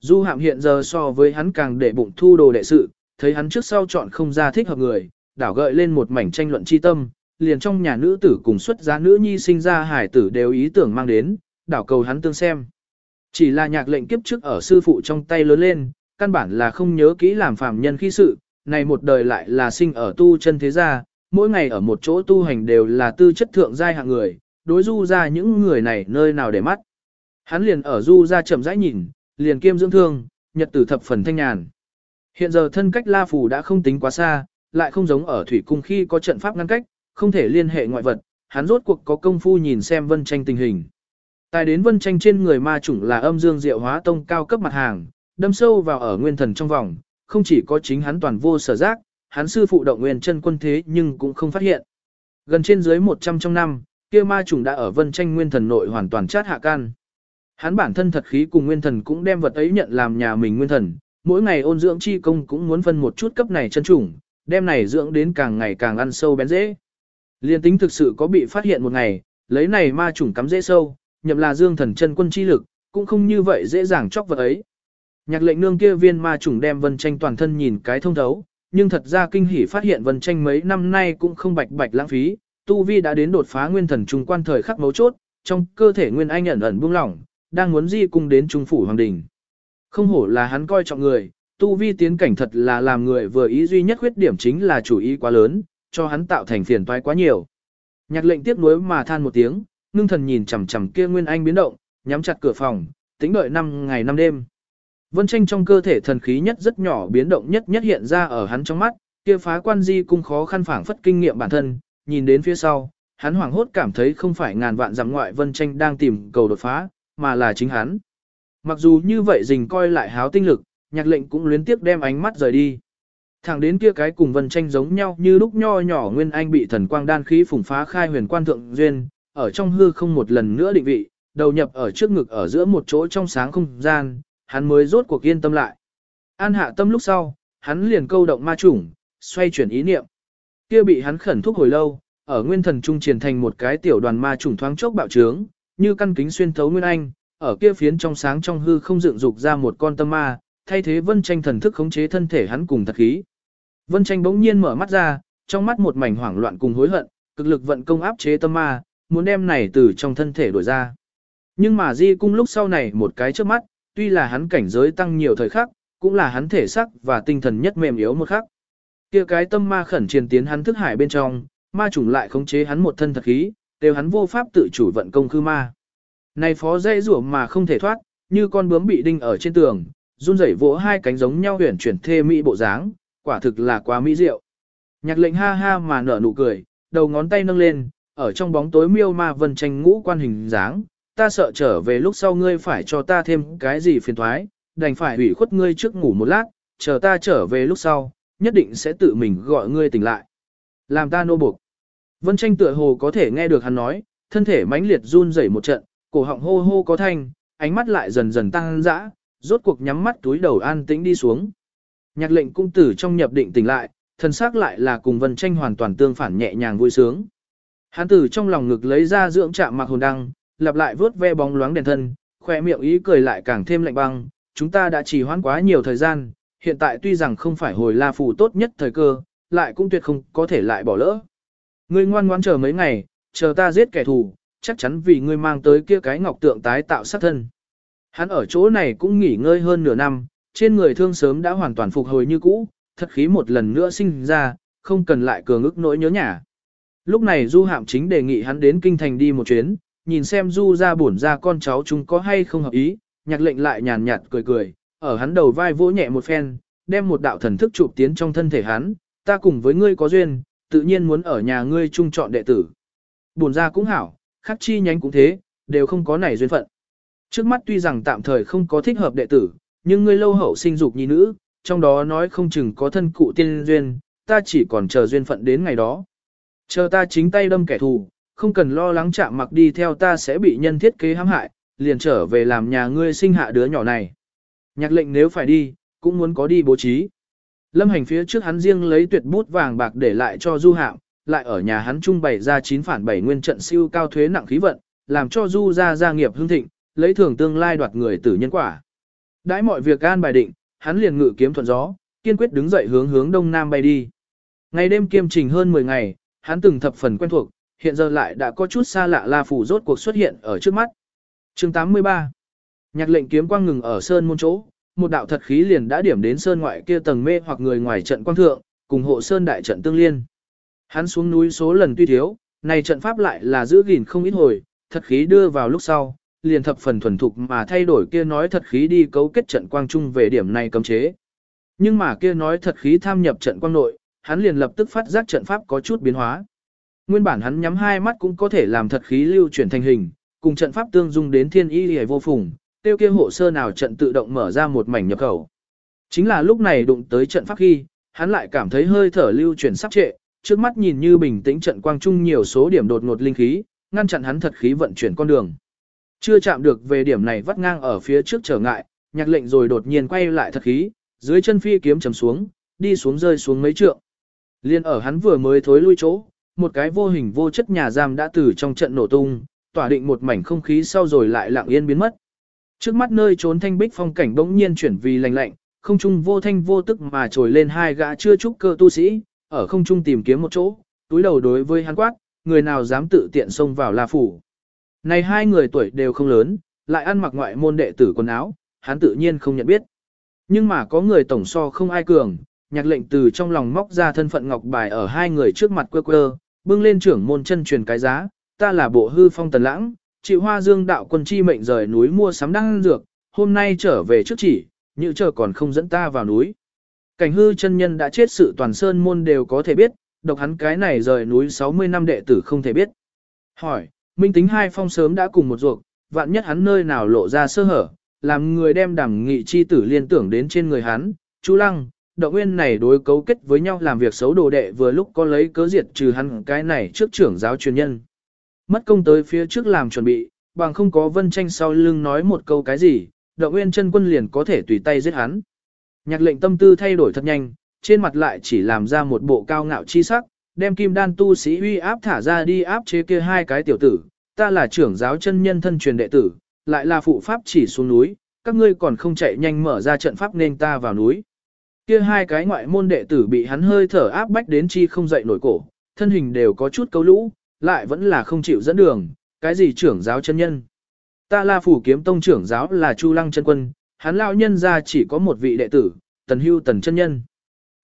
Du hạm hiện giờ so với hắn càng để bụng thu đồ đệ sự, thấy hắn trước sau chọn không ra thích hợp người, đảo gợi lên một mảnh tranh luận chi tâm, liền trong nhà nữ tử cùng xuất giá nữ nhi sinh ra hải tử đều ý tưởng mang đến, đảo cầu hắn tương xem. Chỉ là nhạc lệnh kiếp trước ở sư phụ trong tay lớn lên, căn bản là không nhớ kỹ làm phàm nhân khi sự, này một đời lại là sinh ở tu chân thế gia, mỗi ngày ở một chỗ tu hành đều là tư chất thượng giai hạng người, đối du ra những người này nơi nào để mắt. Hắn liền ở du ra chậm rãi nhìn, liền kiêm dưỡng thương, nhật tử thập phần thanh nhàn. Hiện giờ thân cách La Phù đã không tính quá xa, lại không giống ở thủy cung khi có trận pháp ngăn cách, không thể liên hệ ngoại vật, hắn rốt cuộc có công phu nhìn xem vân tranh tình hình. Tài đến vân tranh trên người ma chủng là âm dương diệu hóa tông cao cấp mặt hàng, đâm sâu vào ở nguyên thần trong vòng, không chỉ có chính hắn toàn vô sở giác, hắn sư phụ động nguyên chân quân thế nhưng cũng không phát hiện. Gần trên dưới 100 trong năm, kia ma chủng đã ở vân tranh nguyên thần nội hoàn toàn chát hạ can. Hắn bản thân thật khí cùng nguyên thần cũng đem vật ấy nhận làm nhà mình nguyên thần, mỗi ngày ôn dưỡng chi công cũng muốn phân một chút cấp này chân chủng, đem này dưỡng đến càng ngày càng ăn sâu bén dễ. Liên tính thực sự có bị phát hiện một ngày, lấy này ma chủng cắm dễ sâu, nhậm là dương thần chân quân chi lực, cũng không như vậy dễ dàng chóc vật ấy. Nhạc lệnh nương kia viên ma trùng đem vân tranh toàn thân nhìn cái thông thấu, nhưng thật ra kinh hỉ phát hiện vân tranh mấy năm nay cũng không bạch bạch lãng phí, tu vi đã đến đột phá nguyên thần trung quan thời khắc mấu chốt, trong cơ thể nguyên anh ẩn ẩn buông lỏng, đang muốn di cung đến trung phủ hoàng đình. Không hổ là hắn coi trọng người, tu vi tiến cảnh thật là làm người vừa ý duy nhất khuyết điểm chính là chủ ý quá lớn, cho hắn tạo thành phiền toái quá nhiều. Nhạc lệnh tiếp nối mà than một tiếng, ngưng thần nhìn chằm chằm kia Nguyên Anh biến động, nhắm chặt cửa phòng, tính đợi năm ngày năm đêm. Vân tranh trong cơ thể thần khí nhất rất nhỏ biến động nhất nhất hiện ra ở hắn trong mắt, kia phá quan di cung khó khăn phảng phất kinh nghiệm bản thân, nhìn đến phía sau, hắn hoảng hốt cảm thấy không phải ngàn vạn dặm ngoại Vân tranh đang tìm cầu đột phá, mà là chính hắn. Mặc dù như vậy dình coi lại háo tinh lực, nhạc lệnh cũng luyến tiếp đem ánh mắt rời đi. Thẳng đến kia cái cùng vân tranh giống nhau như lúc nho nhỏ nguyên anh bị thần quang đan khí phùng phá khai huyền quan thượng duyên, ở trong hư không một lần nữa định vị, đầu nhập ở trước ngực ở giữa một chỗ trong sáng không gian, hắn mới rốt cuộc yên tâm lại. An hạ tâm lúc sau, hắn liền câu động ma chủng, xoay chuyển ý niệm. Kia bị hắn khẩn thúc hồi lâu, ở nguyên thần trung triển thành một cái tiểu đoàn ma chủng thoáng chốc bạo trướng, như căn kính xuyên thấu nguyên anh, ở kia phiến trong sáng trong hư không dựng dục ra một con tâm ma, thay thế vân tranh thần thức khống chế thân thể hắn cùng thật khí. Vân tranh bỗng nhiên mở mắt ra, trong mắt một mảnh hoảng loạn cùng hối hận, cực lực vận công áp chế tâm ma, muốn đem này từ trong thân thể đổi ra. Nhưng mà di cung lúc sau này một cái trước mắt, tuy là hắn cảnh giới tăng nhiều thời khắc, cũng là hắn thể sắc và tinh thần nhất mềm yếu một khắc. Kia cái tâm ma khẩn truyền tiến hắn thức hải bên trong, ma chủng lại khống chế hắn một thân thật khí, đều hắn vô pháp tự chủ vận công khư ma. Này phó dây rủa mà không thể thoát, như con bướm bị đinh ở trên tường, run rẩy vỗ hai cánh giống nhau huyền chuyển thê mỹ bộ dáng, quả thực là quá mỹ diệu. Nhạc lệnh ha ha mà nở nụ cười, đầu ngón tay nâng lên, ở trong bóng tối miêu ma vân tranh ngũ quan hình dáng, ta sợ trở về lúc sau ngươi phải cho ta thêm cái gì phiền thoái, đành phải ủy khuất ngươi trước ngủ một lát, chờ ta trở về lúc sau, nhất định sẽ tự mình gọi ngươi tỉnh lại. Làm ta nô buộc. Vân tranh tựa hồ có thể nghe được hắn nói, thân thể mãnh liệt run rẩy một trận, cổ họng hô hô có thanh, ánh mắt lại dần dần tăng dã, rốt cuộc nhắm mắt túi đầu an tĩnh đi xuống. Nhạc lệnh cung tử trong nhập định tỉnh lại, thân xác lại là cùng vân tranh hoàn toàn tương phản nhẹ nhàng vui sướng. Hán tử trong lòng ngực lấy ra dưỡng chạm mặc hồn đăng, lặp lại vớt ve bóng loáng đèn thân, khoe miệng ý cười lại càng thêm lạnh băng, chúng ta đã trì hoãn quá nhiều thời gian, hiện tại tuy rằng không phải hồi la phù tốt nhất thời cơ, lại cũng tuyệt không có thể lại bỏ lỡ. Ngươi ngoan ngoãn chờ mấy ngày, chờ ta giết kẻ thù, chắc chắn vì ngươi mang tới kia cái ngọc tượng tái tạo sát thân. Hắn ở chỗ này cũng nghỉ ngơi hơn nửa năm, trên người thương sớm đã hoàn toàn phục hồi như cũ, thật khí một lần nữa sinh ra, không cần lại cường ức nỗi nhớ nhà. Lúc này Du Hạm chính đề nghị hắn đến kinh thành đi một chuyến, nhìn xem Du ra bổn ra con cháu chúng có hay không hợp ý, nhạc lệnh lại nhàn nhạt cười cười, ở hắn đầu vai vỗ nhẹ một phen, đem một đạo thần thức chụp tiến trong thân thể hắn, ta cùng với ngươi có duyên, tự nhiên muốn ở nhà ngươi chung chọn đệ tử. Bổn ra cũng hảo, khắc chi nhánh cũng thế, đều không có nảy duyên phận. Trước mắt tuy rằng tạm thời không có thích hợp đệ tử, nhưng ngươi lâu hậu sinh dục nhi nữ, trong đó nói không chừng có thân cụ tiên duyên, ta chỉ còn chờ duyên phận đến ngày đó. Chờ ta chính tay đâm kẻ thù, không cần lo lắng chạm mặc đi theo ta sẽ bị nhân thiết kế hãm hại, liền trở về làm nhà ngươi sinh hạ đứa nhỏ này. Nhạc lệnh nếu phải đi, cũng muốn có đi bố trí. Lâm hành phía trước hắn riêng lấy tuyệt bút vàng bạc để lại cho du hạm, lại ở nhà hắn trung bày ra chín phản bảy nguyên trận siêu cao thuế nặng khí vận, làm cho du ra gia nghiệp hưng thịnh, lấy thường tương lai đoạt người tử nhân quả. Đãi mọi việc an bài định, hắn liền ngự kiếm thuận gió, kiên quyết đứng dậy hướng hướng đông nam bay đi. Ngày đêm kiêm trình hơn 10 ngày, hắn từng thập phần quen thuộc, hiện giờ lại đã có chút xa lạ La Phủ rốt cuộc xuất hiện ở trước mắt. chương 83 Nhạc lệnh kiếm quang ngừng ở sơn môn chỗ, một đạo thật khí liền đã điểm đến sơn ngoại kia tầng mê hoặc người ngoài trận quang thượng, cùng hộ sơn đại trận tương liên. Hắn xuống núi số lần tuy thiếu, này trận pháp lại là giữ gìn không ít hồi, thật khí đưa vào lúc sau, liền thập phần thuần thục mà thay đổi kia nói thật khí đi cấu kết trận quang trung về điểm này cấm chế. Nhưng mà kia nói thật khí tham nhập trận quang nội, hắn liền lập tức phát giác trận pháp có chút biến hóa. Nguyên bản hắn nhắm hai mắt cũng có thể làm thật khí lưu chuyển thành hình, cùng trận pháp tương dung đến thiên y hề vô phùng, tiêu kia hộ sơ nào trận tự động mở ra một mảnh nhập khẩu. Chính là lúc này đụng tới trận pháp khi, hắn lại cảm thấy hơi thở lưu chuyển sắp trệ, trước mắt nhìn như bình tĩnh trận quang trung nhiều số điểm đột ngột linh khí, ngăn chặn hắn thật khí vận chuyển con đường. Chưa chạm được về điểm này vắt ngang ở phía trước trở ngại, nhạc lệnh rồi đột nhiên quay lại thật khí, dưới chân phi kiếm chầm xuống, đi xuống rơi xuống mấy trượng. Liên ở hắn vừa mới thối lui chỗ, một cái vô hình vô chất nhà giam đã từ trong trận nổ tung, tỏa định một mảnh không khí sau rồi lại lặng yên biến mất. Trước mắt nơi trốn thanh bích phong cảnh bỗng nhiên chuyển vì lạnh lạnh, không trung vô thanh vô tức mà trồi lên hai gã chưa trúc cơ tu sĩ, ở không trung tìm kiếm một chỗ, túi đầu đối với hắn quát, người nào dám tự tiện xông vào La phủ. Này hai người tuổi đều không lớn, lại ăn mặc ngoại môn đệ tử quần áo, hắn tự nhiên không nhận biết. Nhưng mà có người tổng so không ai cường, nhạc lệnh từ trong lòng móc ra thân phận ngọc bài ở hai người trước mặt quơ quơ, bưng lên trưởng môn chân truyền cái giá, ta là bộ hư phong tần lãng, chịu hoa dương đạo quân chi mệnh rời núi mua sắm đăng dược, hôm nay trở về trước chỉ, như chờ còn không dẫn ta vào núi. Cảnh hư chân nhân đã chết sự toàn sơn môn đều có thể biết, độc hắn cái này rời núi 60 năm đệ tử không thể biết. Hỏi, minh tính hai phong sớm đã cùng một ruột, vạn nhất hắn nơi nào lộ ra sơ hở, làm người đem đẳng nghị chi tử liên tưởng đến trên người hắn, chú lăng, động nguyên này đối cấu kết với nhau làm việc xấu đồ đệ vừa lúc có lấy cớ diệt trừ hắn cái này trước trưởng giáo truyền nhân. Mất công tới phía trước làm chuẩn bị, bằng không có vân tranh sau lưng nói một câu cái gì, động nguyên chân quân liền có thể tùy tay giết hắn. Nhạc lệnh tâm tư thay đổi thật nhanh, trên mặt lại chỉ làm ra một bộ cao ngạo chi sắc, đem kim đan tu sĩ uy áp thả ra đi áp chế kia hai cái tiểu tử, ta là trưởng giáo chân nhân thân truyền đệ tử, lại là phụ pháp chỉ xuống núi, các ngươi còn không chạy nhanh mở ra trận pháp nên ta vào núi. Kia hai cái ngoại môn đệ tử bị hắn hơi thở áp bách đến chi không dậy nổi cổ, thân hình đều có chút cấu lũ, lại vẫn là không chịu dẫn đường, cái gì trưởng giáo chân nhân. Ta là phủ kiếm tông trưởng giáo là Chu Lăng chân quân, hắn lão nhân ra chỉ có một vị đệ tử, tần hưu tần chân nhân.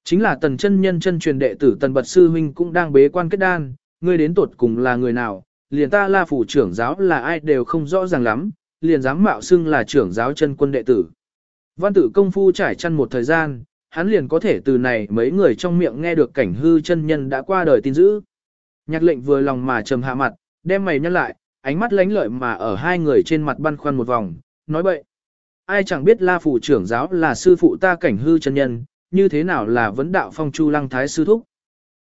Chính là tần chân nhân chân truyền đệ tử tần bật sư huynh cũng đang bế quan kết đan, ngươi đến tột cùng là người nào, liền ta la phủ trưởng giáo là ai đều không rõ ràng lắm, liền dám mạo xưng là trưởng giáo chân quân đệ tử. Văn tử công phu trải chăn một thời gian, hắn liền có thể từ này mấy người trong miệng nghe được cảnh hư chân nhân đã qua đời tin dữ. Nhạc lệnh vừa lòng mà trầm hạ mặt, đem mày nhăn lại, ánh mắt lánh lợi mà ở hai người trên mặt băn khoăn một vòng, nói bậy. Ai chẳng biết la phủ trưởng giáo là sư phụ ta cảnh hư chân nhân, như thế nào là vấn đạo phong chu lăng thái sư thúc.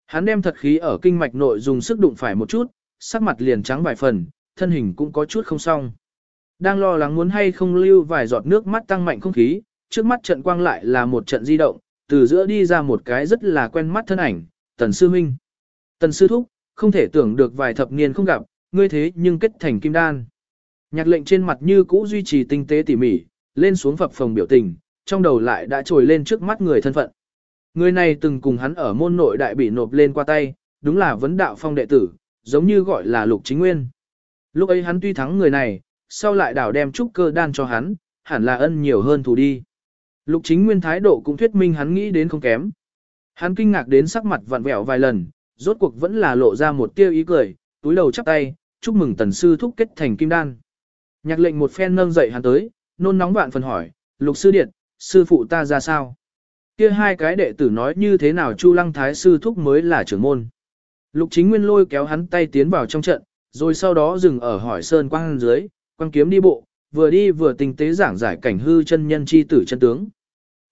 Hắn đem thật khí ở kinh mạch nội dùng sức đụng phải một chút, sắc mặt liền trắng vài phần, thân hình cũng có chút không xong. Đang lo lắng muốn hay không lưu vài giọt nước mắt tăng mạnh không khí, trước mắt trận quang lại là một trận di động, từ giữa đi ra một cái rất là quen mắt thân ảnh, tần sư minh. Tần sư thúc, không thể tưởng được vài thập niên không gặp, ngươi thế nhưng kết thành kim đan. Nhạc lệnh trên mặt như cũ duy trì tinh tế tỉ mỉ, lên xuống phập phòng biểu tình, trong đầu lại đã trồi lên trước mắt người thân phận. Người này từng cùng hắn ở môn nội đại bị nộp lên qua tay, đúng là vấn đạo phong đệ tử, giống như gọi là lục chính nguyên. Lúc ấy hắn tuy thắng người này, sau lại đảo đem trúc cơ đan cho hắn, hẳn là ân nhiều hơn thù đi. Lục chính nguyên thái độ cũng thuyết minh hắn nghĩ đến không kém. Hắn kinh ngạc đến sắc mặt vặn vẹo vài lần, rốt cuộc vẫn là lộ ra một tia ý cười, túi đầu chắp tay, chúc mừng tần sư thúc kết thành kim đan. Nhạc lệnh một phen nâng dậy hắn tới, nôn nóng vạn phần hỏi, lục sư điện, sư phụ ta ra sao? Kia hai cái đệ tử nói như thế nào Chu Lăng Thái sư thúc mới là trưởng môn. Lục chính nguyên lôi kéo hắn tay tiến vào trong trận, rồi sau đó dừng ở hỏi sơn quang dưới, quang kiếm đi bộ, vừa đi vừa tinh tế giảng giải cảnh hư chân nhân chi tử chân tướng.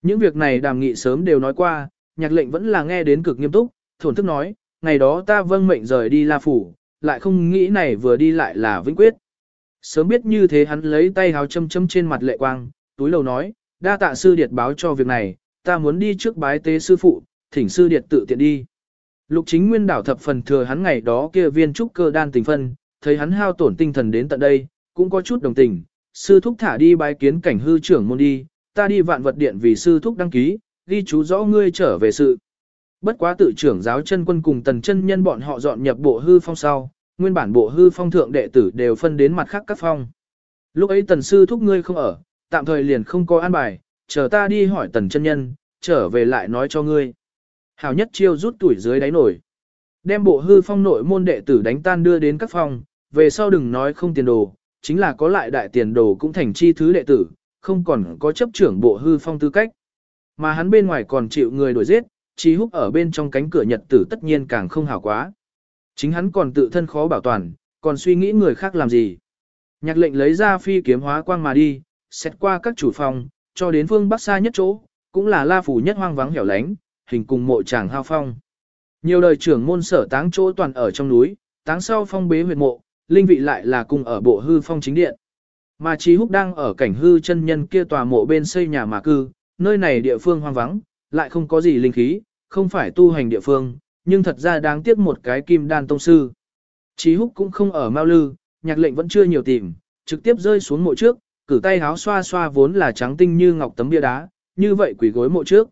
Những việc này đàm nghị sớm đều nói qua, nhạc lệnh vẫn là nghe đến cực nghiêm túc, thổn thức nói, ngày đó ta vâng mệnh rời đi La Phủ, lại không nghĩ này vừa đi lại là vĩnh quyết. Sớm biết như thế hắn lấy tay háo châm châm trên mặt lệ quang, túi lầu nói, đa tạ sư điệt báo cho việc này, ta muốn đi trước bái tế sư phụ, thỉnh sư điệt tự tiện đi. Lục chính nguyên đảo thập phần thừa hắn ngày đó kia viên trúc cơ đan tình phân, thấy hắn hao tổn tinh thần đến tận đây, cũng có chút đồng tình, sư thúc thả đi bái kiến cảnh hư trưởng môn đi, ta đi vạn vật điện vì sư thúc đăng ký, ghi chú rõ ngươi trở về sự. Bất quá tự trưởng giáo chân quân cùng tần chân nhân bọn họ dọn nhập bộ hư phong sau, nguyên bản bộ hư phong thượng đệ tử đều phân đến mặt khác các phong. Lúc ấy tần sư thúc ngươi không ở, tạm thời liền không có an bài, chờ ta đi hỏi tần chân nhân, trở về lại nói cho ngươi. Hảo nhất chiêu rút tuổi dưới đáy nổi. Đem bộ hư phong nội môn đệ tử đánh tan đưa đến các phong, về sau đừng nói không tiền đồ, chính là có lại đại tiền đồ cũng thành chi thứ đệ tử, không còn có chấp trưởng bộ hư phong tư cách. Mà hắn bên ngoài còn chịu người đuổi giết, chi húc ở bên trong cánh cửa nhật tử tất nhiên càng không hảo quá. Chính hắn còn tự thân khó bảo toàn, còn suy nghĩ người khác làm gì. Nhạc lệnh lấy ra phi kiếm hóa quang mà đi, xét qua các chủ phòng, cho đến phương bắc xa nhất chỗ, cũng là la phủ nhất hoang vắng hẻo lánh, hình cùng mộ tràng hao phong. Nhiều đời trưởng môn sở táng chỗ toàn ở trong núi, táng sau phong bế huyệt mộ, linh vị lại là cùng ở bộ hư phong chính điện. Mà Trí Húc đang ở cảnh hư chân nhân kia tòa mộ bên xây nhà mà cư, nơi này địa phương hoang vắng, lại không có gì linh khí, không phải tu hành địa phương, nhưng thật ra đáng tiếc một cái kim đan tông sư. Trí húc cũng không ở Mao Lư, nhạc lệnh vẫn chưa nhiều tìm, trực tiếp rơi xuống mộ trước, cử tay háo xoa xoa vốn là trắng tinh như ngọc tấm bia đá, như vậy quỳ gối mộ trước.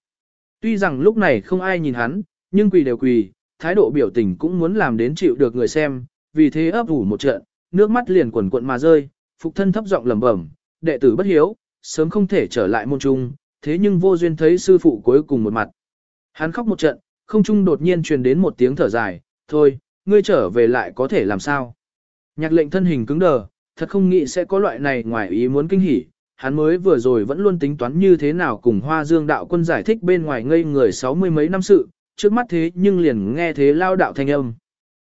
Tuy rằng lúc này không ai nhìn hắn, nhưng quỳ đều quỳ, thái độ biểu tình cũng muốn làm đến chịu được người xem, vì thế ấp ủ một trận, nước mắt liền quần quận mà rơi, phục thân thấp giọng lẩm bẩm, đệ tử bất hiếu, sớm không thể trở lại môn trung, thế nhưng vô duyên thấy sư phụ cuối cùng một mặt. Hắn khóc một trận, không trung đột nhiên truyền đến một tiếng thở dài, thôi, ngươi trở về lại có thể làm sao. Nhạc lệnh thân hình cứng đờ, thật không nghĩ sẽ có loại này ngoài ý muốn kinh hỉ. Hắn mới vừa rồi vẫn luôn tính toán như thế nào cùng Hoa Dương đạo quân giải thích bên ngoài ngây người sáu mươi mấy năm sự, trước mắt thế nhưng liền nghe thế lao đạo thanh âm.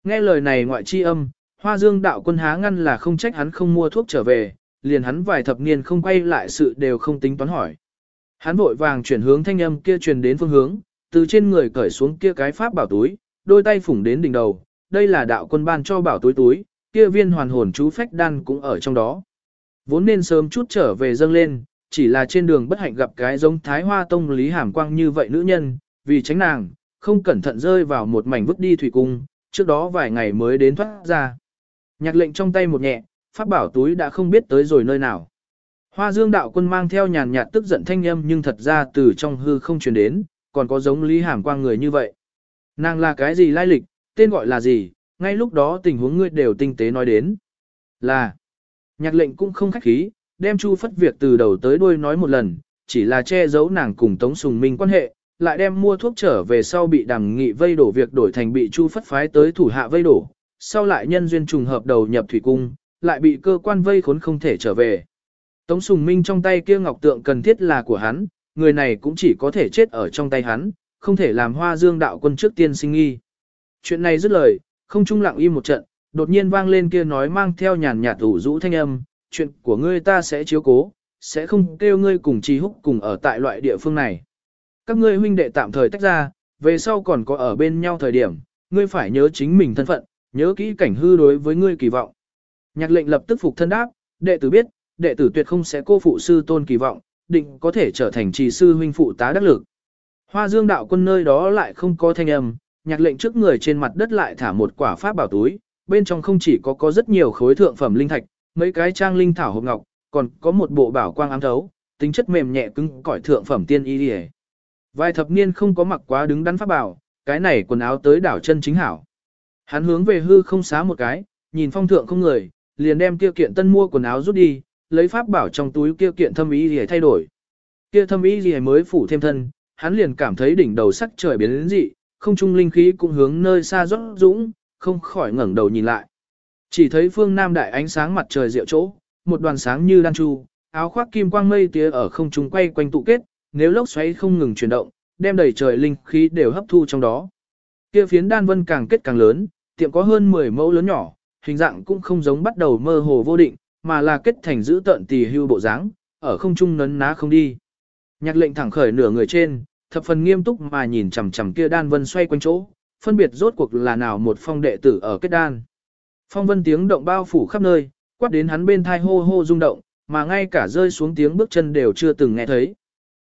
Nghe lời này ngoại chi âm, Hoa Dương đạo quân há ngăn là không trách hắn không mua thuốc trở về, liền hắn vài thập niên không quay lại sự đều không tính toán hỏi. Hắn vội vàng chuyển hướng thanh âm kia truyền đến phương hướng, từ trên người cởi xuống kia cái pháp bảo túi, đôi tay phủng đến đỉnh đầu, đây là đạo quân ban cho bảo túi túi, kia viên hoàn hồn chú phách đan cũng ở trong đó. Vốn nên sớm chút trở về dâng lên, chỉ là trên đường bất hạnh gặp cái giống thái hoa tông lý hàm quang như vậy nữ nhân, vì tránh nàng, không cẩn thận rơi vào một mảnh vứt đi thủy cung, trước đó vài ngày mới đến thoát ra. Nhạc lệnh trong tay một nhẹ, pháp bảo túi đã không biết tới rồi nơi nào. Hoa dương đạo quân mang theo nhàn nhạt tức giận thanh âm nhưng thật ra từ trong hư không truyền đến, còn có giống Lý Hàm Quang người như vậy. Nàng là cái gì lai lịch, tên gọi là gì, ngay lúc đó tình huống ngươi đều tinh tế nói đến. Là, nhạc lệnh cũng không khách khí, đem Chu Phất việc từ đầu tới đuôi nói một lần, chỉ là che giấu nàng cùng Tống Sùng Minh quan hệ, lại đem mua thuốc trở về sau bị đằng nghị vây đổ việc đổi thành bị Chu Phất phái tới thủ hạ vây đổ, sau lại nhân duyên trùng hợp đầu nhập thủy cung, lại bị cơ quan vây khốn không thể trở về. Tống Sùng Minh trong tay kia ngọc tượng cần thiết là của hắn, người này cũng chỉ có thể chết ở trong tay hắn, không thể làm hoa dương đạo quân trước tiên sinh nghi. Chuyện này dứt lời, không trung lặng im một trận, đột nhiên vang lên kia nói mang theo nhàn nhạt ủ rũ thanh âm, chuyện của ngươi ta sẽ chiếu cố, sẽ không kêu ngươi cùng trì húc cùng ở tại loại địa phương này. Các ngươi huynh đệ tạm thời tách ra, về sau còn có ở bên nhau thời điểm, ngươi phải nhớ chính mình thân phận, nhớ kỹ cảnh hư đối với ngươi kỳ vọng. Nhạc lệnh lập tức phục thân đáp, đệ tử biết, đệ tử tuyệt không sẽ cô phụ sư tôn kỳ vọng, định có thể trở thành trì sư huynh phụ tá đắc lực. Hoa dương đạo quân nơi đó lại không có thanh âm, nhạc lệnh trước người trên mặt đất lại thả một quả pháp bảo túi, bên trong không chỉ có có rất nhiều khối thượng phẩm linh thạch, mấy cái trang linh thảo hộp ngọc, còn có một bộ bảo quang ám thấu, tính chất mềm nhẹ cứng cỏi thượng phẩm tiên y liề. Vài thập niên không có mặc quá đứng đắn pháp bảo, cái này quần áo tới đảo chân chính hảo. Hắn hướng về hư không xá một cái, nhìn phong thượng không người, liền đem kia kiện tân mua quần áo rút đi, lấy pháp bảo trong túi kia kiện thâm ý gì thay đổi. Kia thâm ý gì mới phủ thêm thân, hắn liền cảm thấy đỉnh đầu sắc trời biến đến dị, không trung linh khí cũng hướng nơi xa rót dũng, không khỏi ngẩng đầu nhìn lại. Chỉ thấy phương nam đại ánh sáng mặt trời rượu chỗ, một đoàn sáng như đan chu, áo khoác kim quang mây tía ở không trung quay quanh tụ kết, nếu lốc xoáy không ngừng chuyển động, đem đầy trời linh khí đều hấp thu trong đó. Kia phiến đan vân càng kết càng lớn, tiệm có hơn 10 mẫu lớn nhỏ, hình dạng cũng không giống bắt đầu mơ hồ vô định, mà là kết thành giữ tận tỳ hưu bộ dáng, ở không trung nấn ná không đi. Nhạc lệnh thẳng khởi nửa người trên, thập phần nghiêm túc mà nhìn chằm chằm kia đan vân xoay quanh chỗ, phân biệt rốt cuộc là nào một phong đệ tử ở kết đan. Phong vân tiếng động bao phủ khắp nơi, quát đến hắn bên thai hô hô rung động, mà ngay cả rơi xuống tiếng bước chân đều chưa từng nghe thấy.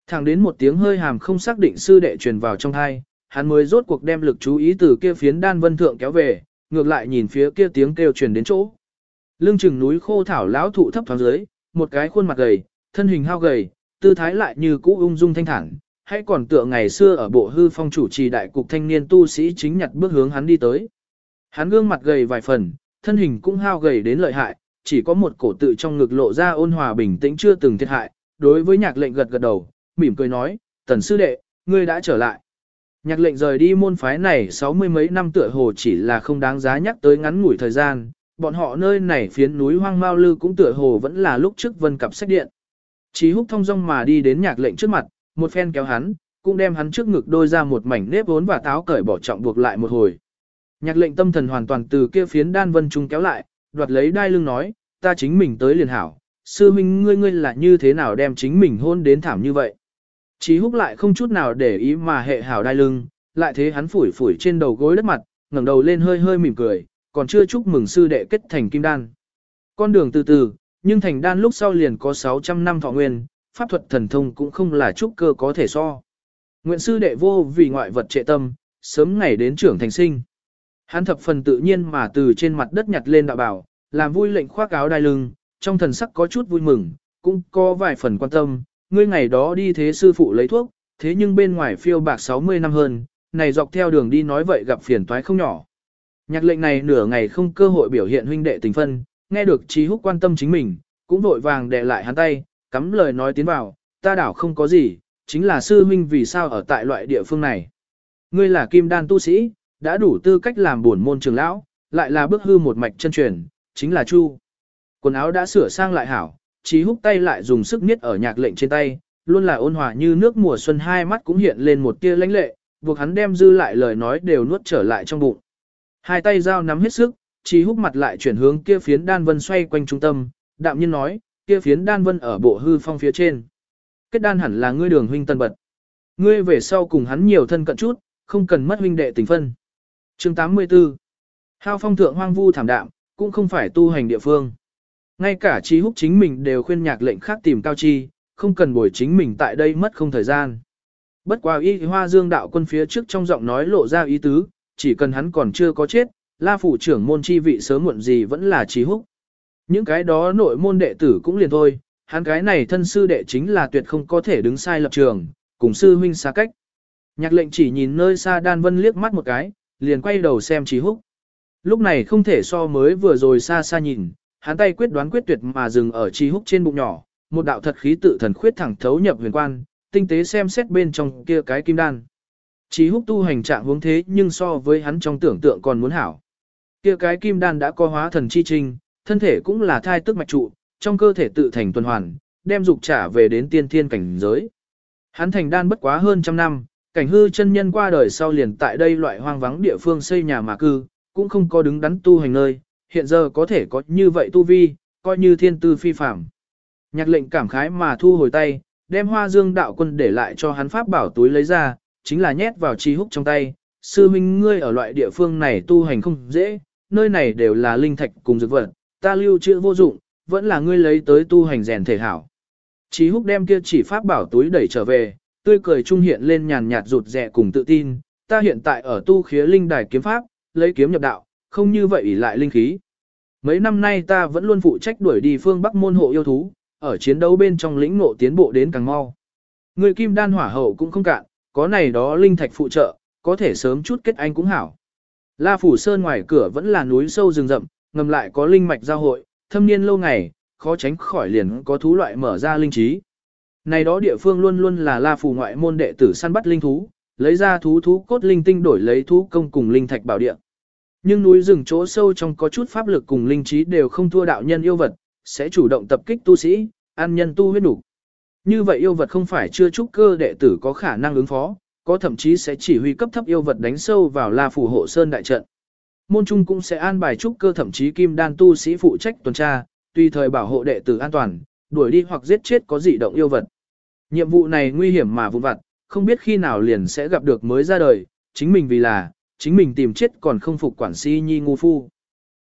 Thẳng đến một tiếng hơi hàm không xác định sư đệ truyền vào trong hai, hắn mới rốt cuộc đem lực chú ý từ kia phiến đan vân thượng kéo về, ngược lại nhìn phía kia tiếng kêu truyền đến chỗ. Lưng chừng núi khô thảo lão thụ thấp thoáng dưới, một cái khuôn mặt gầy, thân hình hao gầy, tư thái lại như cũ ung dung thanh thản, hay còn tựa ngày xưa ở bộ hư phong chủ trì đại cục thanh niên tu sĩ chính nhặt bước hướng hắn đi tới. Hắn gương mặt gầy vài phần, thân hình cũng hao gầy đến lợi hại, chỉ có một cổ tự trong ngực lộ ra ôn hòa bình tĩnh chưa từng thiệt hại, đối với nhạc lệnh gật gật đầu, mỉm cười nói, tần sư đệ, ngươi đã trở lại. Nhạc lệnh rời đi môn phái này sáu mươi mấy năm tựa hồ chỉ là không đáng giá nhắc tới ngắn ngủi thời gian, bọn họ nơi này phiến núi hoang mao lư cũng tựa hồ vẫn là lúc trước vân cặp sách điện. Chí húc thông dong mà đi đến nhạc lệnh trước mặt, một phen kéo hắn, cũng đem hắn trước ngực đôi ra một mảnh nếp vốn và táo cởi bỏ trọng buộc lại một hồi. Nhạc lệnh tâm thần hoàn toàn từ kia phiến đan vân trung kéo lại, đoạt lấy đai lưng nói, ta chính mình tới liền hảo, sư minh ngươi ngươi là như thế nào đem chính mình hôn đến thảm như vậy. Chí húc lại không chút nào để ý mà hệ hảo đai lưng, lại thế hắn phủi phủi trên đầu gối đất mặt, ngẩng đầu lên hơi hơi mỉm cười, còn chưa chúc mừng sư đệ kết thành kim đan. Con đường từ từ, nhưng thành đan lúc sau liền có 600 năm thọ nguyên, pháp thuật thần thông cũng không là trúc cơ có thể so. Nguyện sư đệ vô vì ngoại vật trệ tâm, sớm ngày đến trưởng thành sinh. Hắn thập phần tự nhiên mà từ trên mặt đất nhặt lên đạo bảo, làm vui lệnh khoác áo đai lưng, trong thần sắc có chút vui mừng, cũng có vài phần quan tâm, ngươi ngày đó đi thế sư phụ lấy thuốc, thế nhưng bên ngoài phiêu bạc 60 năm hơn, này dọc theo đường đi nói vậy gặp phiền toái không nhỏ. Nhạc lệnh này nửa ngày không cơ hội biểu hiện huynh đệ tình phân, nghe được trí húc quan tâm chính mình, cũng vội vàng đè lại hắn tay, cắm lời nói tiến vào, ta đảo không có gì, chính là sư huynh vì sao ở tại loại địa phương này. Ngươi là kim đan tu sĩ, đã đủ tư cách làm buồn môn trường lão, lại là bước hư một mạch chân truyền, chính là Chu. Quần áo đã sửa sang lại hảo, Chí húc tay lại dùng sức niết ở nhạc lệnh trên tay, luôn là ôn hòa như nước mùa xuân hai mắt cũng hiện lên một tia lãnh lệ, buộc hắn đem dư lại lời nói đều nuốt trở lại trong bụng. Hai tay dao nắm hết sức, Chí húc mặt lại chuyển hướng kia phiến đan vân xoay quanh trung tâm, đạm nhiên nói, kia phiến đan vân ở bộ hư phong phía trên. Kết đan hẳn là ngươi đường huynh tân bật. Ngươi về sau cùng hắn nhiều thân cận chút, không cần mất huynh đệ tình phân. Chương 84 Hao phong thượng hoang vu thảm đạm, cũng không phải tu hành địa phương. Ngay cả trí húc chính mình đều khuyên nhạc lệnh khác tìm cao chi, không cần bồi chính mình tại đây mất không thời gian. Bất quá y hoa dương đạo quân phía trước trong giọng nói lộ ra ý tứ, chỉ cần hắn còn chưa có chết, la phủ trưởng môn chi vị sớm muộn gì vẫn là trí húc. Những cái đó nội môn đệ tử cũng liền thôi, hắn cái này thân sư đệ chính là tuyệt không có thể đứng sai lập trường, cùng sư huynh xa cách. Nhạc lệnh chỉ nhìn nơi xa đan vân liếc mắt một cái, liền quay đầu xem trí húc. Lúc này không thể so mới vừa rồi xa xa nhìn, hắn tay quyết đoán quyết tuyệt mà dừng ở chi húc trên bụng nhỏ, một đạo thật khí tự thần khuyết thẳng thấu nhập huyền quan, tinh tế xem xét bên trong kia cái kim đan. Chi húc tu hành trạng hướng thế nhưng so với hắn trong tưởng tượng còn muốn hảo. Kia cái kim đan đã có hóa thần chi trinh, thân thể cũng là thai tức mạch trụ, trong cơ thể tự thành tuần hoàn, đem dục trả về đến tiên thiên cảnh giới. Hắn thành đan bất quá hơn trăm năm, cảnh hư chân nhân qua đời sau liền tại đây loại hoang vắng địa phương xây nhà mà cư, cũng không có đứng đắn tu hành nơi, hiện giờ có thể có như vậy tu vi, coi như thiên tư phi phạm. Nhạc lệnh cảm khái mà thu hồi tay, đem hoa dương đạo quân để lại cho hắn pháp bảo túi lấy ra, chính là nhét vào chi húc trong tay. Sư huynh ngươi ở loại địa phương này tu hành không dễ, nơi này đều là linh thạch cùng dược vật, ta lưu trữ vô dụng, vẫn là ngươi lấy tới tu hành rèn thể hảo. Chí húc đem kia chỉ pháp bảo túi đẩy trở về, tươi cười trung hiện lên nhàn nhạt rụt rẻ cùng tự tin, ta hiện tại ở tu khía linh đài kiếm pháp, lấy kiếm nhập đạo, không như vậy ỷ lại linh khí. Mấy năm nay ta vẫn luôn phụ trách đuổi đi phương Bắc môn hộ yêu thú, ở chiến đấu bên trong lĩnh ngộ tiến bộ đến càng mau. Người kim đan hỏa hậu cũng không cạn, có này đó linh thạch phụ trợ, có thể sớm chút kết anh cũng hảo. La Phủ Sơn ngoài cửa vẫn là núi sâu rừng rậm, ngầm lại có linh mạch giao hội, thâm niên lâu ngày, khó tránh khỏi liền có thú loại mở ra linh trí. Này đó địa phương luôn luôn là La Phủ ngoại môn đệ tử săn bắt linh thú, lấy ra thú thú cốt linh tinh đổi lấy thú công cùng linh thạch bảo địa. Nhưng núi rừng chỗ sâu trong có chút pháp lực cùng linh trí đều không thua đạo nhân yêu vật, sẽ chủ động tập kích tu sĩ, an nhân tu huyết đủ. như vậy yêu vật không phải chưa trúc cơ đệ tử có khả năng ứng phó, có thậm chí sẽ chỉ huy cấp thấp yêu vật đánh sâu vào La Phủ hộ sơn đại trận. Môn trung cũng sẽ an bài trúc cơ thậm chí kim đan tu sĩ phụ trách tuần tra, tùy thời bảo hộ đệ tử an toàn, đuổi đi hoặc giết chết có dị động yêu vật. Nhiệm vụ này nguy hiểm mà vụn vặt, không biết khi nào liền sẽ gặp được mới ra đời, chính mình vì là, chính mình tìm chết còn không phục quản si nhi ngu phu.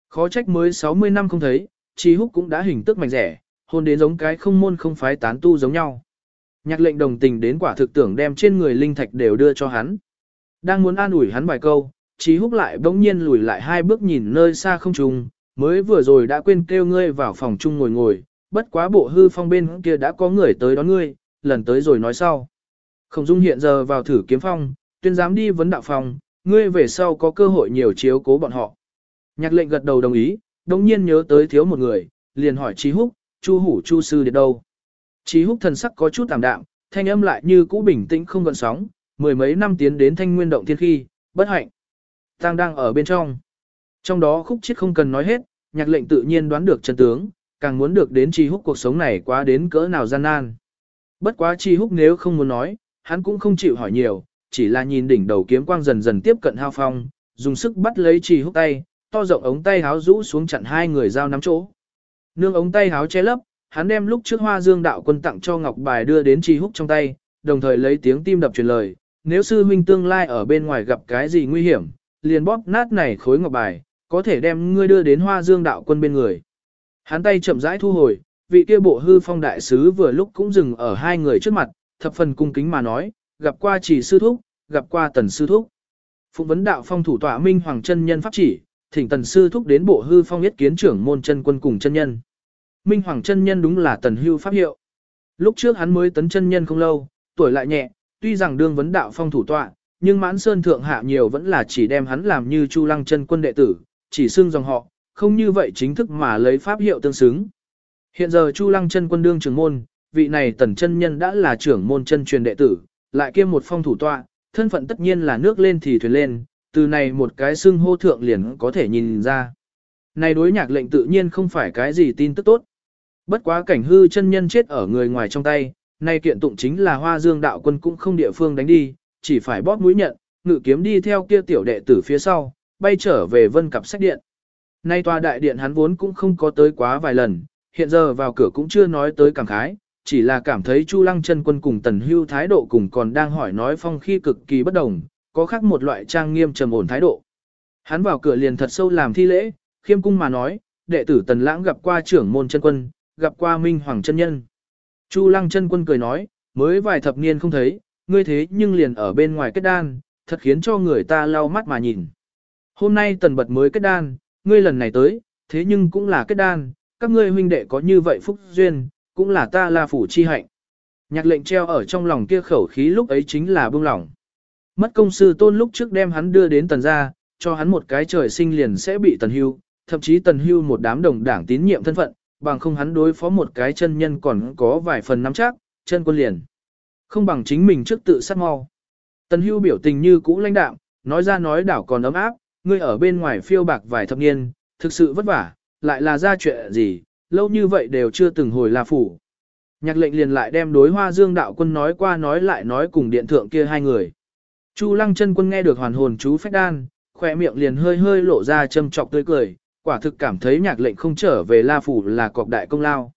Khó trách mới 60 năm không thấy, Chi Húc cũng đã hình tức mạnh rẻ, hôn đến giống cái không môn không phái tán tu giống nhau. Nhạc lệnh đồng tình đến quả thực tưởng đem trên người linh thạch đều đưa cho hắn. Đang muốn an ủi hắn vài câu, Chí Húc lại bỗng nhiên lùi lại hai bước nhìn nơi xa không trùng, mới vừa rồi đã quên kêu ngươi vào phòng chung ngồi ngồi, bất quá bộ hư phong bên kia đã có người tới đón ngươi, lần tới rồi nói sau. Không dung hiện giờ vào thử kiếm phong, tuyên dám đi vấn đạo phòng ngươi về sau có cơ hội nhiều chiếu cố bọn họ. Nhạc lệnh gật đầu đồng ý, đồng nhiên nhớ tới thiếu một người, liền hỏi Chí Húc, Chu Hủ Chu Sư đi đâu. Chí Húc thần sắc có chút tạm đạm, thanh âm lại như cũ bình tĩnh không gợn sóng, mười mấy năm tiến đến thanh nguyên động thiên khi, bất hạnh. Tăng đang ở bên trong. Trong đó khúc chiết không cần nói hết, nhạc lệnh tự nhiên đoán được chân tướng, càng muốn được đến Chi Húc cuộc sống này quá đến cỡ nào gian nan. Bất quá Chi Húc nếu không muốn nói, hắn cũng không chịu hỏi nhiều, chỉ là nhìn đỉnh đầu kiếm quang dần dần tiếp cận hao phong, dùng sức bắt lấy Chi Húc tay, to rộng ống tay háo rũ xuống chặn hai người giao nắm chỗ. Nương ống tay háo che lấp, hắn đem lúc trước Hoa Dương đạo quân tặng cho Ngọc Bài đưa đến Chi Húc trong tay, đồng thời lấy tiếng tim đập truyền lời, nếu sư huynh tương lai ở bên ngoài gặp cái gì nguy hiểm, liền bóp nát này khối ngọc bài, có thể đem ngươi đưa đến Hoa Dương đạo quân bên người. Hắn tay chậm rãi thu hồi, vị kia bộ hư phong đại sứ vừa lúc cũng dừng ở hai người trước mặt, thập phần cung kính mà nói, gặp qua chỉ sư thúc, gặp qua tần sư thúc. Phụng vấn đạo phong thủ tọa minh hoàng chân nhân pháp chỉ, thỉnh tần sư thúc đến bộ hư phong yết kiến trưởng môn chân quân cùng chân nhân. Minh hoàng chân nhân đúng là tần hưu pháp hiệu. Lúc trước hắn mới tấn chân nhân không lâu, tuổi lại nhẹ, tuy rằng đương vấn đạo phong thủ tọa, nhưng mãn sơn thượng hạ nhiều vẫn là chỉ đem hắn làm như Chu Lăng chân quân đệ tử, chỉ xưng dòng họ, không như vậy chính thức mà lấy pháp hiệu tương xứng. Hiện giờ Chu Lăng chân quân đương trưởng môn, vị này tần chân nhân đã là trưởng môn chân truyền đệ tử, lại kiêm một phong thủ tọa, thân phận tất nhiên là nước lên thì thuyền lên, từ này một cái xưng hô thượng liền có thể nhìn ra. Này đối nhạc lệnh tự nhiên không phải cái gì tin tức tốt. Bất quá cảnh hư chân nhân chết ở người ngoài trong tay, nay kiện tụng chính là hoa dương đạo quân cũng không địa phương đánh đi, chỉ phải bóp mũi nhận, ngự kiếm đi theo kia tiểu đệ tử phía sau, bay trở về vân cặp sách điện. Nay tòa đại điện hắn vốn cũng không có tới quá vài lần, hiện giờ vào cửa cũng chưa nói tới cảm khái, chỉ là cảm thấy Chu Lăng chân quân cùng Tần Hưu thái độ cùng còn đang hỏi nói phong khi cực kỳ bất đồng, có khác một loại trang nghiêm trầm ổn thái độ. Hắn vào cửa liền thật sâu làm thi lễ, khiêm cung mà nói, đệ tử Tần Lãng gặp qua trưởng môn chân quân, gặp qua Minh Hoàng chân nhân. Chu Lăng chân quân cười nói, mới vài thập niên không thấy, ngươi thế nhưng liền ở bên ngoài kết đan, thật khiến cho người ta lau mắt mà nhìn. Hôm nay tần bật mới kết đan, ngươi lần này tới, thế nhưng cũng là kết đan, các ngươi huynh đệ có như vậy phúc duyên, cũng là ta là phủ chi hạnh. Nhạc lệnh treo ở trong lòng kia khẩu khí lúc ấy chính là buông lỏng. Mất công sư tôn lúc trước đem hắn đưa đến tần gia, cho hắn một cái trời sinh liền sẽ bị tần hưu, thậm chí tần hưu một đám đồng đảng tín nhiệm thân phận, bằng không hắn đối phó một cái chân nhân còn có vài phần nắm chắc, chân quân liền. Không bằng chính mình trước tự sát mau. Tần hưu biểu tình như cũ lãnh đạm, nói ra nói đảo còn ấm áp, ngươi ở bên ngoài phiêu bạc vài thập niên, thực sự vất vả, lại là ra chuyện gì, lâu như vậy đều chưa từng hồi là phủ. Nhạc lệnh liền lại đem đối hoa dương đạo quân nói qua nói lại nói cùng điện thượng kia hai người. Chu lăng chân quân nghe được hoàn hồn chú phách đan, khỏe miệng liền hơi hơi lộ ra châm trọc tươi cười, quả thực cảm thấy nhạc lệnh không trở về la phủ là cọc đại công lao.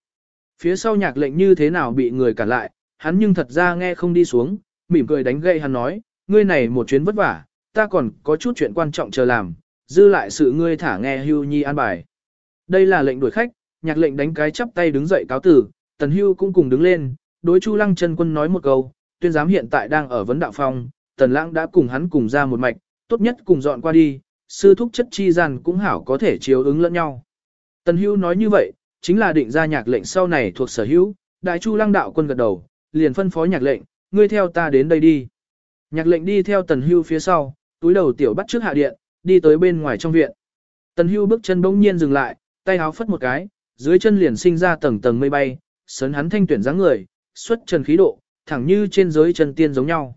Phía sau nhạc lệnh như thế nào bị người cản lại, hắn nhưng thật ra nghe không đi xuống, mỉm cười đánh gậy hắn nói, ngươi này một chuyến vất vả, ta còn có chút chuyện quan trọng chờ làm, dư lại sự ngươi thả nghe hưu nhi an bài. Đây là lệnh đuổi khách, nhạc lệnh đánh cái chắp tay đứng dậy cáo tử, tần hưu cũng cùng đứng lên, đối chu lăng chân quân nói một câu, tuyên giám hiện tại đang ở vấn đạo phong, tần lãng đã cùng hắn cùng ra một mạch, tốt nhất cùng dọn qua đi, sư thúc chất chi gian cũng hảo có thể chiếu ứng lẫn nhau. Tần hưu nói như vậy, chính là định ra nhạc lệnh sau này thuộc sở hữu, đại chu lăng đạo quân gật đầu, liền phân phó nhạc lệnh, ngươi theo ta đến đây đi. Nhạc lệnh đi theo tần hưu phía sau, túi đầu tiểu bắt trước hạ điện, đi tới bên ngoài trong viện. Tần hưu bước chân bỗng nhiên dừng lại, tay háo phất một cái, dưới chân liền sinh ra tầng tầng mây bay, sấn hắn thanh tuyển dáng người, xuất trần khí độ, thẳng như trên giới chân tiên giống nhau.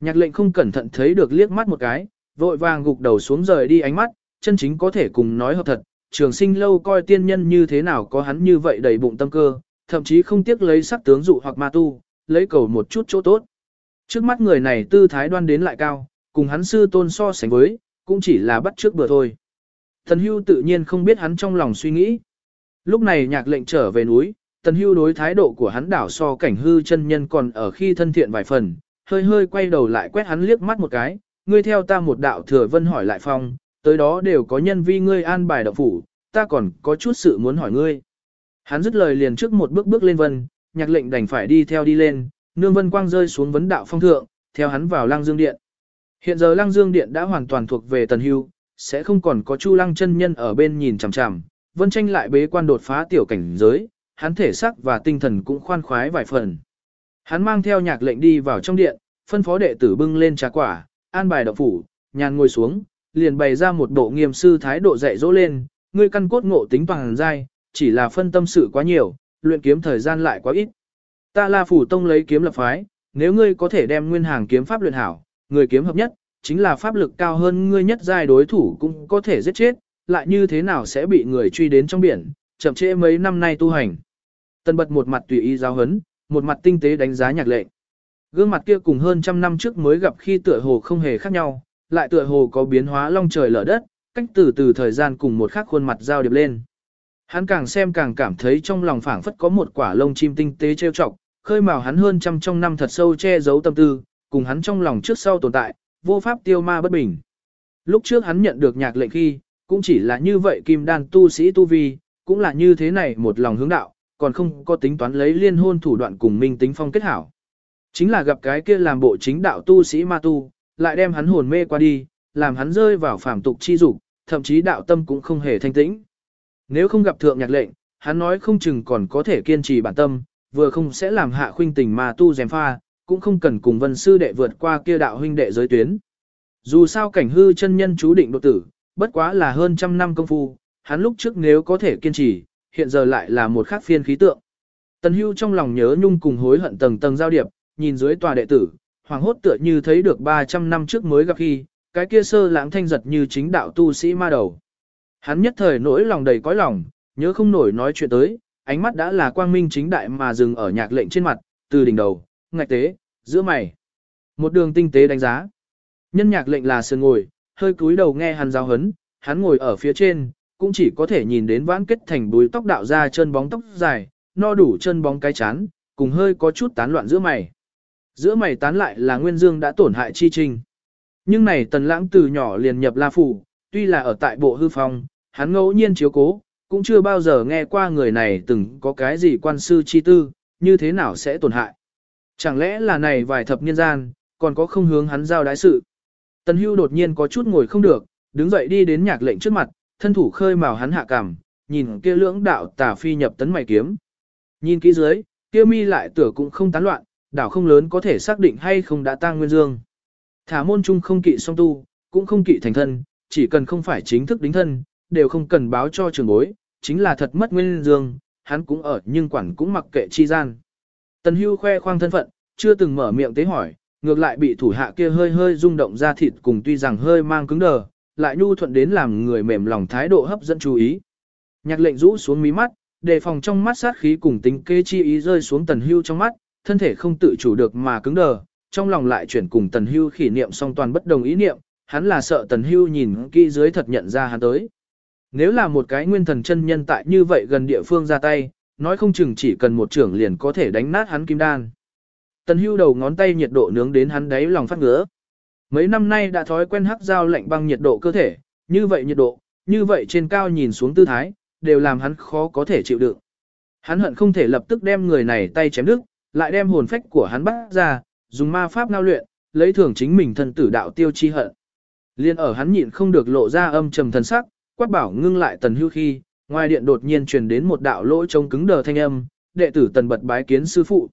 Nhạc lệnh không cẩn thận thấy được liếc mắt một cái, vội vàng gục đầu xuống rời đi ánh mắt, chân chính có thể cùng nói hợp thật, trường sinh lâu coi tiên nhân như thế nào có hắn như vậy đầy bụng tâm cơ, thậm chí không tiếc lấy sắc tướng dụ hoặc ma tu, lấy cầu một chút chỗ tốt. Trước mắt người này tư thái đoan đến lại cao, cùng hắn sư tôn so sánh với, cũng chỉ là bắt trước bừa thôi. thần hưu tự nhiên không biết hắn trong lòng suy nghĩ. Lúc này nhạc lệnh trở về núi, tần hưu đối thái độ của hắn đảo so cảnh hư chân nhân còn ở khi thân thiện vài phần, hơi hơi quay đầu lại quét hắn liếc mắt một cái, ngươi theo ta một đạo thừa vân hỏi lại phong, tới đó đều có nhân vi ngươi an bài đạo phủ, ta còn có chút sự muốn hỏi ngươi. Hắn dứt lời liền trước một bước bước lên vân, nhạc lệnh đành phải đi theo đi lên, nương vân quang rơi xuống vấn đạo phong thượng, theo hắn vào lang dương điện. Hiện giờ lang dương điện đã hoàn toàn thuộc về tần hưu, sẽ không còn có chu lăng chân nhân ở bên nhìn chằm chằm, vân tranh lại bế quan đột phá tiểu cảnh giới, hắn thể xác và tinh thần cũng khoan khoái vài phần. Hắn mang theo nhạc lệnh đi vào trong điện, phân phó đệ tử bưng lên trà quả, an bài đậu phủ, nhàn ngồi xuống, liền bày ra một bộ nghiêm sư thái độ dạy dỗ lên, ngươi căn cốt ngộ tính bằng dai, chỉ là phân tâm sự quá nhiều, luyện kiếm thời gian lại quá ít. Ta là phủ tông lấy kiếm lập phái, nếu ngươi có thể đem nguyên hàng kiếm pháp luyện hảo, người kiếm hợp nhất, chính là pháp lực cao hơn ngươi nhất giai đối thủ cũng có thể giết chết, lại như thế nào sẽ bị người truy đến trong biển, chậm trễ mấy năm nay tu hành. Tân bật một mặt tùy ý giáo hấn, một mặt tinh tế đánh giá nhạc lệnh. Gương mặt kia cùng hơn trăm năm trước mới gặp khi tựa hồ không hề khác nhau, lại tựa hồ có biến hóa long trời lở đất, cách từ từ thời gian cùng một khắc khuôn mặt giao điệp lên. Hắn càng xem càng cảm thấy trong lòng phảng phất có một quả lông chim tinh tế trêu chọc, khơi mào hắn hơn trăm trong năm thật sâu che giấu tâm tư, cùng hắn trong lòng trước sau tồn tại, vô pháp tiêu ma bất bình. Lúc trước hắn nhận được nhạc lệnh khi, cũng chỉ là như vậy kim đan tu sĩ tu vi, cũng là như thế này một lòng hướng đạo, còn không có tính toán lấy liên hôn thủ đoạn cùng minh tính phong kết hảo. Chính là gặp cái kia làm bộ chính đạo tu sĩ ma tu, lại đem hắn hồn mê qua đi, làm hắn rơi vào phàm tục chi dục, thậm chí đạo tâm cũng không hề thanh tĩnh. Nếu không gặp thượng nhạc lệnh, hắn nói không chừng còn có thể kiên trì bản tâm, vừa không sẽ làm hạ khuynh tình ma tu dèm pha, cũng không cần cùng vân sư đệ vượt qua kia đạo huynh đệ giới tuyến. Dù sao cảnh hư chân nhân chú định độ tử, bất quá là hơn trăm năm công phu, hắn lúc trước nếu có thể kiên trì, hiện giờ lại là một khác phiên khí tượng. Tần hưu trong lòng nhớ nhung cùng hối hận tầng tầng giao điệp, nhìn dưới tòa đệ tử, hoàng hốt tựa như thấy được 300 năm trước mới gặp khi, cái kia sơ lãng thanh giật như chính đạo tu sĩ ma đầu. Hắn nhất thời nỗi lòng đầy cõi lòng, nhớ không nổi nói chuyện tới, ánh mắt đã là quang minh chính đại mà dừng ở nhạc lệnh trên mặt, từ đỉnh đầu, ngạch tế, giữa mày. Một đường tinh tế đánh giá. Nhân nhạc lệnh là sườn ngồi, hơi cúi đầu nghe hắn giáo hấn, hắn ngồi ở phía trên, cũng chỉ có thể nhìn đến vãn kết thành búi tóc đạo ra chân bóng tóc dài, no đủ chân bóng cái chán, cùng hơi có chút tán loạn giữa mày. Giữa mày tán lại là Nguyên Dương đã tổn hại chi trình. Nhưng này tần lãng từ nhỏ liền nhập La Phủ, tuy là ở tại bộ hư phong, hắn ngẫu nhiên chiếu cố, cũng chưa bao giờ nghe qua người này từng có cái gì quan sư chi tư, như thế nào sẽ tổn hại. Chẳng lẽ là này vài thập niên gian, còn có không hướng hắn giao đái sự. Tần hưu đột nhiên có chút ngồi không được, đứng dậy đi đến nhạc lệnh trước mặt, thân thủ khơi màu hắn hạ cằm, nhìn kia lưỡng đạo tà phi nhập tấn mày kiếm. Nhìn kỹ dưới, kia mi lại tửa cũng không tán loạn, đảo không lớn có thể xác định hay không đã tăng nguyên dương. Thả môn trung không kỵ song tu, cũng không kỵ thành thân, chỉ cần không phải chính thức đính thân, đều không cần báo cho trường bối, chính là thật mất nguyên dương, hắn cũng ở nhưng quản cũng mặc kệ chi gian. Tần hưu khoe khoang thân phận, chưa từng mở miệng tế hỏi, ngược lại bị thủ hạ kia hơi hơi rung động ra thịt cùng tuy rằng hơi mang cứng đờ, lại nhu thuận đến làm người mềm lòng thái độ hấp dẫn chú ý. Nhạc lệnh rũ xuống mí mắt, đề phòng trong mắt sát khí cùng tính kê chi ý rơi xuống tần hưu trong mắt, thân thể không tự chủ được mà cứng đờ, trong lòng lại chuyển cùng tần hưu khỉ niệm song toàn bất đồng ý niệm, hắn là sợ tần hưu nhìn kỹ dưới thật nhận ra hắn tới. Nếu là một cái nguyên thần chân nhân tại như vậy gần địa phương ra tay, nói không chừng chỉ cần một trưởng liền có thể đánh nát hắn kim đan. Tần hưu đầu ngón tay nhiệt độ nướng đến hắn đáy lòng phát ngứa. Mấy năm nay đã thói quen hắc dao lạnh băng nhiệt độ cơ thể, như vậy nhiệt độ, như vậy trên cao nhìn xuống tư thái, đều làm hắn khó có thể chịu đựng. Hắn hận không thể lập tức đem người này tay chém đứt, lại đem hồn phách của hắn bắt ra, dùng ma pháp ngao luyện, lấy thưởng chính mình thân tử đạo tiêu chi hận. Liên ở hắn nhịn không được lộ ra âm trầm thần sắc, quát bảo ngưng lại tần hưu khi, ngoài điện đột nhiên truyền đến một đạo lỗ trông cứng đờ thanh âm, đệ tử tần bật bái kiến sư phụ.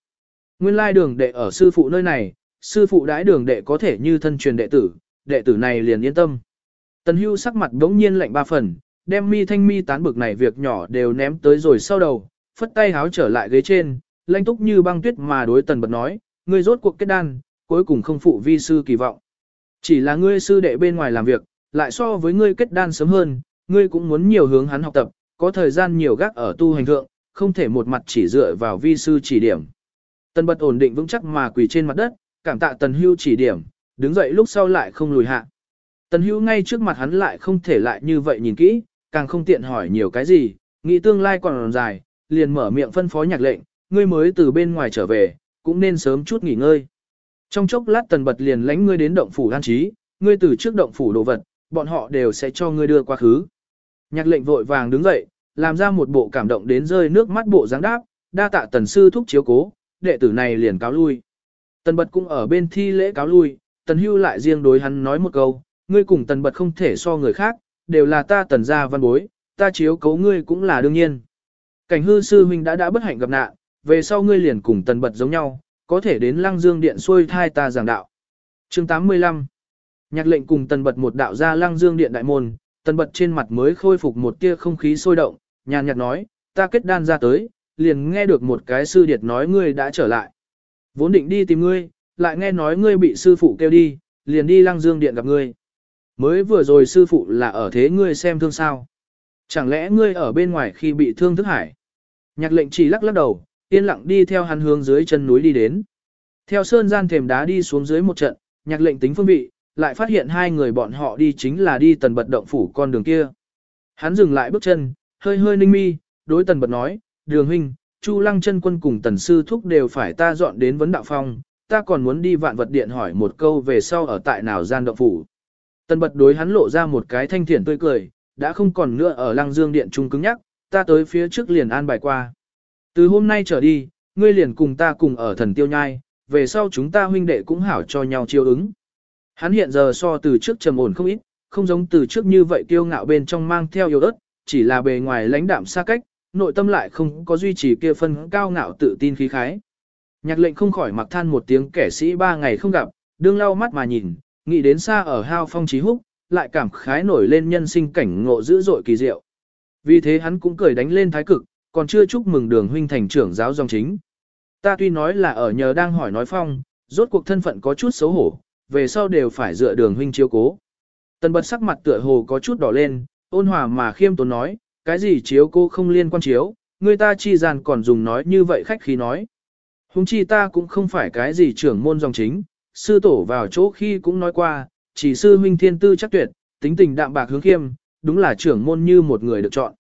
Nguyên lai đường đệ ở sư phụ nơi này, sư phụ đãi đường đệ có thể như thân truyền đệ tử, đệ tử này liền yên tâm. Tần hưu sắc mặt đống nhiên lạnh ba phần, đem mi thanh mi tán bực này việc nhỏ đều ném tới rồi sau đầu, phất tay háo trở lại ghế trên, lanh túc như băng tuyết mà đối tần bật nói, ngươi rốt cuộc kết đan, cuối cùng không phụ vi sư kỳ vọng. Chỉ là ngươi sư đệ bên ngoài làm việc, lại so với ngươi kết đan sớm hơn, ngươi cũng muốn nhiều hướng hắn học tập, có thời gian nhiều gác ở tu hành thượng, không thể một mặt chỉ dựa vào vi sư chỉ điểm. Tần bật ổn định vững chắc mà quỳ trên mặt đất, cảm tạ tần hưu chỉ điểm, đứng dậy lúc sau lại không lùi hạ. Tần hưu ngay trước mặt hắn lại không thể lại như vậy nhìn kỹ, càng không tiện hỏi nhiều cái gì, nghĩ tương lai còn dài, liền mở miệng phân phó nhạc lệnh, ngươi mới từ bên ngoài trở về, cũng nên sớm chút nghỉ ngơi. Trong chốc lát tần bật liền lánh ngươi đến động phủ an trí, ngươi từ trước động phủ đồ vật, bọn họ đều sẽ cho ngươi đưa qua khứ. Nhạc lệnh vội vàng đứng dậy, làm ra một bộ cảm động đến rơi nước mắt bộ dáng đáp, đa tạ tần sư thúc chiếu cố, đệ tử này liền cáo lui. Tần bật cũng ở bên thi lễ cáo lui, tần hưu lại riêng đối hắn nói một câu, ngươi cùng tần bật không thể so người khác, đều là ta tần gia văn bối, ta chiếu cố ngươi cũng là đương nhiên. Cảnh hư sư huynh đã đã bất hạnh gặp nạn, về sau ngươi liền cùng tần bật giống nhau, có thể đến lăng dương điện xuôi thai ta giảng đạo. chương 85 Nhạc lệnh cùng tần bật một đạo ra lăng dương điện đại môn, tần bật trên mặt mới khôi phục một tia không khí sôi động, nhàn nhạt nói, ta kết đan ra tới, liền nghe được một cái sư điệt nói ngươi đã trở lại. Vốn định đi tìm ngươi, lại nghe nói ngươi bị sư phụ kêu đi, liền đi lăng dương điện gặp ngươi. Mới vừa rồi sư phụ là ở thế ngươi xem thương sao. Chẳng lẽ ngươi ở bên ngoài khi bị thương thức hải? Nhạc lệnh chỉ lắc lắc đầu, yên lặng đi theo hắn hướng dưới chân núi đi đến. Theo sơn gian thềm đá đi xuống dưới một trận, nhạc lệnh tính phương vị, lại phát hiện hai người bọn họ đi chính là đi tần bật động phủ con đường kia. Hắn dừng lại bước chân, hơi hơi ninh mi, đối tần bật nói, đường huynh, Chu lăng chân quân cùng tần sư thúc đều phải ta dọn đến vấn đạo phong, ta còn muốn đi vạn vật điện hỏi một câu về sau ở tại nào gian động phủ. Tần bật đối hắn lộ ra một cái thanh thiện tươi cười, đã không còn nữa ở lăng dương điện trung cứng nhắc, ta tới phía trước liền an bài qua. Từ hôm nay trở đi, ngươi liền cùng ta cùng ở thần tiêu nhai, về sau chúng ta huynh đệ cũng hảo cho nhau chiêu ứng. Hắn hiện giờ so từ trước trầm ổn không ít, không giống từ trước như vậy kiêu ngạo bên trong mang theo yêu ớt, chỉ là bề ngoài lãnh đạm xa cách, nội tâm lại không có duy trì kia phân cao ngạo tự tin khí khái. Nhạc lệnh không khỏi mặc than một tiếng kẻ sĩ ba ngày không gặp, đương lau mắt mà nhìn, nghĩ đến xa ở hao phong trí húc, lại cảm khái nổi lên nhân sinh cảnh ngộ dữ dội kỳ diệu. Vì thế hắn cũng cười đánh lên thái cực, còn chưa chúc mừng đường huynh thành trưởng giáo dòng chính. Ta tuy nói là ở nhờ đang hỏi nói phong, rốt cuộc thân phận có chút xấu hổ, về sau đều phải dựa đường huynh chiếu cố. Tần bật sắc mặt tựa hồ có chút đỏ lên, ôn hòa mà khiêm tốn nói, cái gì chiếu cô không liên quan chiếu, người ta chi gian còn dùng nói như vậy khách khí nói. Hùng chi ta cũng không phải cái gì trưởng môn dòng chính, sư tổ vào chỗ khi cũng nói qua, chỉ sư huynh thiên tư chắc tuyệt, tính tình đạm bạc hướng khiêm, đúng là trưởng môn như một người được chọn.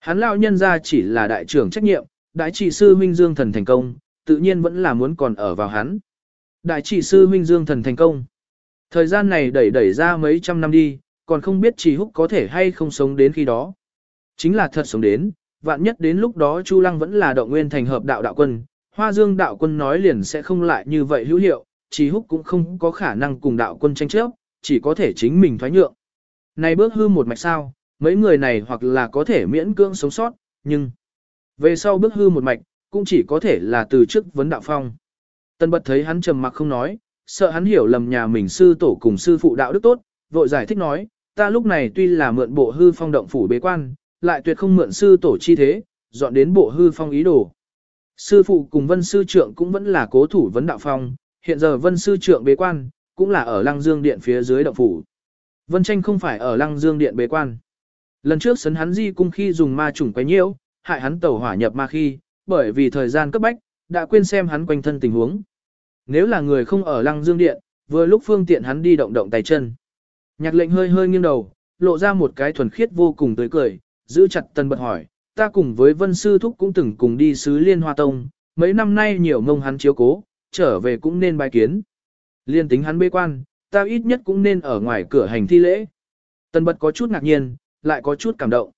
Hắn lão nhân ra chỉ là đại trưởng trách nhiệm, đại chỉ sư huynh dương thần thành công, tự nhiên vẫn là muốn còn ở vào hắn. Đại chỉ sư huynh dương thần thành công. Thời gian này đẩy đẩy ra mấy trăm năm đi, còn không biết chỉ húc có thể hay không sống đến khi đó. Chính là thật sống đến, vạn nhất đến lúc đó Chu Lăng vẫn là động nguyên thành hợp đạo đạo quân, Hoa Dương đạo quân nói liền sẽ không lại như vậy hữu hiệu, chỉ húc cũng không có khả năng cùng đạo quân tranh chấp, chỉ có thể chính mình thoái nhượng. Này bước hư một mạch sao, mấy người này hoặc là có thể miễn cưỡng sống sót, nhưng về sau bước hư một mạch, cũng chỉ có thể là từ trước vấn đạo phong. Tân bật thấy hắn trầm mặc không nói, sợ hắn hiểu lầm nhà mình sư tổ cùng sư phụ đạo đức tốt, vội giải thích nói, ta lúc này tuy là mượn bộ hư phong động phủ bế quan, lại tuyệt không mượn sư tổ chi thế, dọn đến bộ hư phong ý đồ. Sư phụ cùng vân sư trưởng cũng vẫn là cố thủ vấn đạo phong, hiện giờ vân sư trưởng bế quan, cũng là ở lăng dương điện phía dưới động phủ. Vân tranh không phải ở lăng dương điện bế quan. Lần trước sấn hắn di cung khi dùng ma trùng quấy nhiễu, hại hắn tẩu hỏa nhập ma khi, bởi vì thời gian cấp bách, đã quên xem hắn quanh thân tình huống. Nếu là người không ở lăng dương điện, vừa lúc phương tiện hắn đi động động tay chân. Nhạc lệnh hơi hơi nghiêng đầu, lộ ra một cái thuần khiết vô cùng tươi cười, giữ chặt tân bật hỏi, ta cùng với vân sư thúc cũng từng cùng đi sứ liên hoa tông, mấy năm nay nhiều mông hắn chiếu cố, trở về cũng nên bài kiến. Liên tính hắn bê quan, ta ít nhất cũng nên ở ngoài cửa hành thi lễ. Tân bật có chút ngạc nhiên, lại có chút cảm động.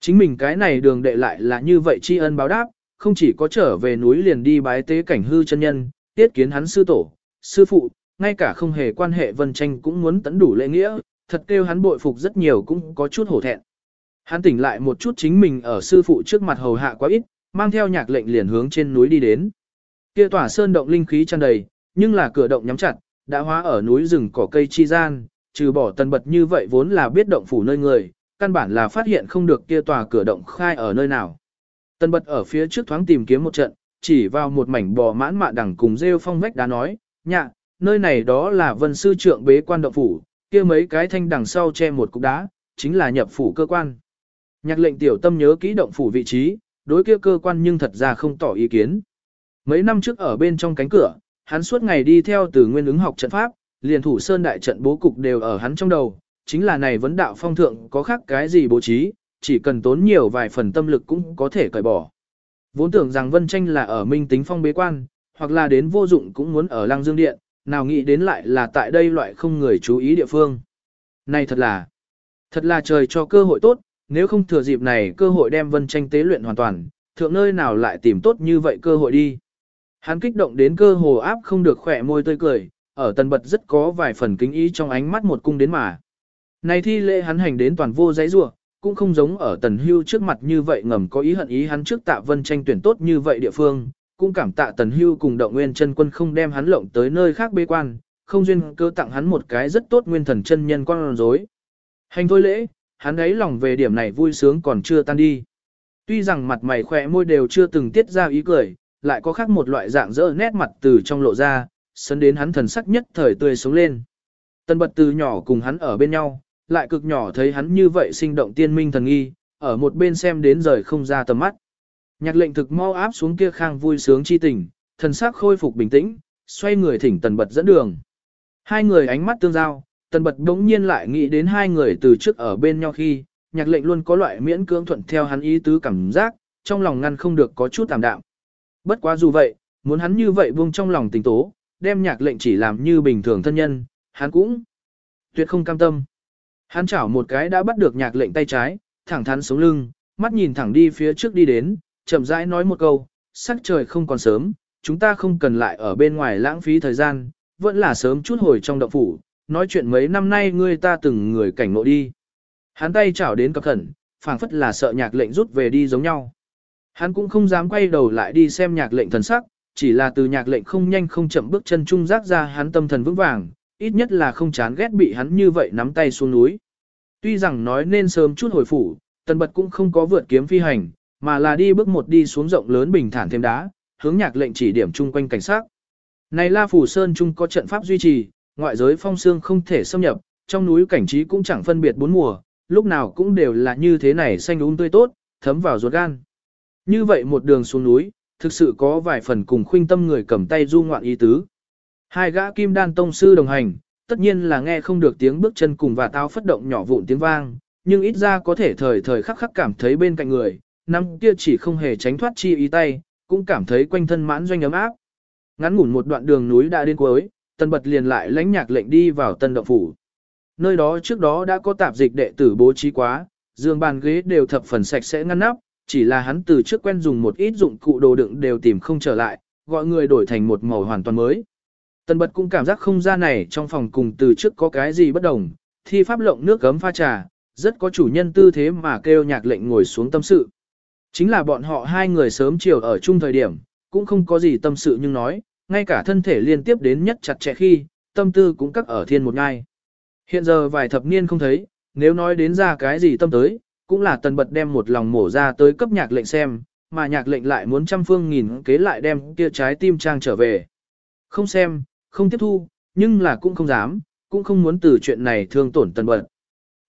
Chính mình cái này đường đệ lại là như vậy tri ân báo đáp, không chỉ có trở về núi liền đi bái tế cảnh hư chân nhân, tiết kiến hắn sư tổ, sư phụ, ngay cả không hề quan hệ vân tranh cũng muốn tấn đủ lễ nghĩa, thật kêu hắn bội phục rất nhiều cũng có chút hổ thẹn. Hắn tỉnh lại một chút chính mình ở sư phụ trước mặt hầu hạ quá ít, mang theo nhạc lệnh liền hướng trên núi đi đến. Kia tỏa sơn động linh khí tràn đầy, nhưng là cửa động nhắm chặt, đã hóa ở núi rừng cỏ cây chi gian, trừ bỏ tần bật như vậy vốn là biết động phủ nơi người, căn bản là phát hiện không được kia tòa cửa động khai ở nơi nào. Tần bật ở phía trước thoáng tìm kiếm một trận, chỉ vào một mảnh bò mãn mạ đằng cùng rêu phong vách đá nói, nhạ, nơi này đó là vân sư trượng bế quan động phủ, kia mấy cái thanh đằng sau che một cục đá, chính là nhập phủ cơ quan. Nhạc lệnh tiểu tâm nhớ kỹ động phủ vị trí, đối kia cơ quan nhưng thật ra không tỏ ý kiến. Mấy năm trước ở bên trong cánh cửa, hắn suốt ngày đi theo từ nguyên ứng học trận pháp, liền thủ sơn đại trận bố cục đều ở hắn trong đầu, chính là này vấn đạo phong thượng có khác cái gì bố trí, chỉ cần tốn nhiều vài phần tâm lực cũng có thể cởi bỏ. Vốn tưởng rằng Vân Tranh là ở minh tính phong bế quan, hoặc là đến vô dụng cũng muốn ở Lăng Dương Điện, nào nghĩ đến lại là tại đây loại không người chú ý địa phương. Này thật là, thật là trời cho cơ hội tốt, nếu không thừa dịp này cơ hội đem Vân Tranh tế luyện hoàn toàn, thượng nơi nào lại tìm tốt như vậy cơ hội đi. Hắn kích động đến cơ hồ áp không được khỏe môi tươi cười, ở tần bật rất có vài phần kính ý trong ánh mắt một cung đến mà. Này thi lễ hắn hành đến toàn vô giấy rua, cũng không giống ở tần hưu trước mặt như vậy ngầm có ý hận ý hắn trước tạ vân tranh tuyển tốt như vậy địa phương, cũng cảm tạ tần hưu cùng động nguyên chân quân không đem hắn lộng tới nơi khác bế quan, không duyên cơ tặng hắn một cái rất tốt nguyên thần chân nhân con rối. Hành thôi lễ, hắn ấy lòng về điểm này vui sướng còn chưa tan đi. Tuy rằng mặt mày khỏe môi đều chưa từng tiết ra ý cười, lại có khác một loại dạng dỡ nét mặt từ trong lộ ra, sấn đến hắn thần sắc nhất thời tươi sống lên. Tần bật từ nhỏ cùng hắn ở bên nhau, lại cực nhỏ thấy hắn như vậy sinh động tiên minh thần nghi, ở một bên xem đến rời không ra tầm mắt. Nhạc lệnh thực mau áp xuống kia khang vui sướng chi tình, thần sắc khôi phục bình tĩnh, xoay người thỉnh tần bật dẫn đường. Hai người ánh mắt tương giao, tần bật đống nhiên lại nghĩ đến hai người từ trước ở bên nhau khi, nhạc lệnh luôn có loại miễn cưỡng thuận theo hắn ý tứ cảm giác, trong lòng ngăn không được có chút tạm đạm. Bất quá dù vậy, muốn hắn như vậy buông trong lòng tình tố, đem nhạc lệnh chỉ làm như bình thường thân nhân, hắn cũng tuyệt không cam tâm. Hắn chảo một cái đã bắt được nhạc lệnh tay trái, thẳng thắn sống lưng, mắt nhìn thẳng đi phía trước đi đến, chậm rãi nói một câu, sắc trời không còn sớm, chúng ta không cần lại ở bên ngoài lãng phí thời gian, vẫn là sớm chút hồi trong động phủ, nói chuyện mấy năm nay ngươi ta từng người cảnh ngộ đi. Hắn tay chảo đến cập khẩn, phảng phất là sợ nhạc lệnh rút về đi giống nhau. Hắn cũng không dám quay đầu lại đi xem nhạc lệnh thần sắc, chỉ là từ nhạc lệnh không nhanh không chậm bước chân trung giác ra hắn tâm thần vững vàng, ít nhất là không chán ghét bị hắn như vậy nắm tay xuống núi. Tuy rằng nói nên sớm chút hồi phủ, tần bật cũng không có vượt kiếm phi hành, mà là đi bước một đi xuống rộng lớn bình thản thêm đá, hướng nhạc lệnh chỉ điểm chung quanh cảnh sát. Này La Phủ Sơn Trung có trận pháp duy trì, ngoại giới phong xương không thể xâm nhập, trong núi cảnh trí cũng chẳng phân biệt bốn mùa, lúc nào cũng đều là như thế này xanh úng tươi tốt, thấm vào ruột gan. Như vậy một đường xuống núi, thực sự có vài phần cùng khuynh tâm người cầm tay du ngoạn ý tứ. Hai gã kim đan tông sư đồng hành, tất nhiên là nghe không được tiếng bước chân cùng và tao phất động nhỏ vụn tiếng vang, nhưng ít ra có thể thời thời khắc khắc cảm thấy bên cạnh người, năm kia chỉ không hề tránh thoát chi ý tay, cũng cảm thấy quanh thân mãn doanh ấm áp. Ngắn ngủn một đoạn đường núi đã đến cuối, tần bật liền lại lãnh nhạc lệnh đi vào tân động phủ. Nơi đó trước đó đã có tạp dịch đệ tử bố trí quá, giường bàn ghế đều thập phần sạch sẽ ngăn nắp, chỉ là hắn từ trước quen dùng một ít dụng cụ đồ đựng đều tìm không trở lại, gọi người đổi thành một màu hoàn toàn mới. Tần bật cũng cảm giác không gian này trong phòng cùng từ trước có cái gì bất đồng, thi pháp lộng nước gấm pha trà, rất có chủ nhân tư thế mà kêu nhạc lệnh ngồi xuống tâm sự. Chính là bọn họ hai người sớm chiều ở chung thời điểm, cũng không có gì tâm sự nhưng nói, ngay cả thân thể liên tiếp đến nhất chặt chẽ khi, tâm tư cũng cắt ở thiên một ngai. Hiện giờ vài thập niên không thấy, nếu nói đến ra cái gì tâm tới, cũng là tần bật đem một lòng mổ ra tới cấp nhạc lệnh xem, mà nhạc lệnh lại muốn trăm phương nghìn kế lại đem kia trái tim trang trở về. Không xem, không tiếp thu, nhưng là cũng không dám, cũng không muốn từ chuyện này thương tổn tần bật.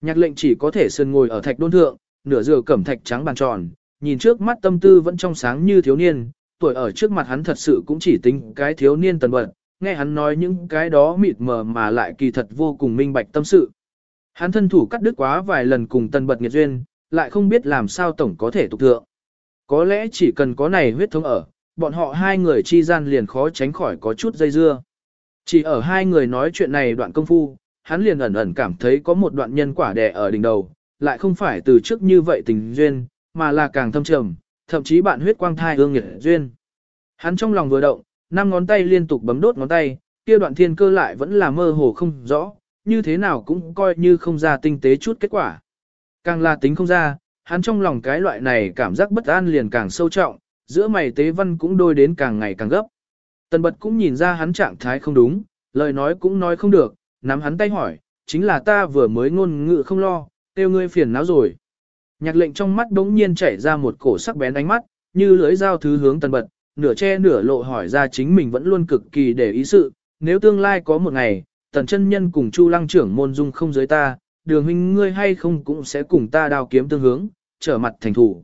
Nhạc lệnh chỉ có thể sơn ngồi ở thạch đôn thượng, nửa dừa cẩm thạch trắng bàn tròn, nhìn trước mắt tâm tư vẫn trong sáng như thiếu niên, tuổi ở trước mặt hắn thật sự cũng chỉ tính cái thiếu niên tần bật, nghe hắn nói những cái đó mịt mờ mà lại kỳ thật vô cùng minh bạch tâm sự. Hắn thân thủ cắt đứt quá vài lần cùng tần bật nghiệt duyên, lại không biết làm sao tổng có thể tục thượng. Có lẽ chỉ cần có này huyết thống ở, bọn họ hai người chi gian liền khó tránh khỏi có chút dây dưa. Chỉ ở hai người nói chuyện này đoạn công phu, hắn liền ẩn ẩn cảm thấy có một đoạn nhân quả đè ở đỉnh đầu, lại không phải từ trước như vậy tình duyên, mà là càng thâm trầm, thậm chí bạn huyết quang thai hương nghiệt duyên. Hắn trong lòng vừa động, năm ngón tay liên tục bấm đốt ngón tay, kia đoạn thiên cơ lại vẫn là mơ hồ không rõ, như thế nào cũng coi như không ra tinh tế chút kết quả. Càng là tính không ra, hắn trong lòng cái loại này cảm giác bất an liền càng sâu trọng, giữa mày tế văn cũng đôi đến càng ngày càng gấp. Tần bật cũng nhìn ra hắn trạng thái không đúng, lời nói cũng nói không được, nắm hắn tay hỏi, chính là ta vừa mới ngôn ngữ không lo, tiêu ngươi phiền não rồi. Nhạc lệnh trong mắt đống nhiên chảy ra một cổ sắc bén ánh mắt, như lưới dao thứ hướng tần bật, nửa che nửa lộ hỏi ra chính mình vẫn luôn cực kỳ để ý sự, nếu tương lai có một ngày, tần chân nhân cùng chu lăng trưởng môn dung không giới ta, đường huynh ngươi hay không cũng sẽ cùng ta đao kiếm tương hướng, trở mặt thành thủ.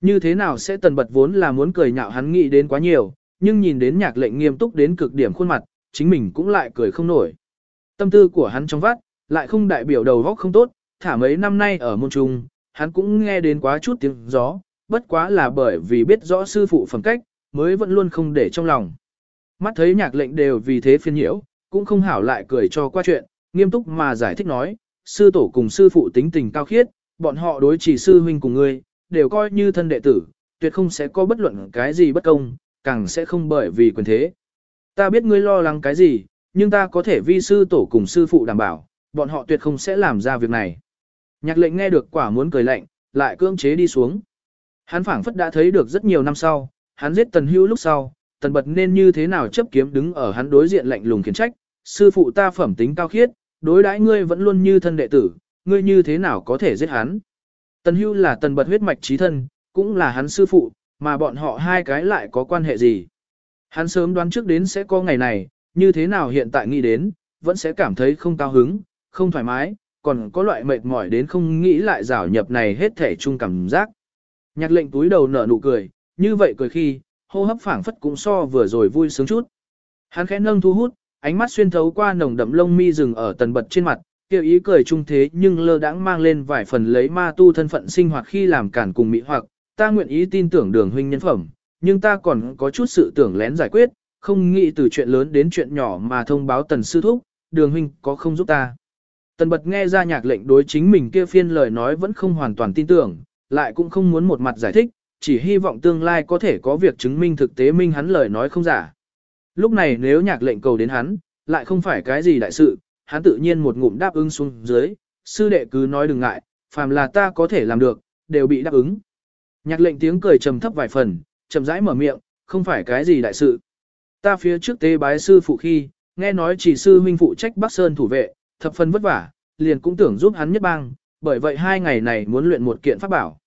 Như thế nào sẽ tần bật vốn là muốn cười nhạo hắn nghĩ đến quá nhiều, nhưng nhìn đến nhạc lệnh nghiêm túc đến cực điểm khuôn mặt, chính mình cũng lại cười không nổi. Tâm tư của hắn trong vắt, lại không đại biểu đầu góc không tốt, thả mấy năm nay ở môn trung, hắn cũng nghe đến quá chút tiếng gió, bất quá là bởi vì biết rõ sư phụ phẩm cách, mới vẫn luôn không để trong lòng. Mắt thấy nhạc lệnh đều vì thế phiền nhiễu, cũng không hảo lại cười cho qua chuyện, nghiêm túc mà giải thích nói, sư tổ cùng sư phụ tính tình cao khiết, bọn họ đối chỉ sư huynh cùng ngươi, đều coi như thân đệ tử, tuyệt không sẽ có bất luận cái gì bất công, càng sẽ không bởi vì quyền thế. Ta biết ngươi lo lắng cái gì, nhưng ta có thể vi sư tổ cùng sư phụ đảm bảo, bọn họ tuyệt không sẽ làm ra việc này. Nhạc lệnh nghe được quả muốn cười lạnh, lại cưỡng chế đi xuống. Hắn phảng phất đã thấy được rất nhiều năm sau, hắn giết tần hưu lúc sau, tần bật nên như thế nào chấp kiếm đứng ở hắn đối diện lạnh lùng khiển trách, sư phụ ta phẩm tính cao khiết, đối đãi ngươi vẫn luôn như thân đệ tử, ngươi như thế nào có thể giết hắn. Tần hưu là tần bật huyết mạch trí thân, cũng là hắn sư phụ, mà bọn họ hai cái lại có quan hệ gì. Hắn sớm đoán trước đến sẽ có ngày này, như thế nào hiện tại nghĩ đến, vẫn sẽ cảm thấy không cao hứng, không thoải mái, còn có loại mệt mỏi đến không nghĩ lại rảo nhập này hết thể chung cảm giác. Nhạc lệnh túi đầu nở nụ cười, như vậy cười khi, hô hấp phảng phất cũng so vừa rồi vui sướng chút. Hắn khẽ nâng thu hút, ánh mắt xuyên thấu qua nồng đậm lông mi rừng ở tần bật trên mặt, kêu ý cười trung thế nhưng lơ đãng mang lên vài phần lấy ma tu thân phận sinh hoạt khi làm cản cùng mỹ hoặc, ta nguyện ý tin tưởng đường huynh nhân phẩm, nhưng ta còn có chút sự tưởng lén giải quyết, không nghĩ từ chuyện lớn đến chuyện nhỏ mà thông báo tần sư thúc, đường huynh có không giúp ta. Tần bật nghe ra nhạc lệnh đối chính mình kia phiên lời nói vẫn không hoàn toàn tin tưởng, lại cũng không muốn một mặt giải thích, chỉ hy vọng tương lai có thể có việc chứng minh thực tế minh hắn lời nói không giả. Lúc này nếu nhạc lệnh cầu đến hắn, lại không phải cái gì đại sự, hắn tự nhiên một ngụm đáp ứng xuống dưới, sư đệ cứ nói đừng ngại, phàm là ta có thể làm được, đều bị đáp ứng. Nhạc lệnh tiếng cười trầm thấp vài phần, chậm rãi mở miệng, không phải cái gì đại sự. Ta phía trước tế bái sư phụ khi, nghe nói chỉ sư huynh phụ trách Bắc Sơn thủ vệ, thập phần vất vả, liền cũng tưởng giúp hắn nhất bang, bởi vậy hai ngày này muốn luyện một kiện pháp bảo.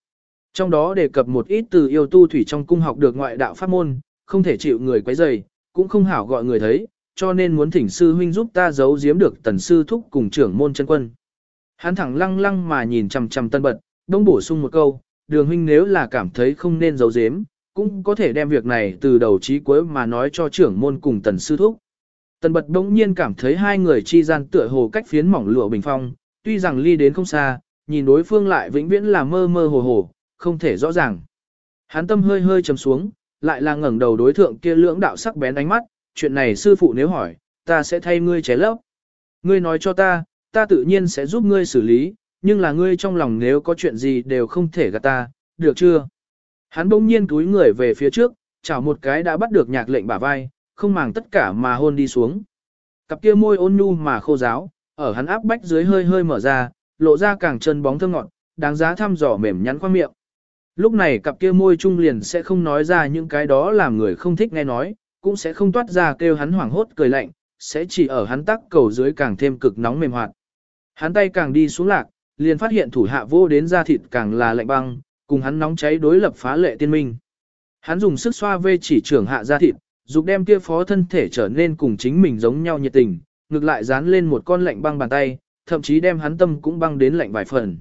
Trong đó đề cập một ít từ yêu tu thủy trong cung học được ngoại đạo pháp môn, không thể chịu người quấy rầy, cũng không hảo gọi người thấy, cho nên muốn thỉnh sư huynh giúp ta giấu giếm được tần sư thúc cùng trưởng môn chân quân. Hắn thẳng lăng lăng mà nhìn chằm chằm tân bật, đông bổ sung một câu, đường huynh nếu là cảm thấy không nên giấu giếm, cũng có thể đem việc này từ đầu chí cuối mà nói cho trưởng môn cùng tần sư thúc. Tần bật đống nhiên cảm thấy hai người chi gian tựa hồ cách phiến mỏng lụa bình phong, tuy rằng ly đến không xa, nhìn đối phương lại vĩnh viễn là mơ mơ hồ hồ, không thể rõ ràng. Hắn tâm hơi hơi trầm xuống, lại là ngẩng đầu đối thượng kia lưỡng đạo sắc bén ánh mắt, chuyện này sư phụ nếu hỏi, ta sẽ thay ngươi ché lấp. Ngươi nói cho ta, ta tự nhiên sẽ giúp ngươi xử lý, nhưng là ngươi trong lòng nếu có chuyện gì đều không thể gạt ta, được chưa? Hắn bỗng nhiên túi người về phía trước, chảo một cái đã bắt được nhạc lệnh bả vai, không màng tất cả mà hôn đi xuống. Cặp kia môi ôn nhu mà khô giáo, ở hắn áp bách dưới hơi hơi mở ra, lộ ra càng chân bóng thơm ngọt, đáng giá thăm dò mềm nhắn qua miệng. Lúc này cặp kia môi trung liền sẽ không nói ra những cái đó làm người không thích nghe nói, cũng sẽ không toát ra kêu hắn hoảng hốt cười lạnh, sẽ chỉ ở hắn tắc cầu dưới càng thêm cực nóng mềm hoạt. Hắn tay càng đi xuống lạc, liền phát hiện thủ hạ vô đến da thịt càng là lạnh băng, cùng hắn nóng cháy đối lập phá lệ tiên minh. Hắn dùng sức xoa vê chỉ trưởng hạ da thịt, dục đem kia phó thân thể trở nên cùng chính mình giống nhau nhiệt tình, ngược lại dán lên một con lạnh băng bàn tay, thậm chí đem hắn tâm cũng băng đến lạnh vài phần.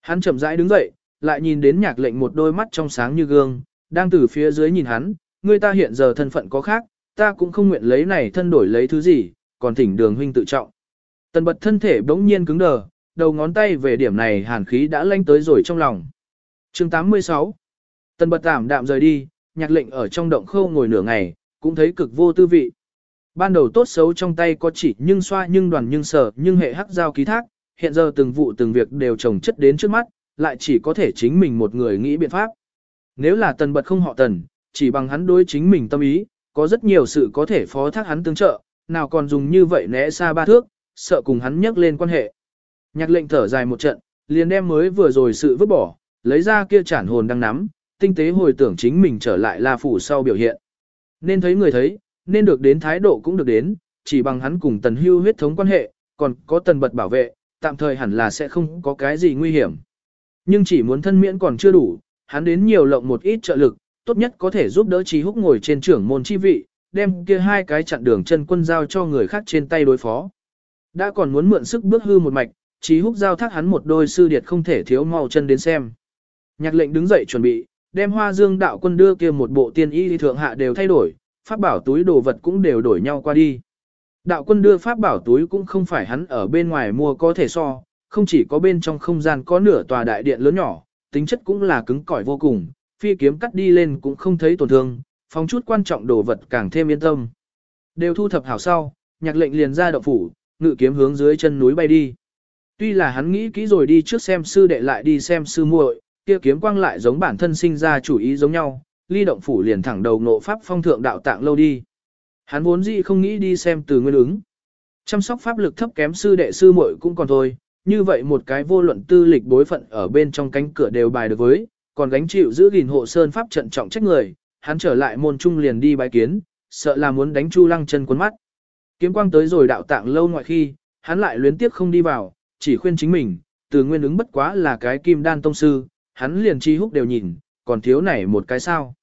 Hắn chậm rãi đứng dậy, lại nhìn đến nhạc lệnh một đôi mắt trong sáng như gương, đang từ phía dưới nhìn hắn, người ta hiện giờ thân phận có khác, ta cũng không nguyện lấy này thân đổi lấy thứ gì, còn thỉnh đường huynh tự trọng. Tần bật thân thể bỗng nhiên cứng đờ, đầu ngón tay về điểm này hàn khí đã lanh tới rồi trong lòng. chương 86 Tần bật tạm đạm rời đi, nhạc lệnh ở trong động khâu ngồi nửa ngày, cũng thấy cực vô tư vị. Ban đầu tốt xấu trong tay có chỉ nhưng xoa nhưng đoàn nhưng sở nhưng hệ hắc giao ký thác, hiện giờ từng vụ từng việc đều trồng chất đến trước mắt, lại chỉ có thể chính mình một người nghĩ biện pháp. Nếu là tần bật không họ tần, chỉ bằng hắn đối chính mình tâm ý, có rất nhiều sự có thể phó thác hắn tương trợ, nào còn dùng như vậy né xa ba thước, sợ cùng hắn nhắc lên quan hệ. Nhạc lệnh thở dài một trận, liền đem mới vừa rồi sự vứt bỏ, lấy ra kia chản hồn đang nắm, tinh tế hồi tưởng chính mình trở lại La Phủ sau biểu hiện. Nên thấy người thấy, nên được đến thái độ cũng được đến, chỉ bằng hắn cùng tần hưu huyết thống quan hệ, còn có tần bật bảo vệ, tạm thời hẳn là sẽ không có cái gì nguy hiểm. Nhưng chỉ muốn thân miễn còn chưa đủ, hắn đến nhiều lộng một ít trợ lực, tốt nhất có thể giúp đỡ Trí Húc ngồi trên trưởng môn chi vị, đem kia hai cái chặn đường chân quân giao cho người khác trên tay đối phó. Đã còn muốn mượn sức bước hư một mạch, Trí Húc giao thác hắn một đôi sư điệt không thể thiếu mau chân đến xem. Nhạc lệnh đứng dậy chuẩn bị, đem hoa dương đạo quân đưa kia một bộ tiên y thượng hạ đều thay đổi, pháp bảo túi đồ vật cũng đều đổi nhau qua đi. Đạo quân đưa pháp bảo túi cũng không phải hắn ở bên ngoài mua có thể so, không chỉ có bên trong không gian có nửa tòa đại điện lớn nhỏ, tính chất cũng là cứng cỏi vô cùng, phi kiếm cắt đi lên cũng không thấy tổn thương, phóng chút quan trọng đồ vật càng thêm yên tâm. Đều thu thập hảo sau, nhạc lệnh liền ra động phủ, ngự kiếm hướng dưới chân núi bay đi. Tuy là hắn nghĩ kỹ rồi đi trước xem sư đệ lại đi xem sư muội, kia kiếm quang lại giống bản thân sinh ra chủ ý giống nhau, ly động phủ liền thẳng đầu ngộ pháp phong thượng đạo tạng lâu đi. Hắn vốn dĩ không nghĩ đi xem từ nguyên ứng. Chăm sóc pháp lực thấp kém sư đệ sư muội cũng còn thôi, như vậy một cái vô luận tư lịch bối phận ở bên trong cánh cửa đều bài được với, còn gánh chịu giữ gìn hộ sơn pháp trận trọng trách người, hắn trở lại môn trung liền đi bái kiến, sợ là muốn đánh Chu Lăng chân cuốn mắt. Kiếm quang tới rồi đạo tạng lâu ngoại khi, hắn lại luyến tiếc không đi vào, chỉ khuyên chính mình, từ nguyên ứng bất quá là cái kim đan tông sư, hắn liền chi húc đều nhìn, còn thiếu này một cái sao.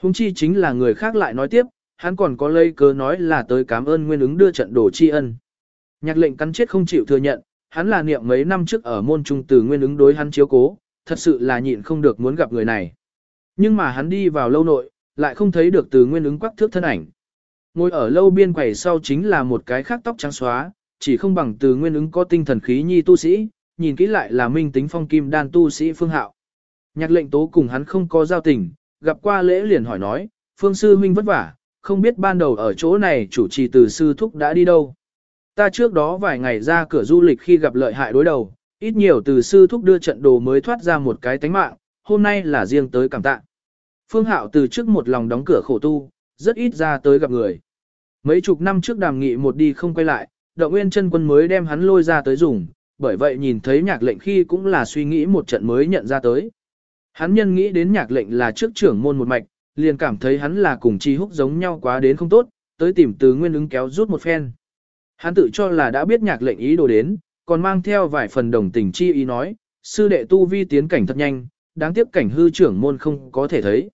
Hùng chi chính là người khác lại nói tiếp, hắn còn có lây cớ nói là tới cảm ơn nguyên ứng đưa trận đồ tri ân. Nhạc lệnh cắn chết không chịu thừa nhận, hắn là niệm mấy năm trước ở môn trung từ nguyên ứng đối hắn chiếu cố, thật sự là nhịn không được muốn gặp người này. Nhưng mà hắn đi vào lâu nội, lại không thấy được từ nguyên ứng quắc thước thân ảnh. Ngồi ở lâu biên quầy sau chính là một cái khác tóc trắng xóa, chỉ không bằng từ nguyên ứng có tinh thần khí nhi tu sĩ, nhìn kỹ lại là minh tính phong kim đan tu sĩ phương hạo. Nhạc lệnh tố cùng hắn không có giao tình, gặp qua lễ liền hỏi nói, phương sư huynh vất vả, không biết ban đầu ở chỗ này chủ trì từ sư thúc đã đi đâu. Ta trước đó vài ngày ra cửa du lịch khi gặp lợi hại đối đầu, ít nhiều từ sư thúc đưa trận đồ mới thoát ra một cái tánh mạng, hôm nay là riêng tới cảm tạ. Phương Hạo từ trước một lòng đóng cửa khổ tu, rất ít ra tới gặp người. Mấy chục năm trước đàm nghị một đi không quay lại, động nguyên chân quân mới đem hắn lôi ra tới dùng, bởi vậy nhìn thấy nhạc lệnh khi cũng là suy nghĩ một trận mới nhận ra tới. Hắn nhân nghĩ đến nhạc lệnh là trước trưởng môn một mạch, liền cảm thấy hắn là cùng chi húc giống nhau quá đến không tốt, tới tìm từ nguyên ứng kéo rút một phen. Hắn tự cho là đã biết nhạc lệnh ý đồ đến, còn mang theo vài phần đồng tình chi ý nói, sư đệ tu vi tiến cảnh thật nhanh, đáng tiếc cảnh hư trưởng môn không có thể thấy.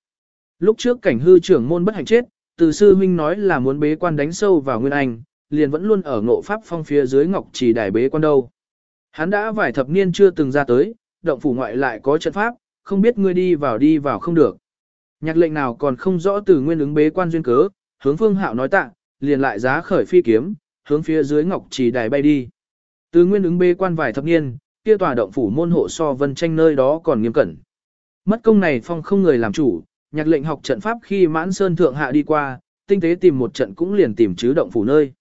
Lúc trước cảnh hư trưởng môn bất hạnh chết, từ sư huynh nói là muốn bế quan đánh sâu vào Nguyên Anh, liền vẫn luôn ở ngộ pháp phong phía dưới ngọc trì đài bế quan đâu. Hắn đã vài thập niên chưa từng ra tới, động phủ ngoại lại có trận pháp, không biết ngươi đi vào đi vào không được. Nhạc lệnh nào còn không rõ từ nguyên ứng bế quan duyên cớ, hướng phương hạo nói tạ, liền lại giá khởi phi kiếm, hướng phía dưới ngọc trì đài bay đi. Từ nguyên ứng bế quan vài thập niên, kia tòa động phủ môn hộ so vân tranh nơi đó còn nghiêm cẩn. Mất công này phong không người làm chủ, nhạc lệnh học trận pháp khi mãn sơn thượng hạ đi qua, tinh tế tìm một trận cũng liền tìm chứ động phủ nơi.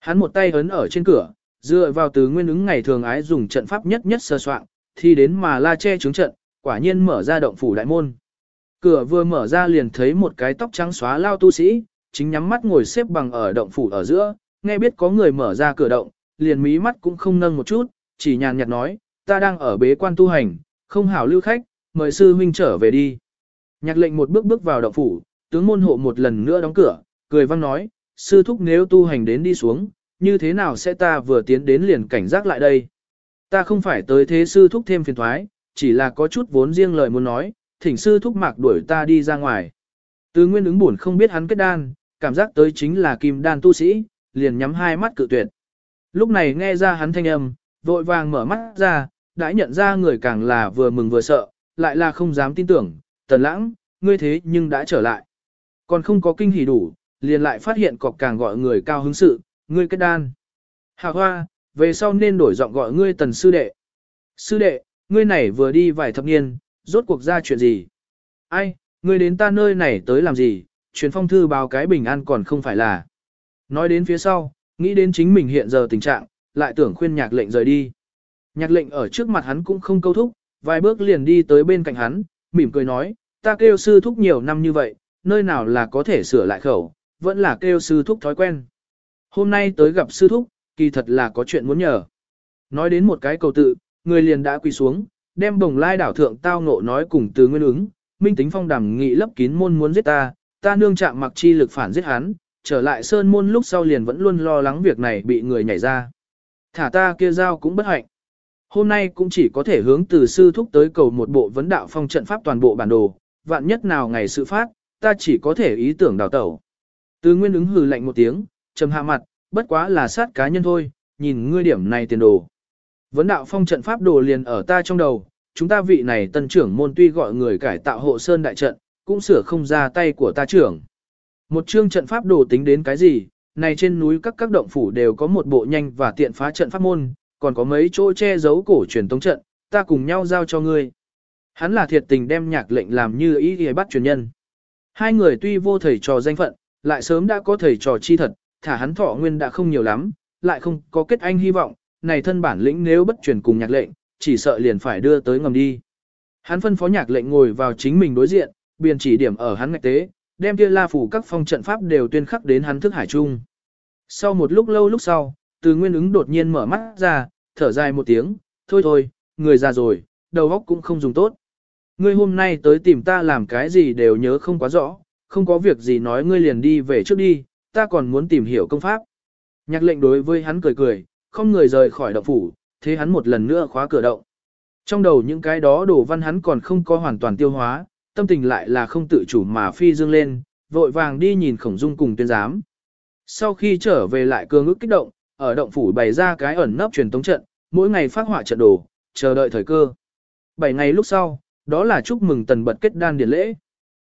Hắn một tay ấn ở trên cửa, dựa vào từ nguyên ứng ngày thường ái dùng trận pháp nhất nhất sơ soạn, thì đến mà la che trướng trận, quả nhiên mở ra động phủ đại môn. Cửa vừa mở ra liền thấy một cái tóc trắng xóa lao tu sĩ, chính nhắm mắt ngồi xếp bằng ở động phủ ở giữa, nghe biết có người mở ra cửa động, liền mí mắt cũng không nâng một chút, chỉ nhàn nhạt nói, ta đang ở bế quan tu hành, không hảo lưu khách, mời sư huynh trở về đi. Nhạc lệnh một bước bước vào động phủ, tướng môn hộ một lần nữa đóng cửa, cười văng nói, sư thúc nếu tu hành đến đi xuống, như thế nào sẽ ta vừa tiến đến liền cảnh giác lại đây. Ta không phải tới thế sư thúc thêm phiền thoái, chỉ là có chút vốn riêng lời muốn nói, thỉnh sư thúc mạc đuổi ta đi ra ngoài. Từ nguyên ứng buồn không biết hắn kết đan, cảm giác tới chính là kim đan tu sĩ, liền nhắm hai mắt cự tuyệt. Lúc này nghe ra hắn thanh âm, vội vàng mở mắt ra, đã nhận ra người càng là vừa mừng vừa sợ, lại là không dám tin tưởng, tần lãng, ngươi thế nhưng đã trở lại. Còn không có kinh hỉ đủ, liền lại phát hiện cọc càng gọi người cao hứng sự, ngươi kết đan. Hạ hoa, về sau nên đổi giọng gọi ngươi tần sư đệ. Sư đệ, ngươi này vừa đi vài thập niên, rốt cuộc ra chuyện gì? Ai, ngươi đến ta nơi này tới làm gì, truyền phong thư báo cái bình an còn không phải là. Nói đến phía sau, nghĩ đến chính mình hiện giờ tình trạng, lại tưởng khuyên nhạc lệnh rời đi. Nhạc lệnh ở trước mặt hắn cũng không câu thúc, vài bước liền đi tới bên cạnh hắn, mỉm cười nói, ta kêu sư thúc nhiều năm như vậy, nơi nào là có thể sửa lại khẩu, vẫn là kêu sư thúc thói quen. Hôm nay tới gặp sư thúc, kỳ thật là có chuyện muốn nhờ. Nói đến một cái cầu tự, người liền đã quỳ xuống, đem đồng lai đảo thượng tao ngộ nói cùng từ nguyên ứng, minh tính phong đàm nghị lấp kín môn muốn giết ta, ta nương chạm mặc chi lực phản giết hắn, trở lại sơn môn lúc sau liền vẫn luôn lo lắng việc này bị người nhảy ra. Thả ta kia giao cũng bất hạnh. Hôm nay cũng chỉ có thể hướng từ sư thúc tới cầu một bộ vấn đạo phong trận pháp toàn bộ bản đồ, vạn nhất nào ngày sự phát, ta chỉ có thể ý tưởng đào tẩu. Từ nguyên ứng hừ lạnh một tiếng, trầm hạ mặt, bất quá là sát cá nhân thôi, nhìn ngươi điểm này tiền đồ. Vấn đạo phong trận pháp đồ liền ở ta trong đầu, chúng ta vị này tân trưởng môn tuy gọi người cải tạo hộ sơn đại trận, cũng sửa không ra tay của ta trưởng. Một chương trận pháp đồ tính đến cái gì, này trên núi các các động phủ đều có một bộ nhanh và tiện phá trận pháp môn, còn có mấy chỗ che giấu cổ truyền tống trận, ta cùng nhau giao cho ngươi. Hắn là thiệt tình đem nhạc lệnh làm như ý để bắt truyền nhân. Hai người tuy vô thầy trò danh phận, lại sớm đã có thầy trò chi thật, thả hắn thọ nguyên đã không nhiều lắm, lại không có kết anh hy vọng, này thân bản lĩnh nếu bất truyền cùng nhạc lệnh, chỉ sợ liền phải đưa tới ngầm đi. Hắn phân phó nhạc lệnh ngồi vào chính mình đối diện, biên chỉ điểm ở hắn ngạch tế, đem kia la phủ các phong trận pháp đều tuyên khắc đến hắn thức hải trung. Sau một lúc lâu lúc sau, từ nguyên ứng đột nhiên mở mắt ra, thở dài một tiếng, thôi thôi, người già rồi, đầu óc cũng không dùng tốt. Ngươi hôm nay tới tìm ta làm cái gì đều nhớ không quá rõ, không có việc gì nói ngươi liền đi về trước đi, ta còn muốn tìm hiểu công pháp. Nhạc lệnh đối với hắn cười cười, không người rời khỏi động phủ, thế hắn một lần nữa khóa cửa động. Trong đầu những cái đó đồ văn hắn còn không có hoàn toàn tiêu hóa, tâm tình lại là không tự chủ mà phi dương lên, vội vàng đi nhìn khổng dung cùng tuyên giám. Sau khi trở về lại cương ức kích động, ở động phủ bày ra cái ẩn nấp truyền tống trận, mỗi ngày phát họa trận đồ, chờ đợi thời cơ. Bảy ngày lúc sau, đó là chúc mừng tần bật kết đan điển lễ.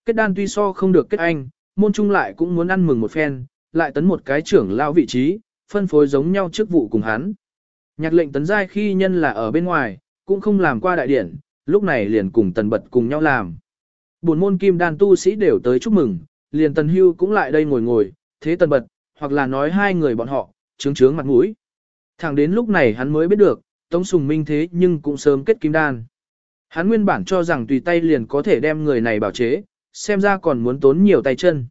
Kết đan tuy so không được kết anh, môn trung lại cũng muốn ăn mừng một phen, lại tấn một cái trưởng lao vị trí, phân phối giống nhau chức vụ cùng hắn. Nhạc lệnh tấn giai khi nhân là ở bên ngoài, cũng không làm qua đại điển, lúc này liền cùng tần bật cùng nhau làm. Buồn môn kim đan tu sĩ đều tới chúc mừng, liền tần hưu cũng lại đây ngồi ngồi, thế tần bật, hoặc là nói hai người bọn họ, trướng trướng mặt mũi. Thẳng đến lúc này hắn mới biết được, Tống Sùng Minh thế nhưng cũng sớm kết kim đan. Hắn nguyên bản cho rằng tùy tay liền có thể đem người này bảo chế, xem ra còn muốn tốn nhiều tay chân.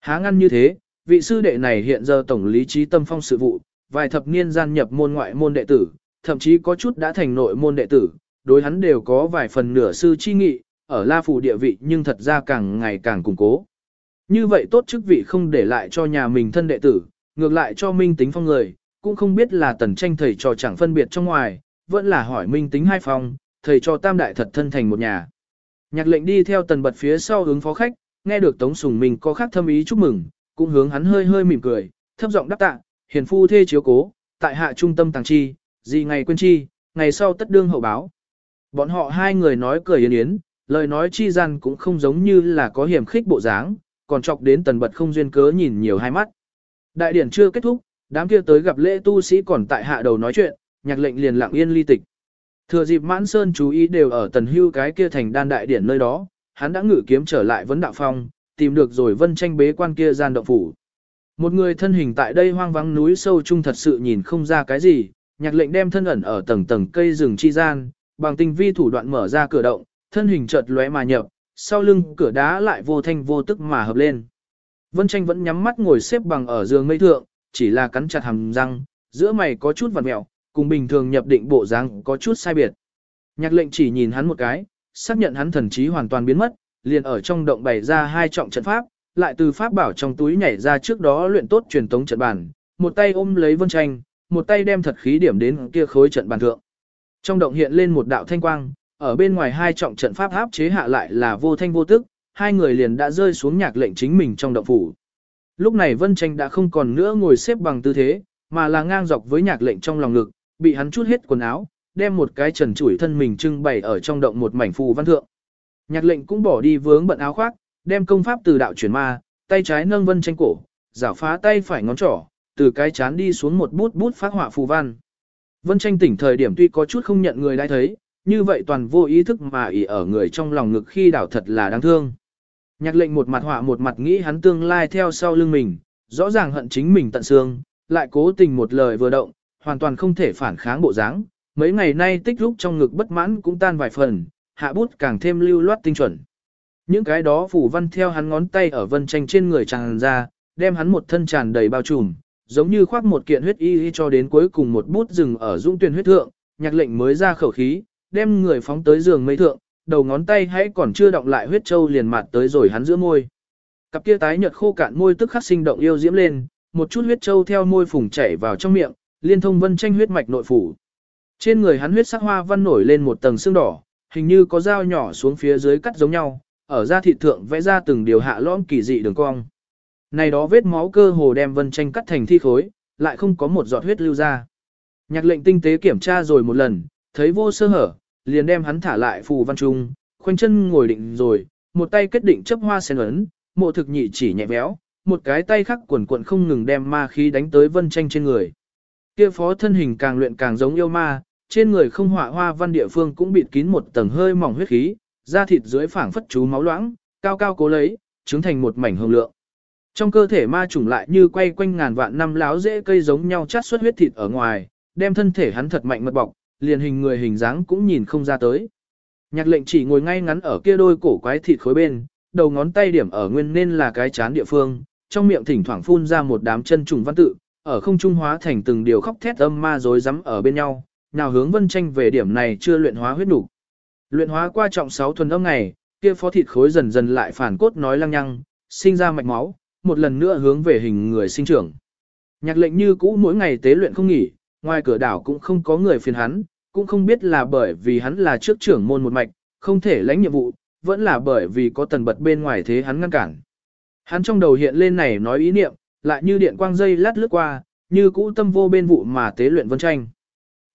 Há ngăn như thế, vị sư đệ này hiện giờ tổng lý trí tâm phong sự vụ, vài thập niên gian nhập môn ngoại môn đệ tử, thậm chí có chút đã thành nội môn đệ tử, đối hắn đều có vài phần nửa sư chi nghị, ở La Phủ địa vị nhưng thật ra càng ngày càng củng cố. Như vậy tốt chức vị không để lại cho nhà mình thân đệ tử, ngược lại cho minh tính phong người, cũng không biết là tần tranh thầy trò chẳng phân biệt trong ngoài, vẫn là hỏi minh tính hai phong, thầy cho tam đại thật thân thành một nhà. Nhạc lệnh đi theo tần bật phía sau hướng phó khách, nghe được Tống Sùng Minh có khác thâm ý chúc mừng, cũng hướng hắn hơi hơi mỉm cười, thấp giọng đáp tạ, hiền phu thê chiếu cố, tại hạ trung tâm tàng chi, gì ngày quên chi, ngày sau tất đương hậu báo. Bọn họ hai người nói cười yến yến, lời nói chi gian cũng không giống như là có hiểm khích bộ dáng, còn chọc đến tần bật không duyên cớ nhìn nhiều hai mắt. Đại điển chưa kết thúc, đám kia tới gặp lễ tu sĩ còn tại hạ đầu nói chuyện, nhạc lệnh liền lặng yên ly tịch. Thừa dịp mãn sơn chú ý đều ở tần hưu cái kia thành đan đại điển nơi đó, hắn đã ngự kiếm trở lại vấn đạo phong, tìm được rồi vân tranh bế quan kia gian động phủ. Một người thân hình tại đây hoang vắng núi sâu chung thật sự nhìn không ra cái gì, nhạc lệnh đem thân ẩn ở tầng tầng cây rừng chi gian, bằng tinh vi thủ đoạn mở ra cửa động, thân hình chợt lóe mà nhập, sau lưng cửa đá lại vô thanh vô tức mà hợp lên. Vân tranh vẫn nhắm mắt ngồi xếp bằng ở giường mây thượng, chỉ là cắn chặt hàm răng, giữa mày có chút vặn mẹo, cùng bình thường nhập định bộ dáng có chút sai biệt. Nhạc lệnh chỉ nhìn hắn một cái, xác nhận hắn thần trí hoàn toàn biến mất, liền ở trong động bày ra hai trọng trận pháp, lại từ pháp bảo trong túi nhảy ra trước đó luyện tốt truyền tống trận bản, một tay ôm lấy vân tranh, một tay đem thật khí điểm đến kia khối trận bàn thượng. Trong động hiện lên một đạo thanh quang, ở bên ngoài hai trọng trận pháp áp chế hạ lại là vô thanh vô tức, hai người liền đã rơi xuống nhạc lệnh chính mình trong động phủ. Lúc này Vân Tranh đã không còn nữa ngồi xếp bằng tư thế, mà là ngang dọc với nhạc lệnh trong lòng ngực, bị hắn chút hết quần áo, đem một cái trần trụi thân mình trưng bày ở trong động một mảnh phù văn thượng. Nhạc lệnh cũng bỏ đi vướng bận áo khoác, đem công pháp từ đạo chuyển ma, tay trái nâng Vân Tranh cổ, giảo phá tay phải ngón trỏ, từ cái chán đi xuống một bút bút phát họa phù văn. Vân Tranh tỉnh thời điểm tuy có chút không nhận người đã thấy, như vậy toàn vô ý thức mà ỉ ở người trong lòng ngực khi đảo thật là đáng thương. Nhạc lệnh một mặt họa một mặt nghĩ hắn tương lai theo sau lưng mình, rõ ràng hận chính mình tận xương, lại cố tình một lời vừa động, hoàn toàn không thể phản kháng bộ dáng. Mấy ngày nay tích lúc trong ngực bất mãn cũng tan vài phần, hạ bút càng thêm lưu loát tinh chuẩn. Những cái đó phủ văn theo hắn ngón tay ở vân tranh trên người tràn ra, đem hắn một thân tràn đầy bao trùm, giống như khoác một kiện huyết y cho đến cuối cùng một bút rừng ở dung tuyển huyết thượng, nhạc lệnh mới ra khẩu khí, đem người phóng tới giường mây thượng, đầu ngón tay hãy còn chưa động lại huyết châu liền mặt tới rồi hắn giữa môi. Cặp kia tái nhợt khô cạn môi tức khắc sinh động yêu diễm lên, một chút huyết châu theo môi phùng chảy vào trong miệng, liên thông vân tranh huyết mạch nội phủ. Trên người hắn huyết sắc hoa văn nổi lên một tầng xương đỏ, hình như có dao nhỏ xuống phía dưới cắt giống nhau, ở da thịt thượng vẽ ra từng điều hạ lõm kỳ dị đường cong. Này đó vết máu cơ hồ đem vân tranh cắt thành thi khối, lại không có một giọt huyết lưu ra. Nhạc lệnh tinh tế kiểm tra rồi một lần, thấy vô sơ hở, liền đem hắn thả lại phù văn trung, khoanh chân ngồi định rồi, một tay kết định chấp hoa sen ấn, mộ thực nhị chỉ nhẹ béo, một cái tay khác quần quận không ngừng đem ma khí đánh tới vân tranh trên người. Kia phó thân hình càng luyện càng giống yêu ma, trên người không họa hoa văn địa phương cũng bịt kín một tầng hơi mỏng huyết khí, da thịt dưới phảng phất chú máu loãng, cao cao cố lấy, trứng thành một mảnh hương lượng. Trong cơ thể ma trùng lại như quay quanh ngàn vạn năm láo dễ cây giống nhau chát xuất huyết thịt ở ngoài, đem thân thể hắn thật mạnh mật bọc, liền hình người hình dáng cũng nhìn không ra tới. Nhạc lệnh chỉ ngồi ngay ngắn ở kia đôi cổ quái thịt khối bên, đầu ngón tay điểm ở nguyên nên là cái chán địa phương, trong miệng thỉnh thoảng phun ra một đám chân trùng văn tự, ở không trung hóa thành từng điều khóc thét âm ma rối rắm ở bên nhau, nào hướng vân tranh về điểm này chưa luyện hóa huyết đủ. Luyện hóa qua trọng 6 thuần âm ngày, kia phó thịt khối dần dần lại phản cốt nói lăng nhăng, sinh ra mạch máu, một lần nữa hướng về hình người sinh trưởng. Nhạc lệnh như cũ mỗi ngày tế luyện không nghỉ, ngoài cửa đảo cũng không có người phiền hắn, cũng không biết là bởi vì hắn là trước trưởng môn một mạch, không thể lãnh nhiệm vụ, vẫn là bởi vì có tần bật bên ngoài thế hắn ngăn cản. Hắn trong đầu hiện lên này nói ý niệm, lại như điện quang dây lát lướt qua, như cũ tâm vô bên vụ mà tế luyện vân tranh.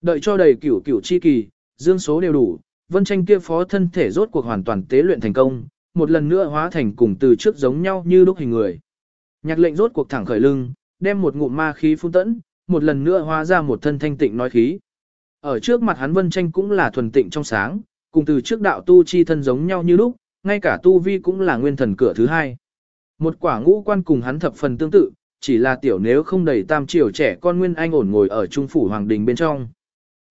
Đợi cho đầy cửu cửu chi kỳ, dương số đều đủ, vân tranh kia phó thân thể rốt cuộc hoàn toàn tế luyện thành công, một lần nữa hóa thành cùng từ trước giống nhau như lúc hình người. Nhạc lệnh rốt cuộc thẳng khởi lưng, đem một ngụm ma khí phun tẫn, một lần nữa hóa ra một thân thanh tịnh nói khí. Ở trước mặt hắn vân tranh cũng là thuần tịnh trong sáng, cùng từ trước đạo tu chi thân giống nhau như lúc, ngay cả tu vi cũng là nguyên thần cửa thứ hai. Một quả ngũ quan cùng hắn thập phần tương tự, chỉ là tiểu nếu không đầy tam triều trẻ con nguyên anh ổn ngồi ở trung phủ hoàng đình bên trong.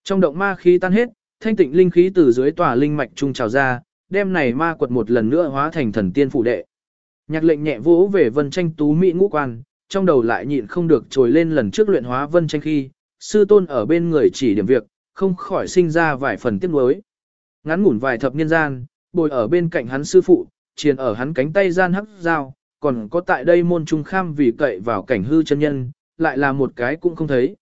Trong động ma khí tan hết, thanh tịnh linh khí từ dưới tòa linh mạch trung trào ra, đem này ma quật một lần nữa hóa thành thần tiên phụ đệ. Nhạc lệnh nhẹ vỗ về vân tranh tú mỹ ngũ quan, trong đầu lại nhịn không được trồi lên lần trước luyện hóa vân tranh khi, sư tôn ở bên người chỉ điểm việc, không khỏi sinh ra vài phần tiếc nuối. Ngắn ngủn vài thập niên gian, bồi ở bên cạnh hắn sư phụ, triền ở hắn cánh tay gian hắc dao, còn có tại đây môn trung kham vì cậy vào cảnh hư chân nhân, lại là một cái cũng không thấy.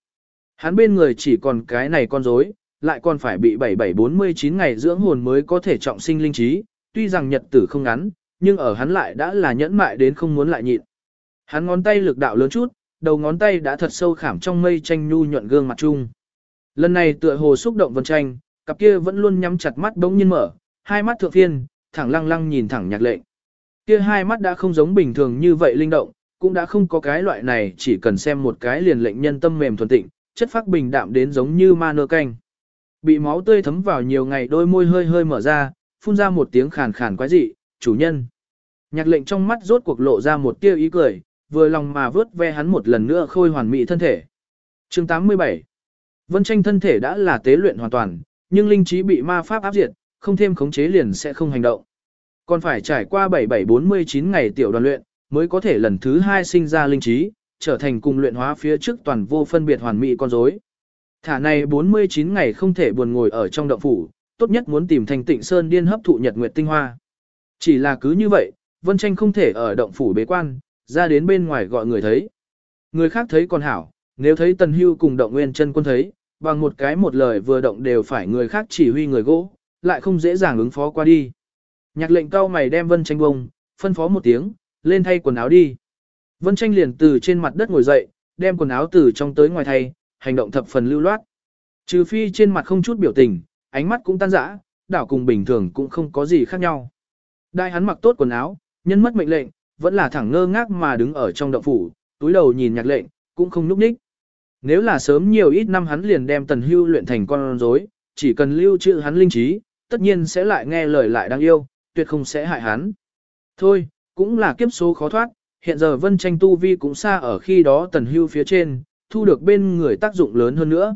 Hắn bên người chỉ còn cái này con rối, lại còn phải bị 7749 ngày dưỡng hồn mới có thể trọng sinh linh trí, tuy rằng nhật tử không ngắn, nhưng ở hắn lại đã là nhẫn mại đến không muốn lại nhịn. Hắn ngón tay lực đạo lớn chút, đầu ngón tay đã thật sâu khảm trong mây tranh nhu nhuận gương mặt chung. Lần này tựa hồ xúc động vân tranh, cặp kia vẫn luôn nhắm chặt mắt đống nhiên mở, hai mắt thượng phiên, thẳng lăng lăng nhìn thẳng nhạc lệnh. Kia hai mắt đã không giống bình thường như vậy linh động, cũng đã không có cái loại này chỉ cần xem một cái liền lệnh nhân tâm mềm thuần tịnh, chất phác bình đạm đến giống như ma nơ canh. Bị máu tươi thấm vào nhiều ngày đôi môi hơi hơi mở ra, phun ra một tiếng khàn khàn quái dị, chủ nhân. Nhạc lệnh trong mắt rốt cuộc lộ ra một tia ý cười, vừa lòng mà vớt ve hắn một lần nữa khôi hoàn mỹ thân thể. chương 87 Vân tranh thân thể đã là tế luyện hoàn toàn, nhưng linh trí bị ma pháp áp diệt, không thêm khống chế liền sẽ không hành động. Còn phải trải qua 7749 ngày tiểu đoàn luyện, mới có thể lần thứ hai sinh ra linh trí, trở thành cùng luyện hóa phía trước toàn vô phân biệt hoàn mỹ con rối. Thả này 49 ngày không thể buồn ngồi ở trong động phủ, tốt nhất muốn tìm thành tịnh sơn điên hấp thụ nhật nguyệt tinh hoa. Chỉ là cứ như vậy, Vân Tranh không thể ở động phủ bế quan, ra đến bên ngoài gọi người thấy. Người khác thấy còn hảo, nếu thấy Tần Hưu cùng động nguyên chân quân thấy, bằng một cái một lời vừa động đều phải người khác chỉ huy người gỗ, lại không dễ dàng ứng phó qua đi. Nhạc lệnh cao mày đem Vân Tranh bông, phân phó một tiếng, lên thay quần áo đi. Vân Tranh liền từ trên mặt đất ngồi dậy, đem quần áo từ trong tới ngoài thay, hành động thập phần lưu loát. Trừ phi trên mặt không chút biểu tình, ánh mắt cũng tan rã, đảo cùng bình thường cũng không có gì khác nhau. Đại hắn mặc tốt quần áo, nhân mất mệnh lệnh, vẫn là thẳng ngơ ngác mà đứng ở trong động phủ, túi đầu nhìn nhạc lệnh, cũng không núp ních. Nếu là sớm nhiều ít năm hắn liền đem tần hưu luyện thành con rối, chỉ cần lưu trữ hắn linh trí, tất nhiên sẽ lại nghe lời lại đáng yêu, tuyệt không sẽ hại hắn. Thôi, cũng là kiếp số khó thoát, hiện giờ vân tranh tu vi cũng xa ở khi đó tần hưu phía trên, thu được bên người tác dụng lớn hơn nữa.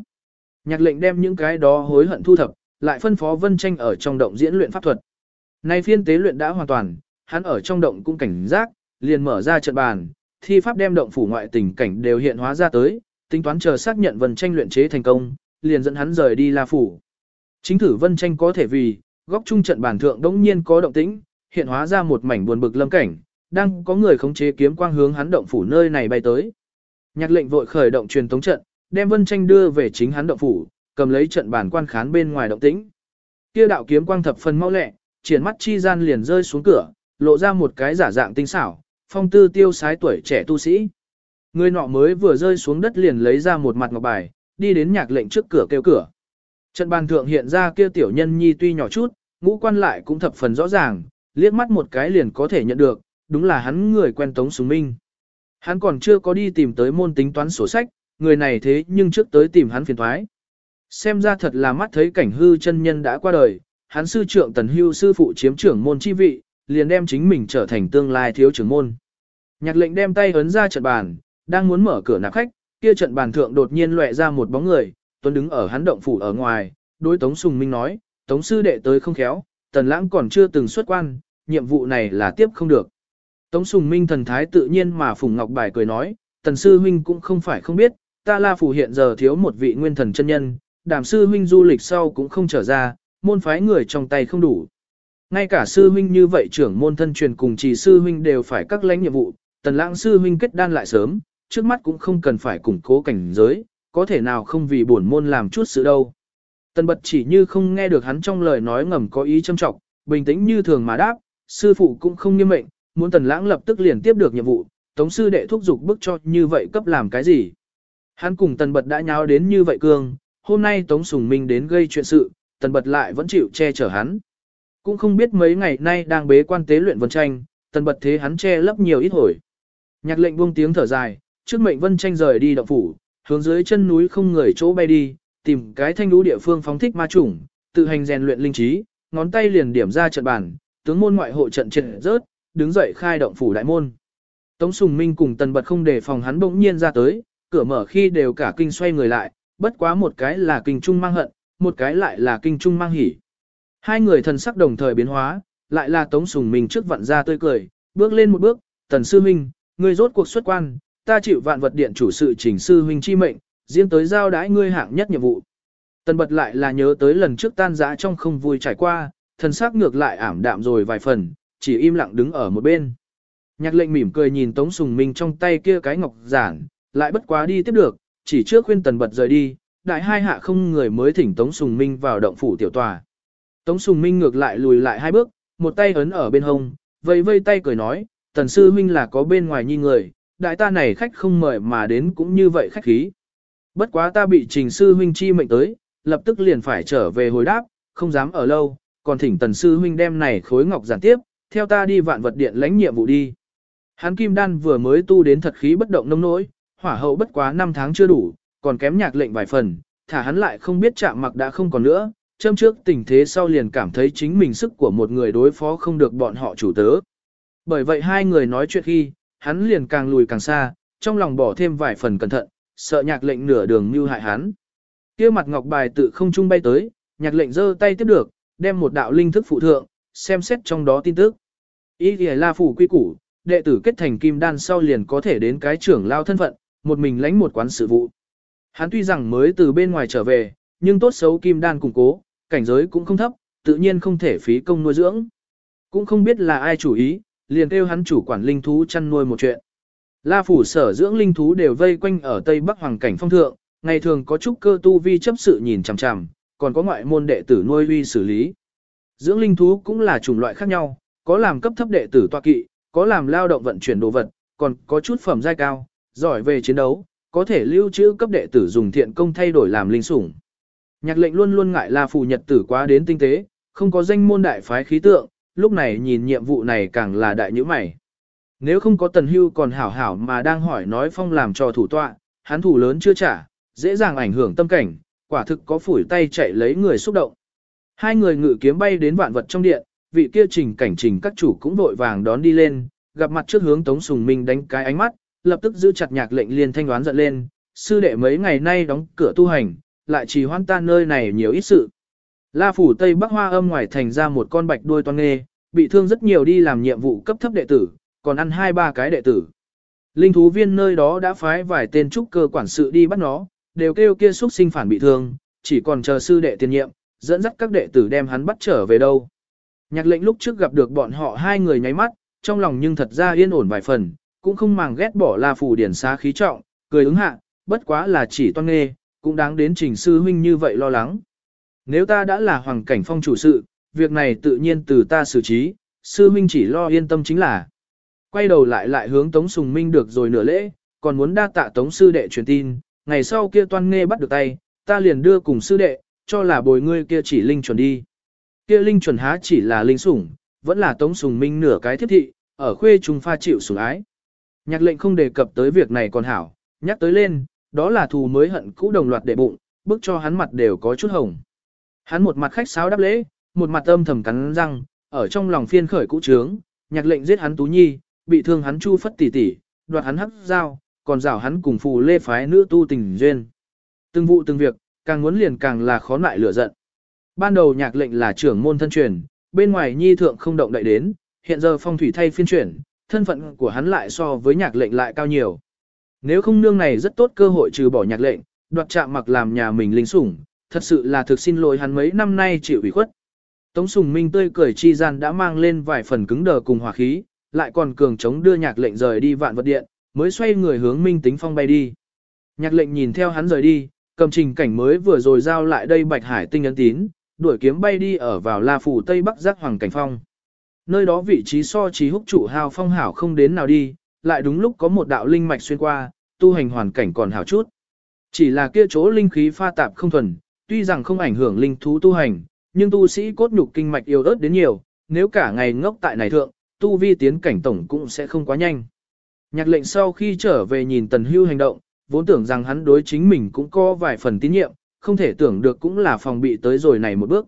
Nhạc lệnh đem những cái đó hối hận thu thập, lại phân phó vân tranh ở trong động diễn luyện pháp thuật. Nay phiên tế luyện đã hoàn toàn, hắn ở trong động cũng cảnh giác, liền mở ra trận bàn, thi pháp đem động phủ ngoại tình cảnh đều hiện hóa ra tới, tính toán chờ xác nhận vân tranh luyện chế thành công, liền dẫn hắn rời đi La phủ. Chính thử vân tranh có thể vì, góc trung trận bàn thượng đống nhiên có động tĩnh, hiện hóa ra một mảnh buồn bực lâm cảnh, đang có người khống chế kiếm quang hướng hắn động phủ nơi này bay tới. Nhạc lệnh vội khởi động truyền tống trận, đem vân tranh đưa về chính hắn động phủ, cầm lấy trận bản quan khán bên ngoài động tĩnh. Kia đạo kiếm quang thập phần mau lẹ, triển mắt chi gian liền rơi xuống cửa, lộ ra một cái giả dạng tinh xảo, phong tư tiêu sái tuổi trẻ tu sĩ. Người nọ mới vừa rơi xuống đất liền lấy ra một mặt ngọc bài, đi đến nhạc lệnh trước cửa kêu cửa. Trận bàn thượng hiện ra kia tiểu nhân nhi tuy nhỏ chút, ngũ quan lại cũng thập phần rõ ràng, liếc mắt một cái liền có thể nhận được, đúng là hắn người quen Tống Sùng Minh. Hắn còn chưa có đi tìm tới môn tính toán sổ sách, người này thế nhưng trước tới tìm hắn phiền thoái. Xem ra thật là mắt thấy cảnh hư chân nhân đã qua đời, hắn sư trưởng tần hưu sư phụ chiếm trưởng môn chi vị, liền đem chính mình trở thành tương lai thiếu trưởng môn. Nhạc lệnh đem tay ấn ra trận bàn, đang muốn mở cửa nạp khách, kia trận bàn thượng đột nhiên lóe ra một bóng người, tuấn đứng ở hắn động phủ ở ngoài, đối Tống Sùng Minh nói, Tống sư đệ tới không khéo, tần lãng còn chưa từng xuất quan, nhiệm vụ này là tiếp không được. Tống Sùng Minh thần thái tự nhiên mà Phùng Ngọc Bài cười nói, tần sư huynh cũng không phải không biết, ta la phủ hiện giờ thiếu một vị nguyên thần chân nhân, đàm sư huynh du lịch sau cũng không trở ra, môn phái người trong tay không đủ. Ngay cả sư huynh như vậy trưởng môn thân truyền cùng chỉ sư huynh đều phải các lãnh nhiệm vụ, tần lãng sư huynh kết đan lại sớm, trước mắt cũng không cần phải củng cố cảnh giới, có thể nào không vì bổn môn làm chút sự đâu. Tần bật chỉ như không nghe được hắn trong lời nói ngầm có ý châm trọng, bình tĩnh như thường mà đáp, sư phụ cũng không nghiêm mệnh, muốn tần lãng lập tức liền tiếp được nhiệm vụ, tống sư đệ thúc giục bức cho như vậy cấp làm cái gì. Hắn cùng tần bật đã nháo đến như vậy cương, hôm nay tống sùng minh đến gây chuyện sự, tần bật lại vẫn chịu che chở hắn. Cũng không biết mấy ngày nay đang bế quan tế luyện vân tranh, tần bật thế hắn che lấp nhiều ít hồi. Nhạc lệnh buông tiếng thở dài, trước mệnh vân tranh rời đi động phủ, hướng dưới chân núi không người chỗ bay đi, tìm cái thanh lũ địa phương phóng thích ma chủng, tự hành rèn luyện linh trí, ngón tay liền điểm ra trận bản, tướng môn ngoại hộ trận triệt rớt, đứng dậy khai động phủ đại môn. Tống Sùng Minh cùng Tần Bật không để phòng hắn bỗng nhiên ra tới, cửa mở khi đều cả kinh xoay người lại, bất quá một cái là kinh trung mang hận, một cái lại là kinh trung mang hỉ. Hai người thần sắc đồng thời biến hóa, lại là Tống Sùng Minh trước vặn ra tươi cười, bước lên một bước, Tần Sư Minh, ngươi rốt cuộc xuất quan, ta chịu vạn vật điện chủ sự chỉnh sư huynh chi mệnh, riêng tới giao đái ngươi hạng nhất nhiệm vụ. Tần bật lại là nhớ tới lần trước tan giã trong không vui trải qua, thần sắc ngược lại ảm đạm rồi vài phần, chỉ im lặng đứng ở một bên. Nhạc lệnh mỉm cười nhìn Tống Sùng Minh trong tay kia cái ngọc giản, lại bất quá đi tiếp được, chỉ trước khuyên tần bật rời đi, đại hai hạ không người mới thỉnh Tống Sùng Minh vào động phủ tiểu tòa. Tống Sùng Minh ngược lại lùi lại hai bước, một tay ấn ở bên hông, vây vây tay cười nói, tần sư Minh là có bên ngoài nhi người, đại ta này khách không mời mà đến cũng như vậy khách khí. Bất quá ta bị trình sư huynh chi mệnh tới, lập tức liền phải trở về hồi đáp, không dám ở lâu, còn thỉnh tần sư huynh đem này khối ngọc giản tiếp, theo ta đi vạn vật điện lãnh nhiệm vụ đi. Hắn kim đan vừa mới tu đến thật khí bất động nông nỗi, hỏa hậu bất quá 5 tháng chưa đủ, còn kém nhạc lệnh vài phần, thả hắn lại không biết chạm mặc đã không còn nữa, châm trước tình thế sau liền cảm thấy chính mình sức của một người đối phó không được bọn họ chủ tớ. Bởi vậy hai người nói chuyện khi, hắn liền càng lùi càng xa, trong lòng bỏ thêm vài phần cẩn thận, sợ nhạc lệnh nửa đường mưu hại hắn. kia mặt ngọc bài tự không trung bay tới, nhạc lệnh giơ tay tiếp được, đem một đạo linh thức phụ thượng, xem xét trong đó tin tức. Ý thì là phủ quy củ, đệ tử kết thành kim đan sau liền có thể đến cái trưởng lao thân phận, một mình lãnh một quán sự vụ. Hắn tuy rằng mới từ bên ngoài trở về, nhưng tốt xấu kim đan củng cố, cảnh giới cũng không thấp, tự nhiên không thể phí công nuôi dưỡng. Cũng không biết là ai chủ ý, liền kêu hắn chủ quản linh thú chăn nuôi một chuyện. La phủ sở dưỡng linh thú đều vây quanh ở Tây Bắc Hoàng cảnh phong thượng, ngày thường có chút cơ tu vi chấp sự nhìn chằm chằm, còn có ngoại môn đệ tử nuôi uy xử lý. Dưỡng linh thú cũng là chủng loại khác nhau, có làm cấp thấp đệ tử tọa kỵ, có làm lao động vận chuyển đồ vật, còn có chút phẩm giai cao, giỏi về chiến đấu, có thể lưu trữ cấp đệ tử dùng thiện công thay đổi làm linh sủng. Nhạc lệnh luôn luôn ngại là phù nhật tử quá đến tinh tế, không có danh môn đại phái khí tượng, lúc này nhìn nhiệm vụ này càng là đại nhữ mày. Nếu không có tần hưu còn hảo hảo mà đang hỏi nói phong làm cho thủ tọa, hắn thủ lớn chưa trả, dễ dàng ảnh hưởng tâm cảnh, quả thực có phủi tay chạy lấy người xúc động. Hai người ngự kiếm bay đến vạn vật trong điện, vị kia trình cảnh trình các chủ cũng vội vàng đón đi lên, gặp mặt trước hướng Tống Sùng Minh đánh cái ánh mắt, lập tức giữ chặt nhạc lệnh liên thanh đoán giận lên, sư đệ mấy ngày nay đóng cửa tu hành, lại chỉ hoan ta nơi này nhiều ít sự. La phủ Tây Bắc Hoa âm ngoài thành ra một con bạch đuôi toan nghê, bị thương rất nhiều đi làm nhiệm vụ cấp thấp đệ tử, còn ăn hai ba cái đệ tử. Linh thú viên nơi đó đã phái vài tên trúc cơ quản sự đi bắt nó, đều kêu kia xuất sinh phản bị thương, chỉ còn chờ sư đệ tiền nhiệm, dẫn dắt các đệ tử đem hắn bắt trở về đâu. Nhạc lệnh lúc trước gặp được bọn họ hai người nháy mắt, trong lòng nhưng thật ra yên ổn vài phần, cũng không màng ghét bỏ la phù điển xá khí trọng, cười ứng hạ, bất quá là chỉ toan nghê, cũng đáng đến trình sư huynh như vậy lo lắng. Nếu ta đã là hoàng cảnh phong chủ sự, việc này tự nhiên từ ta xử trí, sư huynh chỉ lo yên tâm chính là. Quay đầu lại lại hướng Tống Sùng Minh được rồi nửa lễ, còn muốn đa tạ Tống sư đệ truyền tin, ngày sau kia toan nghe bắt được tay, ta liền đưa cùng sư đệ, cho là bồi ngươi kia chỉ linh chuẩn đi. Kia linh chuẩn há chỉ là linh sủng, vẫn là tống sùng minh nửa cái thiết thị, ở khuê chúng pha chịu sủng ái. Nhạc lệnh không đề cập tới việc này còn hảo, nhắc tới lên, đó là thù mới hận cũ đồng loạt đệ bụng, bức cho hắn mặt đều có chút hồng. Hắn một mặt khách sáo đáp lễ, một mặt âm thầm cắn răng, ở trong lòng phiên khởi cũ trướng, nhạc lệnh giết hắn tú nhi, bị thương hắn chu phất tỷ tỷ, đoạt hắn hắc dao, còn rảo hắn cùng phù lê phái nữ tu tình duyên. Từng vụ từng việc, càng muốn liền càng là khó nại lửa giận. Ban đầu nhạc lệnh là trưởng môn thân truyền, bên ngoài nhi thượng không động đậy đến, hiện giờ phong thủy thay phiên chuyển, thân phận của hắn lại so với nhạc lệnh lại cao nhiều. Nếu không nương này rất tốt cơ hội trừ bỏ nhạc lệnh, đoạt chạm mặc làm nhà mình linh sủng, thật sự là thực xin lỗi hắn mấy năm nay chịu ủy khuất. Tống Sùng Minh tươi cười chi gian đã mang lên vài phần cứng đờ cùng hòa khí, lại còn cường chống đưa nhạc lệnh rời đi vạn vật điện, mới xoay người hướng Minh Tính Phong bay đi. Nhạc lệnh nhìn theo hắn rời đi, cầm trình cảnh mới vừa rồi giao lại đây Bạch Hải tinh ấn tín, đuổi kiếm bay đi ở vào La Phủ Tây Bắc giác Hoàng Cảnh Phong. Nơi đó vị trí so trí húc trụ hào phong hảo không đến nào đi, lại đúng lúc có một đạo linh mạch xuyên qua, tu hành hoàn cảnh còn hảo chút. Chỉ là kia chỗ linh khí pha tạp không thuần, tuy rằng không ảnh hưởng linh thú tu hành, nhưng tu sĩ cốt nhục kinh mạch yếu ớt đến nhiều, nếu cả ngày ngốc tại này thượng, tu vi tiến cảnh tổng cũng sẽ không quá nhanh. Nhạc lệnh sau khi trở về nhìn tần hưu hành động, vốn tưởng rằng hắn đối chính mình cũng có vài phần tín nhiệm, không thể tưởng được cũng là phòng bị tới rồi này một bước.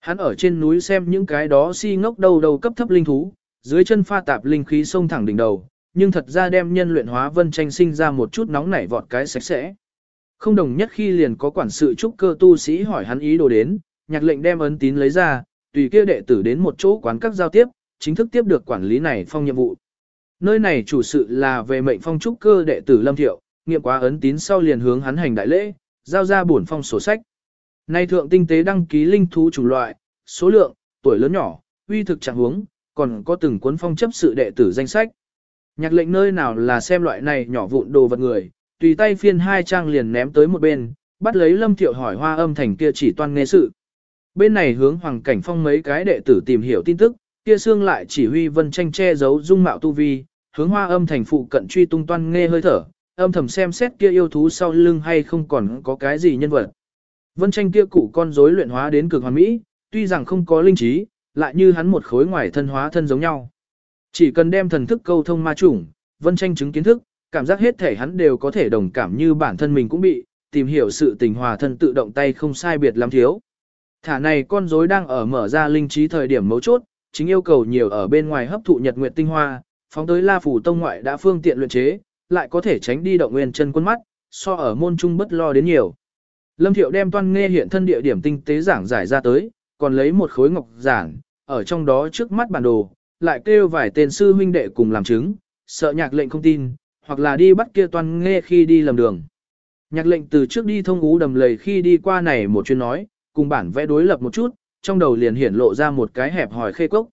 Hắn ở trên núi xem những cái đó si ngốc đầu đầu cấp thấp linh thú, dưới chân pha tạp linh khí sông thẳng đỉnh đầu, nhưng thật ra đem nhân luyện hóa vân tranh sinh ra một chút nóng nảy vọt cái sạch sẽ. Không đồng nhất khi liền có quản sự trúc cơ tu sĩ hỏi hắn ý đồ đến, nhạc lệnh đem ấn tín lấy ra, tùy kia đệ tử đến một chỗ quán các giao tiếp, chính thức tiếp được quản lý này phong nhiệm vụ. Nơi này chủ sự là về mệnh phong trúc cơ đệ tử Lâm Thiệu, nghiệm quá ấn tín sau liền hướng hắn hành đại lễ, giao ra bổn phong sổ sách. Nay thượng tinh tế đăng ký linh thú chủng loại, số lượng, tuổi lớn nhỏ, uy thực trạng huống, còn có từng cuốn phong chấp sự đệ tử danh sách. Nhạc lệnh nơi nào là xem loại này nhỏ vụn đồ vật người, tùy tay phiên hai trang liền ném tới một bên, bắt lấy Lâm Thiệu hỏi hoa âm thành kia chỉ toan nghe sự. Bên này hướng Hoàng Cảnh Phong mấy cái đệ tử tìm hiểu tin tức, kia xương lại chỉ huy vân tranh che giấu dung mạo tu vi, hướng hoa âm thành phụ cận truy tung toan nghe hơi thở, âm thầm xem xét kia yêu thú sau lưng hay không còn có cái gì nhân vật. Vân tranh kia cụ con rối luyện hóa đến cực hoàn mỹ, tuy rằng không có linh trí, lại như hắn một khối ngoài thân hóa thân giống nhau. Chỉ cần đem thần thức câu thông ma chủng, vân tranh chứng kiến thức, cảm giác hết thể hắn đều có thể đồng cảm như bản thân mình cũng bị, tìm hiểu sự tình hòa thân tự động tay không sai biệt lắm thiếu. Thả này con rối đang ở mở ra linh trí thời điểm mấu chốt, chính yêu cầu nhiều ở bên ngoài hấp thụ nhật nguyệt tinh hoa, phóng tới La phủ tông ngoại đã phương tiện luyện chế, lại có thể tránh đi động nguyên chân quân mắt, so ở môn trung bất lo đến nhiều. Lâm Thiệu đem toan nghe hiện thân địa điểm tinh tế giảng giải ra tới, còn lấy một khối ngọc giảng ở trong đó trước mắt bản đồ, lại kêu vài tên sư huynh đệ cùng làm chứng, sợ nhạc lệnh không tin, hoặc là đi bắt kia toan nghe khi đi lầm đường. Nhạc lệnh từ trước đi thông ú đầm lầy khi đi qua này một chuyến nói, cùng bản vẽ đối lập một chút, trong đầu liền hiển lộ ra một cái hẹp hỏi khê cốc.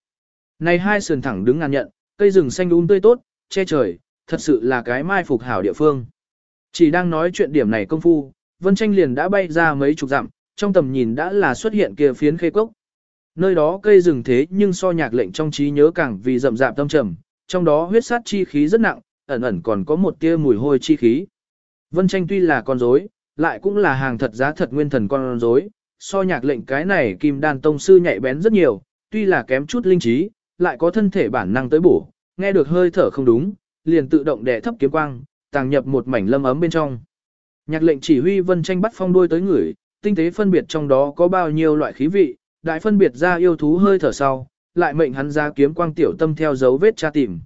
Này hai sườn thẳng đứng ngàn nhận, cây rừng xanh um tươi tốt, che trời, thật sự là cái mai phục hảo địa phương. Chỉ đang nói chuyện điểm này công phu, Vân Tranh liền đã bay ra mấy chục dặm, trong tầm nhìn đã là xuất hiện kia phiến khê cốc. Nơi đó cây rừng thế nhưng so nhạc lệnh trong trí nhớ càng vì rậm rạp tâm trầm, trong đó huyết sát chi khí rất nặng, ẩn ẩn còn có một tia mùi hôi chi khí. Vân Tranh tuy là con rối, lại cũng là hàng thật giá thật nguyên thần con rối, so nhạc lệnh cái này kim đan tông sư nhạy bén rất nhiều, tuy là kém chút linh trí, lại có thân thể bản năng tới bổ, nghe được hơi thở không đúng, liền tự động đè thấp kiếm quang, tàng nhập một mảnh lâm ấm bên trong. Nhạc lệnh chỉ huy vân tranh bắt phong đuôi tới người, tinh tế phân biệt trong đó có bao nhiêu loại khí vị, đại phân biệt ra yêu thú hơi thở sau, lại mệnh hắn ra kiếm quang tiểu tâm theo dấu vết tra tìm.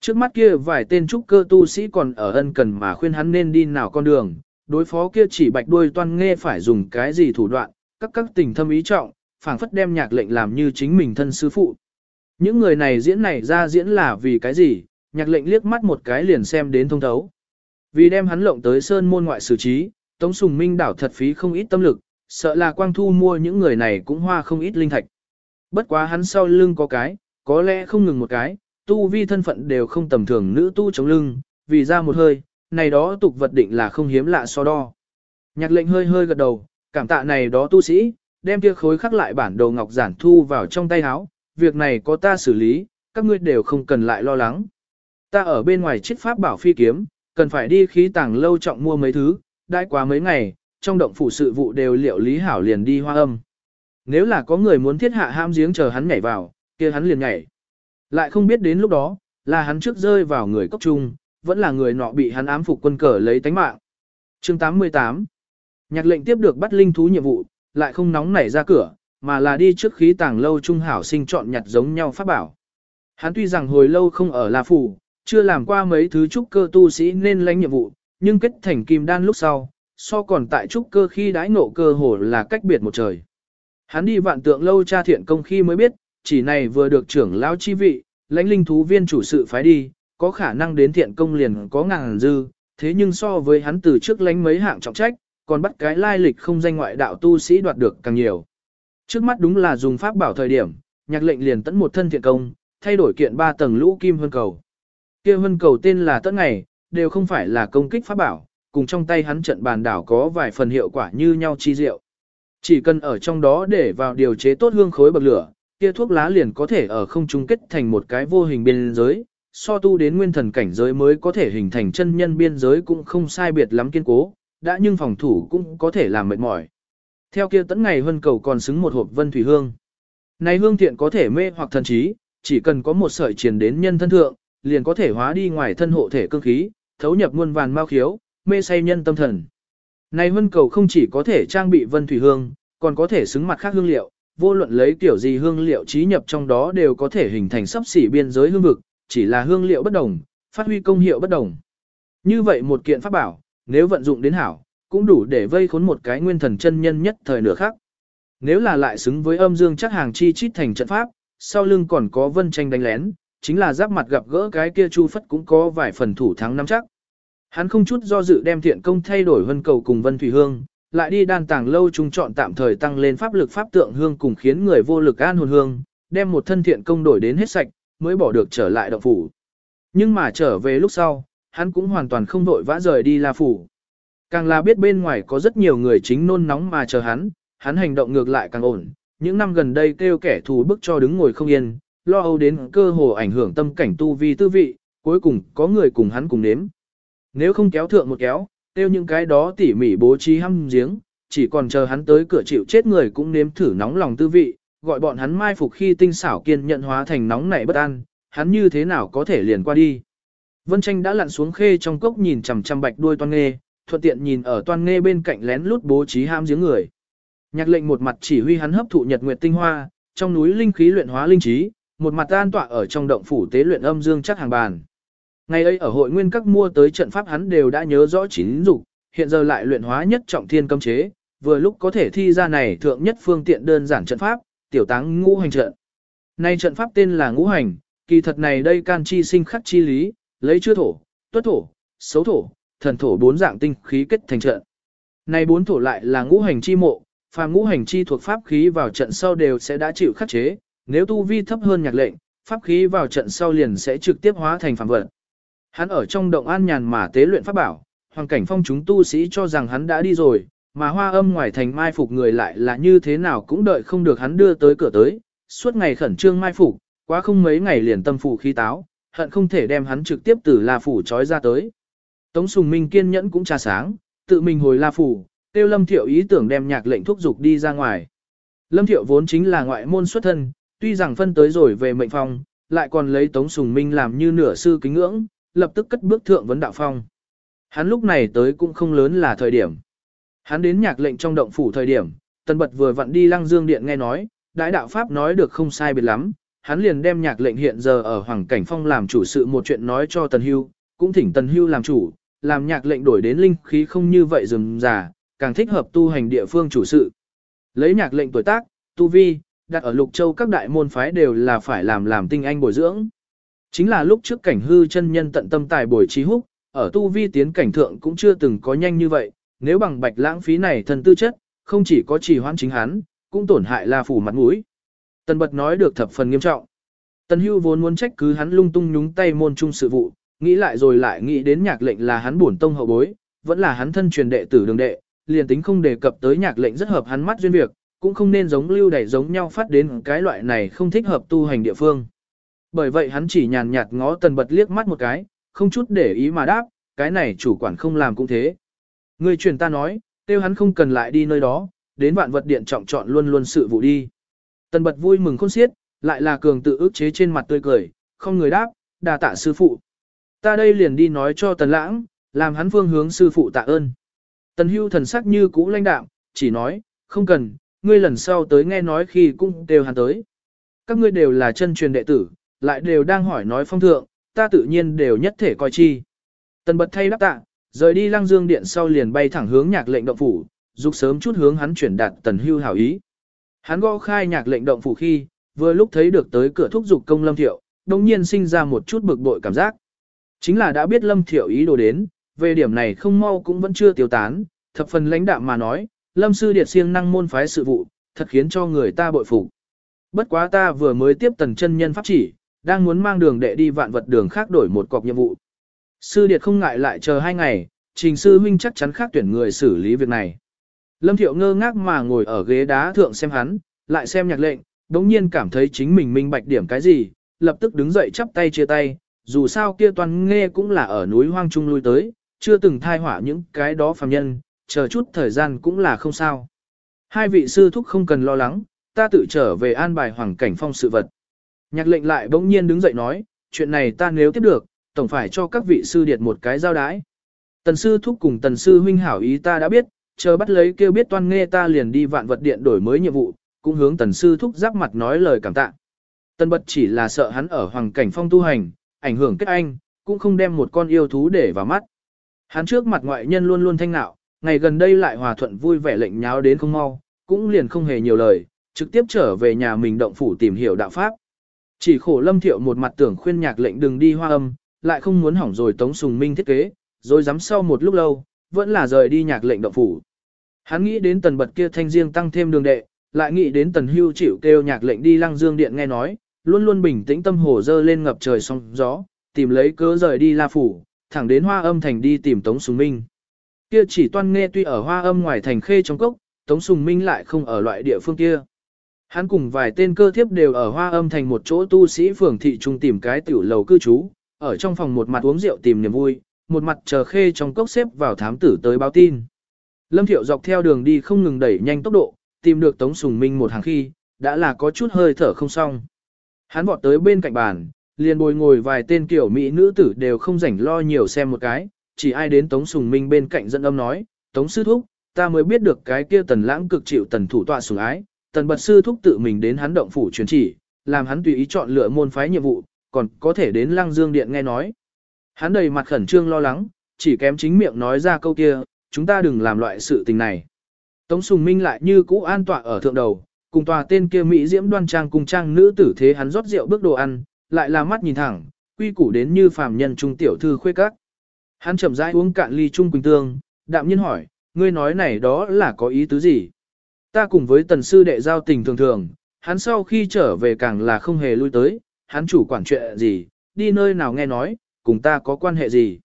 Trước mắt kia vài tên trúc cơ tu sĩ còn ở ân cần mà khuyên hắn nên đi nào con đường, đối phó kia chỉ bạch đuôi toan nghe phải dùng cái gì thủ đoạn, các các tình thâm ý trọng, phảng phất đem nhạc lệnh làm như chính mình thân sư phụ. Những người này diễn này ra diễn là vì cái gì, nhạc lệnh liếc mắt một cái liền xem đến thông thấu. Vì đem hắn lộng tới sơn môn ngoại xử trí, Tống Sùng Minh đảo thật phí không ít tâm lực, sợ là quang thu mua những người này cũng hoa không ít linh thạch. Bất quá hắn sau lưng có cái, có lẽ không ngừng một cái, tu vi thân phận đều không tầm thường nữ tu chống lưng, vì ra một hơi, này đó tục vật định là không hiếm lạ so đo. Nhạc lệnh hơi hơi gật đầu, cảm tạ này đó tu sĩ, đem kia khối khắc lại bản đồ ngọc giản thu vào trong tay áo, việc này có ta xử lý, các ngươi đều không cần lại lo lắng. Ta ở bên ngoài chiết pháp bảo phi kiếm, cần phải đi khí tàng lâu trọng mua mấy thứ, đãi quá mấy ngày, trong động phủ sự vụ đều liệu lý hảo liền đi hoa âm. Nếu là có người muốn thiết hạ ham giếng chờ hắn nhảy vào, kia hắn liền nhảy. Lại không biết đến lúc đó, là hắn trước rơi vào người cốc trung, vẫn là người nọ bị hắn ám phục quân cờ lấy tánh mạng. Chương 88 Nhạc lệnh tiếp được bắt linh thú nhiệm vụ, lại không nóng nảy ra cửa, mà là đi trước khí tàng lâu trung hảo sinh chọn nhặt giống nhau pháp bảo. Hắn tuy rằng hồi lâu không ở La Phủ, chưa làm qua mấy thứ trúc cơ tu sĩ nên lãnh nhiệm vụ, nhưng kết thành kim đan lúc sau, so còn tại trúc cơ khi đãi ngộ cơ hồ là cách biệt một trời. Hắn đi vạn tượng lâu tra thiện công khi mới biết, chỉ này vừa được trưởng lão chi vị, lãnh linh thú viên chủ sự phái đi, có khả năng đến thiện công liền có ngàn dư, thế nhưng so với hắn từ trước lãnh mấy hạng trọng trách, còn bắt cái lai lịch không danh ngoại đạo tu sĩ đoạt được càng nhiều. Trước mắt đúng là dùng pháp bảo thời điểm, nhạc lệnh liền tấn một thân thiện công, thay đổi kiện ba tầng lũ kim hơn cầu. Kia hân cầu tên là tất ngày, đều không phải là công kích pháp bảo, cùng trong tay hắn trận bàn đảo có vài phần hiệu quả như nhau chi diệu. Chỉ cần ở trong đó để vào điều chế tốt hương khối bậc lửa, kia thuốc lá liền có thể ở không trung kết thành một cái vô hình biên giới, so tu đến nguyên thần cảnh giới mới có thể hình thành chân nhân biên giới cũng không sai biệt lắm kiên cố, đã nhưng phòng thủ cũng có thể làm mệt mỏi. Theo kia tấn ngày hân cầu còn xứng một hộp vân thủy hương. Này hương thiện có thể mê hoặc thần trí, chỉ cần có một sợi truyền đến nhân thân thượng, liền có thể hóa đi ngoài thân hộ thể cương khí, thấu nhập muôn vàn mao khiếu, mê say nhân tâm thần. Này vân cầu không chỉ có thể trang bị vân thủy hương, còn có thể xứng mặt khác hương liệu, vô luận lấy kiểu gì hương liệu trí nhập trong đó đều có thể hình thành sắp xỉ biên giới hương vực, chỉ là hương liệu bất đồng, phát huy công hiệu bất đồng. Như vậy một kiện pháp bảo, nếu vận dụng đến hảo, cũng đủ để vây khốn một cái nguyên thần chân nhân nhất thời nửa khác. Nếu là lại xứng với âm dương chắc hàng chi chít thành trận pháp, sau lưng còn có vân tranh đánh lén, chính là giáp mặt gặp gỡ cái kia chu phất cũng có vài phần thủ thắng nắm chắc. Hắn không chút do dự đem thiện công thay đổi vân cầu cùng vân thủy hương, lại đi đan tàng lâu trung chọn tạm thời tăng lên pháp lực pháp tượng hương cùng khiến người vô lực an hồn hương, đem một thân thiện công đổi đến hết sạch, mới bỏ được trở lại động phủ. Nhưng mà trở về lúc sau, hắn cũng hoàn toàn không đội vã rời đi La Phủ. Càng là biết bên ngoài có rất nhiều người chính nôn nóng mà chờ hắn, hắn hành động ngược lại càng ổn. Những năm gần đây kêu kẻ thù bức cho đứng ngồi không yên, lo âu đến cơ hồ ảnh hưởng tâm cảnh tu vi tư vị, cuối cùng có người cùng hắn cùng nếm. Nếu không kéo thượng một kéo, tiêu những cái đó tỉ mỉ bố trí hăm giếng, chỉ còn chờ hắn tới cửa chịu chết người cũng nếm thử nóng lòng tư vị, gọi bọn hắn mai phục khi tinh xảo kiên nhận hóa thành nóng nảy bất an, hắn như thế nào có thể liền qua đi. Vân tranh đã lặn xuống khê trong cốc nhìn chằm chằm bạch đuôi toan nghê, thuận tiện nhìn ở toan nghê bên cạnh lén lút bố trí ham giếng người. Nhạc lệnh một mặt chỉ huy hắn hấp thụ nhật nguyệt tinh hoa, trong núi linh khí luyện hóa linh trí, một mặt an tọa ở trong động phủ tế luyện âm dương chắc hàng bàn. Ngày ấy ở hội nguyên các mua tới trận pháp hắn đều đã nhớ rõ chín dục, hiện giờ lại luyện hóa nhất trọng thiên cấm chế, vừa lúc có thể thi ra này thượng nhất phương tiện đơn giản trận pháp, tiểu táng ngũ hành trận. Nay trận pháp tên là ngũ hành, kỳ thật này đây can chi sinh khắc chi lý, lấy chưa thổ, tuất thổ, xấu thổ, thần thổ bốn dạng tinh khí kết thành trận. Này bốn thổ lại là ngũ hành chi mộ, phàm ngũ hành chi thuộc pháp khí vào trận sau đều sẽ đã chịu khắc chế, nếu tu vi thấp hơn nhạc lệnh, pháp khí vào trận sau liền sẽ trực tiếp hóa thành phản vật. Hắn ở trong động an nhàn mà tế luyện pháp bảo, hoàng cảnh phong chúng tu sĩ cho rằng hắn đã đi rồi, mà hoa âm ngoài thành mai phục người lại là như thế nào cũng đợi không được hắn đưa tới cửa tới, suốt ngày khẩn trương mai phục, quá không mấy ngày liền tâm phủ khí táo, hận không thể đem hắn trực tiếp từ La Phủ trói ra tới. Tống Sùng Minh kiên nhẫn cũng trà sáng, tự mình hồi La Phủ, tiêu Lâm Thiệu ý tưởng đem nhạc lệnh thúc dục đi ra ngoài. Lâm Thiệu vốn chính là ngoại môn xuất thân, tuy rằng phân tới rồi về mệnh phong, lại còn lấy Tống Sùng Minh làm như nửa sư kính ngưỡng, lập tức cất bước thượng vấn đạo phong. Hắn lúc này tới cũng không lớn là thời điểm. Hắn đến nhạc lệnh trong động phủ thời điểm, Tần Bật vừa vặn đi Lăng Dương Điện nghe nói, đại đạo Pháp nói được không sai biệt lắm, hắn liền đem nhạc lệnh hiện giờ ở Hoàng Cảnh Phong làm chủ sự một chuyện nói cho Tần Hưu, cũng thỉnh Tần Hưu làm chủ, làm nhạc lệnh đổi đến linh khí không như vậy dừng già, càng thích hợp tu hành địa phương chủ sự. Lấy nhạc lệnh tuổi tác, tu vi, đặt ở Lục Châu các đại môn phái đều là phải làm làm tinh anh bồi dưỡng. Chính là lúc trước cảnh hư chân nhân tận tâm tài bồi trí húc, ở tu vi tiến cảnh thượng cũng chưa từng có nhanh như vậy, nếu bằng bạch lãng phí này thần tư chất, không chỉ có trì hoãn chính hắn, cũng tổn hại La phủ mặt mũi. Tần bật nói được thập phần nghiêm trọng. Tần hưu vốn muốn trách cứ hắn lung tung nhúng tay môn trung sự vụ, nghĩ lại rồi lại nghĩ đến nhạc lệnh là hắn bổn tông hậu bối, vẫn là hắn thân truyền đệ tử đường đệ, liền tính không đề cập tới nhạc lệnh rất hợp hắn mắt duyên việc, cũng không nên giống lưu đẩy giống nhau phát đến cái loại này không thích hợp tu hành địa phương. Bởi vậy hắn chỉ nhàn nhạt ngó tần bật liếc mắt một cái, không chút để ý mà đáp, cái này chủ quản không làm cũng thế. Người truyền ta nói, tiêu hắn không cần lại đi nơi đó, đến vạn vật điện trọng chọn luôn luôn sự vụ đi. Tần bật vui mừng khôn xiết, lại là cường tự ức chế trên mặt tươi cười, không người đáp, đà tạ sư phụ. Ta đây liền đi nói cho tần lãng, làm hắn phương hướng sư phụ tạ ơn. Tần hưu thần sắc như cũ lãnh đạm, chỉ nói, không cần, ngươi lần sau tới nghe nói khi cũng đều hắn tới. Các ngươi đều là chân truyền đệ tử, lại đều đang hỏi nói phong thượng, ta tự nhiên đều nhất thể coi chi. Tần bật thay đáp tạ, rời đi lăng dương điện sau liền bay thẳng hướng nhạc lệnh động phủ, dục sớm chút hướng hắn chuyển đạt tần hưu hảo ý. Hắn gõ khai nhạc lệnh động phủ khi, vừa lúc thấy được tới cửa thúc dục công lâm thiệu, đồng nhiên sinh ra một chút bực bội cảm giác. Chính là đã biết lâm thiệu ý đồ đến, về điểm này không mau cũng vẫn chưa tiêu tán, thập phần lãnh đạm mà nói, lâm sư điệt siêng năng môn phái sự vụ, thật khiến cho người ta bội phục. Bất quá ta vừa mới tiếp tần chân nhân pháp chỉ, đang muốn mang đường đệ đi vạn vật đường khác đổi một cọc nhiệm vụ. Sư điệt không ngại lại chờ hai ngày, trình sư huynh chắc chắn khác tuyển người xử lý việc này. Lâm thiệu ngơ ngác mà ngồi ở ghế đá thượng xem hắn, lại xem nhạc lệnh, đống nhiên cảm thấy chính mình minh bạch điểm cái gì, lập tức đứng dậy chắp tay chia tay, dù sao kia toàn nghe cũng là ở núi hoang trung lui tới, chưa từng thai hỏa những cái đó phàm nhân, chờ chút thời gian cũng là không sao. Hai vị sư thúc không cần lo lắng, ta tự trở về an bài hoàng cảnh phong sự vật. Nhạc lệnh lại bỗng nhiên đứng dậy nói, chuyện này ta nếu tiếp được, tổng phải cho các vị sư điệt một cái giao đái. Tần sư thúc cùng tần sư huynh hảo ý ta đã biết, chờ bắt lấy kêu biết toan nghe ta liền đi vạn vật điện đổi mới nhiệm vụ, cũng hướng tần sư thúc giáp mặt nói lời cảm tạ. Tần bật chỉ là sợ hắn ở hoàng cảnh phong tu hành, ảnh hưởng kết anh, cũng không đem một con yêu thú để vào mắt. Hắn trước mặt ngoại nhân luôn luôn thanh nạo, ngày gần đây lại hòa thuận vui vẻ lệnh nháo đến không mau, cũng liền không hề nhiều lời, trực tiếp trở về nhà mình động phủ tìm hiểu đạo pháp. Chỉ khổ lâm thiệu một mặt tưởng khuyên nhạc lệnh đừng đi hoa âm, lại không muốn hỏng rồi tống sùng minh thiết kế, rồi dám sau một lúc lâu, vẫn là rời đi nhạc lệnh động phủ. Hắn nghĩ đến tần bật kia thanh riêng tăng thêm đường đệ, lại nghĩ đến tần hưu chịu kêu nhạc lệnh đi lăng dương điện nghe nói, luôn luôn bình tĩnh tâm hồ dơ lên ngập trời sóng gió, tìm lấy cớ rời đi la phủ, thẳng đến hoa âm thành đi tìm Tống Sùng Minh. Kia chỉ toan nghe tuy ở hoa âm ngoài thành khê trong cốc, Tống Sùng Minh lại không ở loại địa phương kia. Hắn cùng vài tên cơ thiếp đều ở hoa âm thành một chỗ tu sĩ phường thị trung tìm cái tiểu lầu cư trú, ở trong phòng một mặt uống rượu tìm niềm vui, một mặt chờ khê trong cốc xếp vào thám tử tới báo tin. Lâm Thiệu dọc theo đường đi không ngừng đẩy nhanh tốc độ, tìm được Tống Sùng Minh một hàng khi, đã là có chút hơi thở không xong. Hắn vọt tới bên cạnh bàn, liền bồi ngồi vài tên kiểu mỹ nữ tử đều không rảnh lo nhiều xem một cái, chỉ ai đến Tống Sùng Minh bên cạnh dẫn âm nói, Tống Sư Thúc, ta mới biết được cái kia tần lãng cực chịu tần thủ tọa sủng ái, tần bật sư thúc tự mình đến hắn động phủ truyền chỉ, làm hắn tùy ý chọn lựa môn phái nhiệm vụ, còn có thể đến lăng dương điện nghe nói. Hắn đầy mặt khẩn trương lo lắng, chỉ kém chính miệng nói ra câu kia, chúng ta đừng làm loại sự tình này. Tống Sùng Minh lại như cũ an tọa ở thượng đầu, cùng tòa tên kia Mỹ diễm đoan trang cùng trang nữ tử thế hắn rót rượu bước đồ ăn, lại là mắt nhìn thẳng, quy củ đến như phàm nhân trung tiểu thư khuê các. Hắn chậm rãi uống cạn ly trung quỳnh tương, đạm nhiên hỏi, ngươi nói này đó là có ý tứ gì? Ta cùng với tần sư đệ giao tình thường thường, hắn sau khi trở về càng là không hề lui tới, hắn chủ quản chuyện gì, đi nơi nào nghe nói, cùng ta có quan hệ gì?